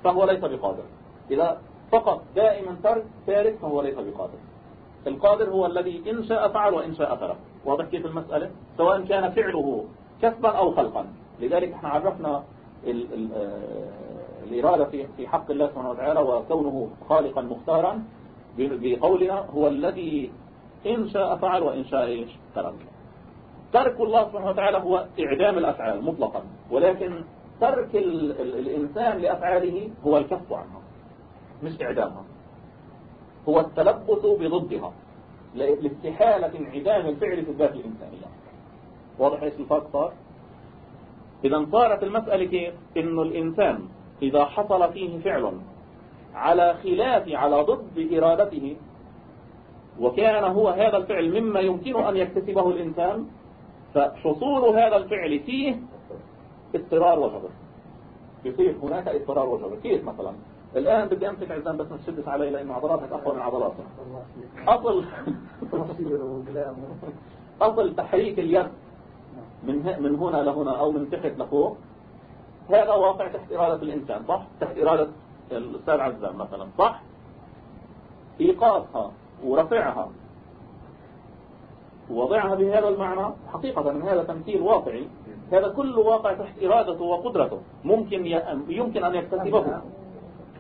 فهو ليس بقادر. إذا فقط دائما ترك تارك فهو ليس بقادر. القادر هو الذي إن شاء فعل وإن شاء ترك. واضح كيف المسألة؟ سواء كان فعله كسبا أو خلقا. لذلك إحنا عرفنا ال ال آه، الإرادة في حق الله سبحانه وتعالى وكونه خالقا مختارا بقولنا هو الذي إن شاء فعل وإن شاء إيش؟ ترك. ترك الله سبحانه وتعالى هو إعدام الأفعال مطلقا. ولكن ترك ال ال الإنسان لأفعاله هو الكف عنها مش إعدامها. هو التلبس بضدها. لاستحالة انعدام الفعل في الذات الإنسانية واضح إيش الفرق صار؟ إذا صارت المسألة كيف؟ إنه الإنسان إذا حصل فيه فعل على خلاف على ضد إرادته وكان هو هذا الفعل مما يمكن أن يكتسبه الإنسان فحصول هذا الفعل فيه اضطرار وجبر. يصير هناك اضطرار وجبر. كيف مثلا؟ الآن بدي أمسك عزام بس ما تشدش علي لأن عضلاتك أقوى من عضلاتي أصل أصل تحريك اليد من من هنا لهنا أو من تحت لفوق. هذا واقع تحت إرادة الإنسان صح؟ تحت إرادة الأستاذ عزام مثلا صح؟ إيقافها ورفعها. ووضعها بهذا المعنى حقيقة هذا تمثيل واقعي. هذا كله واقع تحت إرادته وقدرته. ممكن يمكن أن يكتسبه.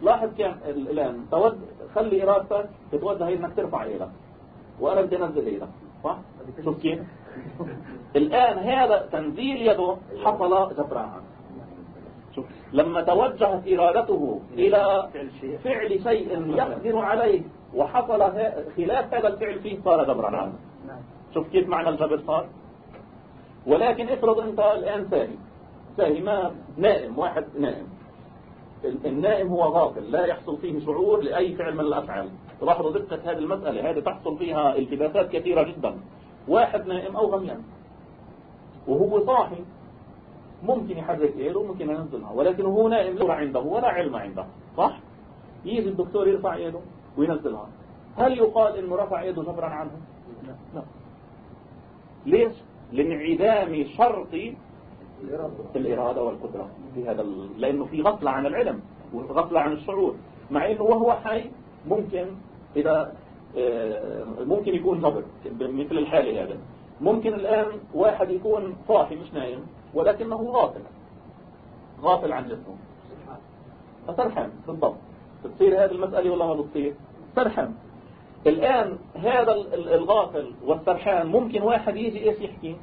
لاحظ كيف الآن. تود خلي إرادتك تتوجه إنك ترفع إيدك. وأنا بدي أنزل إيدك. صح؟ شوف كيف؟ الآن هذا تنزيل يده حصل جبران شوف لما توجهت إرادته إلى فعل شيء يقدر عليه وحصل خلاف هذا الفعل فيه صار جبرا عنه. شوف كيف معنى الجبر صار. ولكن افرض أنت الآن ساهي. ساهي ما نائم واحد نائم. النائم هو غافل لا يحصل فيه شعور لأي فعل من الأفعال. تلاحظوا دقة هذه المسألة هذه تحصل فيها التباسات كثيرة جدا. واحد نائم أو غميان. وهو صاحي. ممكن يحرك ايده ممكن ينزلها. ولكن هو نائم لا عنده ولا علم عنده. صح؟ يجي الدكتور يرفع يده وينزلها. هل يقال إنه رفع يده جبرا عنه؟ لا. ليش؟ لانعدام شرط الإرادة والقدرة في هذا لأنه في غفلة عن العلم وغفلة عن الشعور مع أنه وهو حي ممكن إذا آه، ممكن يكون جبر مثل الحالة هذا. ممكن الآن واحد يكون صاحي مش نايم ولكنه غافل. غافل عن جسمه. سرحان بالضبط. بتصير هذه المسألة ولا ما بتصير. سرحان الآن هذا الغافل والسرحان ممكن واحد يجي إيش يحكي؟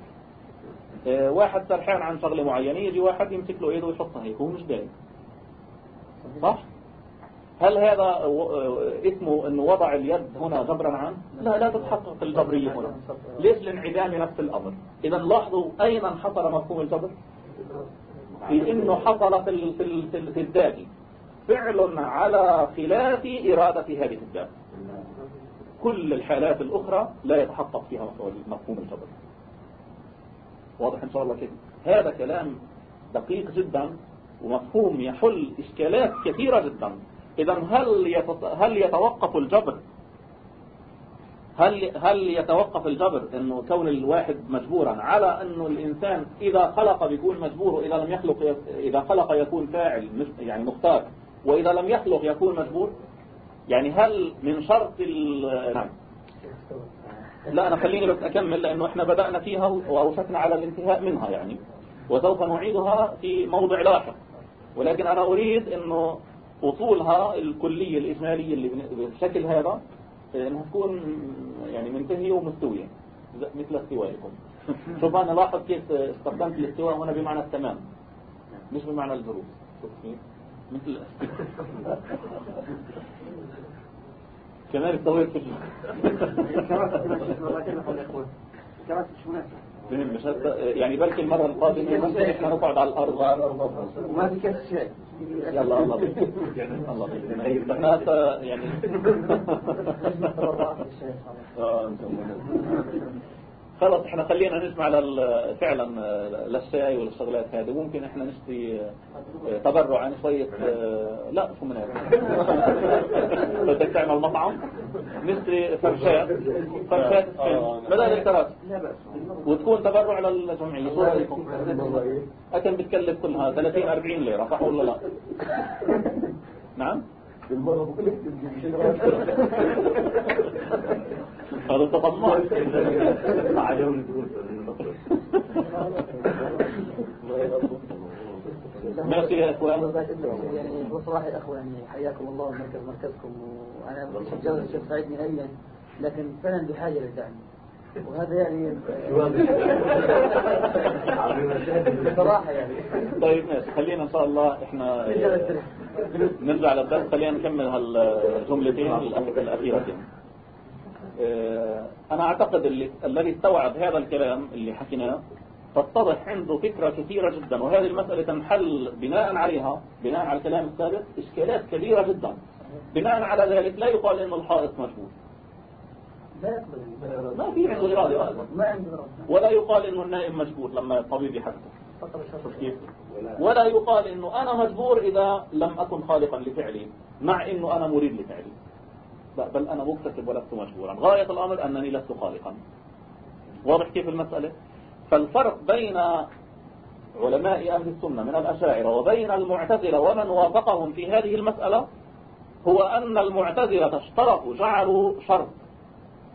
واحد سرحان عن شغلة معينة يجي واحد يمسك له ايده ويحطها هيك هو مش دايم صح؟ هل هذا آه، اسمه إنه وضع اليد هنا جبرا عنه لا لا تتحقق الجبرية هنا. ليش لانعدام نفس الأمر؟ إذا لاحظوا اين انحصر مفهوم الجبر؟ في إنه حصل في في, في الذات. فعل على خلاف إرادة هذه الذات. كل الحالات الأخرى لا يتحقق فيها مفهوم الجبر. واضح إن شاء الله كده. هذا كلام دقيق جدا ومفهوم يحل إشكالات كثيرة جدا. إذا هل هل يتوقف الجبر؟ هل هل يتوقف الجبر إنه كون الواحد مجبورا على إنه الإنسان إذا خلق بيكون مجبور وإذا لم يخلق إذا خلق يكون فاعل يعني مختار وإذا لم يخلق يكون مجبور؟ يعني هل من شرط نعم. لا أنا خليني بس أكمل لأنه إحنا بدأنا فيها وأوشكنا على الانتهاء منها يعني. وسوف نعيدها في موضع لاحق ولكن أنا أريد أنه أصولها الكلية الإجمالية اللي بالشكل هذا أنها تكون يعني منتهية ومستوية مثل استوائكم. شوف أنا لاحظ كيف استخدمت الاستواء هنا بمعنى التمام مش بمعنى الجروب مثل كمان الطويل في مش يعني بلكي المرة القادمة ممكن إحنا نقعد على الأرض. وما في كيف شيء. يلا الله الله إحنا يعني. خلاص إحنا خلينا نسمع فعلا للشاي والشغلات هذه. ممكن إحنا نشتري آه، تبرع شوية آه، لا شو من بدك تعمل مطعم نشتري فرشات فرشات بدل الكراسي وتكون تبرع للجمعية شو رايكم؟ اكن بتكلف كلها 30 40 ليرة صح ولا لا؟ نعم؟ هذا تطمع ماشي يا إخوان؟ يعني بصراحة يا اخوان حياكم الله ومركز مركزكم. وأنا بشجع الشيخ سعيد نهائيا لكن فعلا بحاجه للدعم. وهذا يعني بصراحة يعني. طيب ماشي. خلينا إن شاء الله إحنا نرجع للدرس خلينا نكمل هالجملتين الأخيرتين. آه، أنا أعتقد اللي الذي استوعب هذا الكلام اللي حكيناه تتضح عنده فكرة كثيرة جدا وهذه المسألة تنحل بناء عليها بناء على الكلام السابق إشكالات كبيرة جدا. بناء على ذلك لا يقال إنه الحائط مجبور ما في عنده إرادة ولا يقال إنه النائم مجبور لما الطبيب يحكم كيف؟ ولا. يقال إنه أنا مجبور إذا لم أكن خالقا لفعلي مع إنه أنا مريد لفعلي. لا بل أنا مكتسب ولست مجبورا. غاية الأمر أنني لست خالقا. واضح كيف المسألة؟ فالفرق بين علماء أهل السنة من الأشاعرة وبين المعتزلة ومن وافقهم في هذه المسألة هو أن المعتزلة اشترطوا جعلوا شرط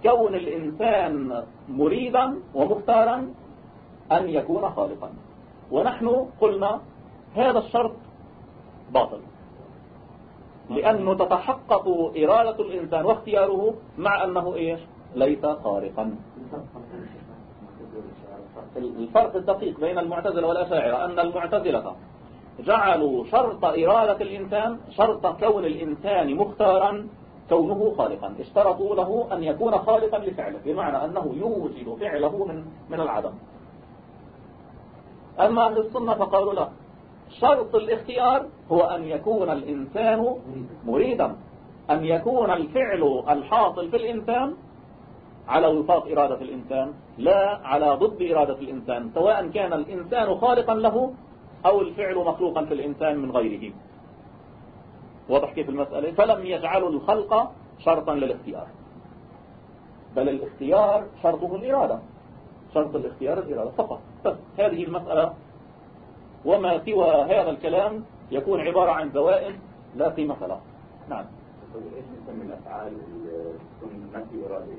كون الإنسان مريدا ومختارا أن يكون خالقا. ونحن قلنا هذا الشرط باطل. لأنه تتحقق إرادة الإنسان واختياره مع أنه إيش؟ ليس خارقا الفرق الدقيق بين المعتزلة والأشاعرة أن المعتزلة جعلوا شرط إرادة الإنسان شرط كون الإنسان مختارا كونه خالقا. اشترطوا له أن يكون خالقا لفعله بمعنى أنه يوجد فعله من, من العدم. أما أهل السنة فقالوا لا. شرط الاختيار هو أن يكون الإنسان مريدا. أن يكون الفعل الحاصل في الإنسان على وفاق إرادة الإنسان لا على ضد إرادة الإنسان سواء كان الإنسان خالقا له أو الفعل مخلوقا في الإنسان من غيره. واضح كيف المسألة؟ فلم يجعلوا الخلق شرطا للاختيار. بل الاختيار شرطه الإرادة. شرط الاختيار الإرادة فقط. بس هذه المسألة. وما سوى هذا الكلام يكون عبارة عن زوائد لا قيمة له نعم. طيب إيش نسمي الافعال اللي تكون ما في اراده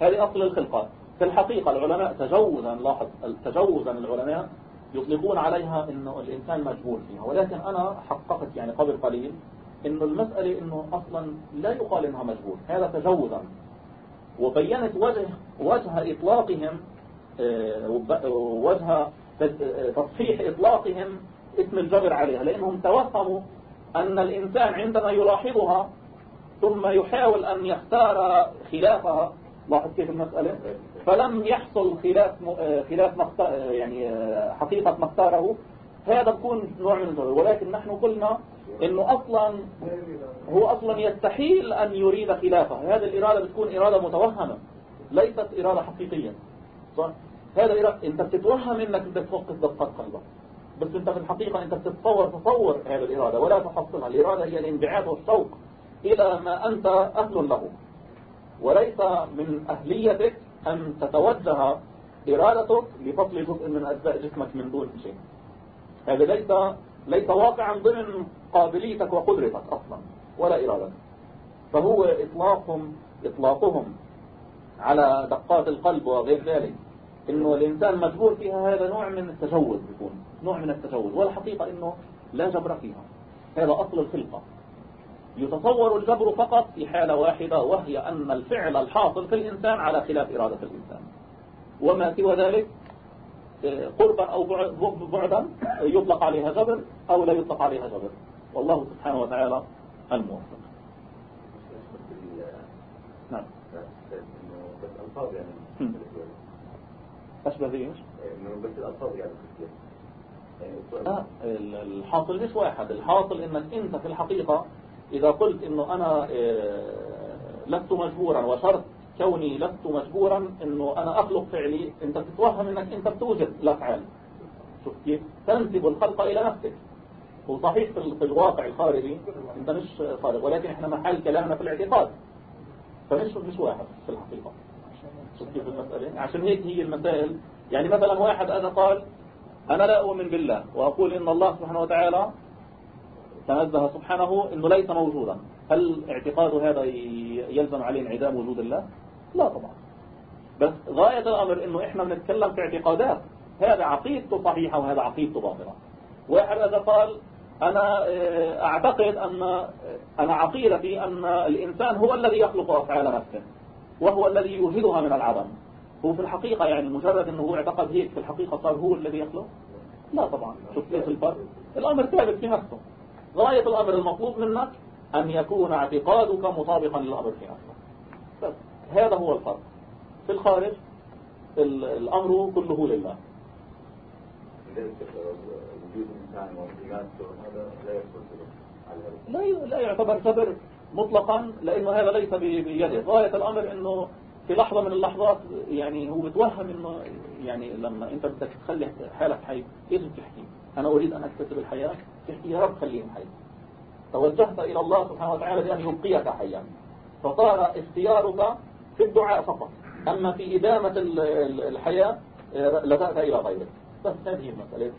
هذه أصل الخلقات. في الحقيقة العلماء تجوزا لاحظ تجوزا العلماء يطلقون عليها إنه الإنسان مجبور فيها. ولكن أنا حققت يعني قبل قليل انه المسألة إنه أصلا لا يقال إنها مجبور هذا تجوزا. وبينت وجه وجه إطلاقهم آه، وجه تصحيح إطلاقهم اسم الجبر عليها. لأنهم توهموا أن الإنسان عندما يلاحظها ثم يحاول أن يختار خلافها. لاحظ كيف المسألة؟ فلم يحصل خلاف خلاف يعني حقيقة ما اختاره هذا بكون نوع من الظلم ولكن نحن قلنا إنه أصلا هو أصلا يستحيل أن يريد خلافه. هذه الإرادة بتكون إرادة متوهمة ليست إرادة حقيقية. صح؟ هذا إرادة أنت بتتوهم إنك بدك توقف دقات قلبك. بس أنت في الحقيقة أنت بتتصور تصور هذه الإرادة ولا تحصلها. الإرادة هي الانبعاث والشوق إلى ما أنت أهل له. وليس من أهليتك أن تتوجه إرادتك لفصل جزء من أجزاء جسمك من دون شيء. هذا ليس ليس واقعا ضمن قابليتك وقدرتك أصلا ولا إرادتك. فهو إطلاقهم إطلاقهم على دقات القلب وغير ذلك. إنه الإنسان مجبور فيها هذا نوع من التجوز يكون نوع من التجوز والحقيقة إنه لا جبر فيها. هذا أصل الخلقة. يتصور الجبر فقط في حالة واحدة وهي أن الفعل الحاصل في الإنسان على خلاف إرادة الإنسان. وما سوى ذلك؟ قربا أو بعدا يطلق عليها جبر أو لا يطلق عليها جبر. والله سبحانه وتعالى الموفق. نعم. أشبه ذي بس الألفاظ يعني الحاصل مش واحد. الحاصل إنك أنت في الحقيقة إذا قلت إنه أنا آه، لست مجبورا وشرط كوني لست مجبورا إنه أنا أخلق فعلي أنت تتوهم إنك أنت بتوجد الأفعال شوف كيف؟ تنسب الخلق إلى نفسك. هو صحيح في الواقع الخارجي أنت مش خارج ولكن إحنا محل كلامنا في الاعتقاد. فمش مش واحد في الحقيقة. شوف كيف المسألة. عشان هيك هي المسائل. يعني مثلا واحد أنا قال أنا لا أؤمن بالله وأقول إن الله سبحانه وتعالى تنزه سبحانه إنه ليس موجودا. هل اعتقاد هذا يلزم عليه انعدام وجود الله؟ لا طبعا. بس غاية الأمر إنه إحنا بنتكلم في اعتقادات. هذا عقيدته صحيحة وهذا عقيدته باطلة. واحد إذا قال أنا آه، أعتقد أن أنا عقيدتي أن الإنسان هو الذي يخلق أفعال نفسه. وهو الذي يوجدها من العدم هو في الحقيقة يعني مجرد إنه هو اعتقد هيك في الحقيقة صار هو الذي يخلق؟ لا طبعا. شوف كيف الفرق؟ الأمر ثابت في نفسه. غاية الأمر المطلوب منك أن يكون اعتقادك مطابقا للأمر في نفسه بس هذا هو الفرق. في الخارج الأمر كله لله. لا لا يعتبر سبر مطلقا لأنه هذا ليس بيده. غاية الأمر أنه في لحظة من اللحظات يعني هو بتوهم أنه يعني لما أنت بدك تخلي حالك حي إيش بتحكي أنا أريد أن أكتسب الحياة. يا رب خليهم حي. توجهت إلى الله سبحانه وتعالى بأن يبقيك حيا. فصار اختيارك في الدعاء فقط. أما في إدامة الحياة لجأت إلى غيرك. بس هذه المسألة.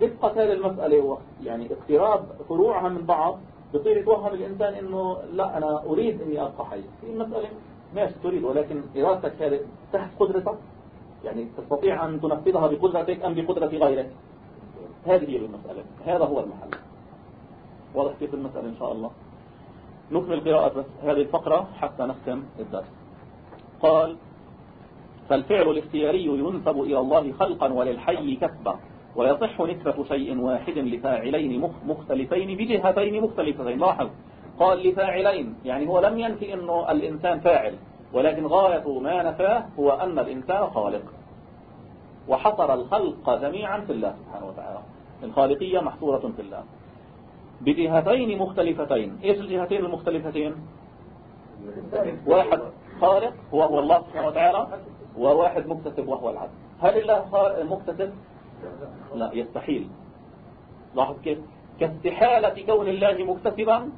دقة هذه المسألة يعني اقتراب فروعها من بعض. بصير يتوهم الإنسان إنه لا أنا أريد إني أبقى حي. في المسألة ماشي تريد ولكن إرادتك هذه تحت قدرتك. يعني تستطيع أن تنفذها بقدرتك أم بقدرة غيرك. هذه هي المسألة. هذا هو المحل. واضح كيف المسألة إن شاء الله. نكمل قراءة هذه الفقرة حتى نختم الدرس. قال فالفعل الاختياري ينسب إلى الله خلقا وللحي كسبا ويصح نسبة شيء واحد لفاعلين مختلفين بجهتين مختلفتين. لاحظ. قال لفاعلين يعني هو لم ينفي أنه الإنسان فاعل. ولكن غاية ما نفاه هو أن الإنسان خالق. وحصر الخلق جميعا في الله سبحانه وتعالى. الخالقية محصورة في الله. بجهتين مختلفتين. إيش الجهتين المختلفتين؟ واحد خالق هو هو الله سبحانه وتعالى وواحد مكتسب وهو العبد. هل الله مكتسب؟ لا يستحيل. لاحظ كيف؟ كاستحالة كون الله مكتسبا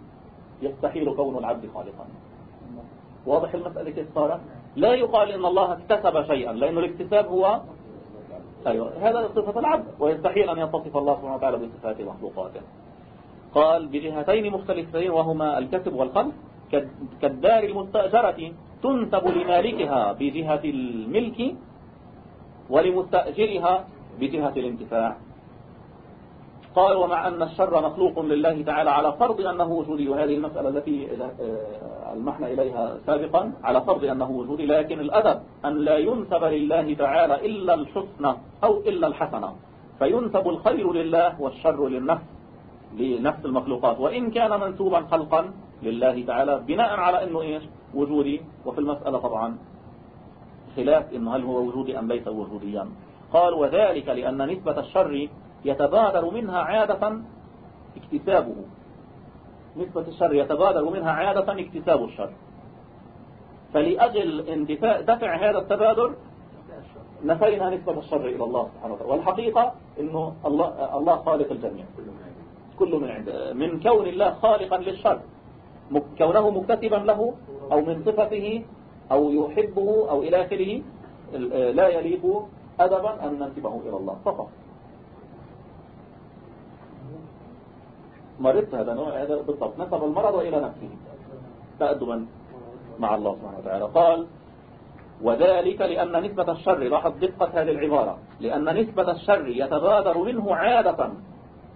يستحيل كون العبد خالقا. واضح المسألة كيف صارت لا يقال إن الله اكتسب شيئا لأن الاكتساب هو أيوة هذا صفة العبد ويستحيل أن يتصف الله سبحانه وتعالى بصفات مخلوقاته. قال بجهتين مختلفتين وهما الكسب والخلق كالدار المستأجرة تنسب لمالكها بجهة الملك ولمستأجرها بجهة الانتفاع. قال ومع أن الشر مخلوق لله تعالى على فرض أنه وجودي وهذه المسألة التي المحنا إليها سابقا على فرض أنه وجودي لكن الأدب أن لا ينسب لله تعالى إلا الحسنى أو إلا الحسنة فينسب الخير لله والشر للنفس لنفس المخلوقات. وإن كان منسوبا خلقا لله تعالى بناء على أنه إيش؟ وجودي. وفي المسألة طبعا خلاف إنه هل هو وجودي أم ليس وجوديا. قال وذلك لأن نسبة الشر يتبادر منها عادة اكتسابه. نسبة الشر يتبادر منها عادة اكتساب الشر. فلأجل دفع هذا التبادر نفينا نسبة الشر إلى الله سبحانه وتعالى. والحقيقة أنه الله, الله خالق الجميع. كل من عنده. من كون الله خالقا للشر كونه مكتسبا له أو من صفته أو يحبه أو إلى آخره لا يليق أدبا أن ننسبه إلى الله فقط. مرضت هذا نوع هذا بالضبط. نسب المرض إلى نفسه. تأدبا مع الله سبحانه وتعالى. قال وذلك لأن نسبة الشر لاحظ دقة هذه العبارة. لأن نسبة الشر يتبادر منه عادة.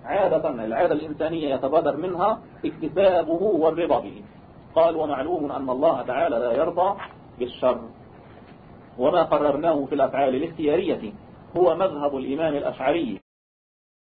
عادة العادة الإنسانية يتبادر منها اكتسابه والرضا به قال ومعلوم أن الله تعالى لا يرضى بالشر. وما قررناه في الأفعال الاختيارية هو مذهب الإمام الأشعري.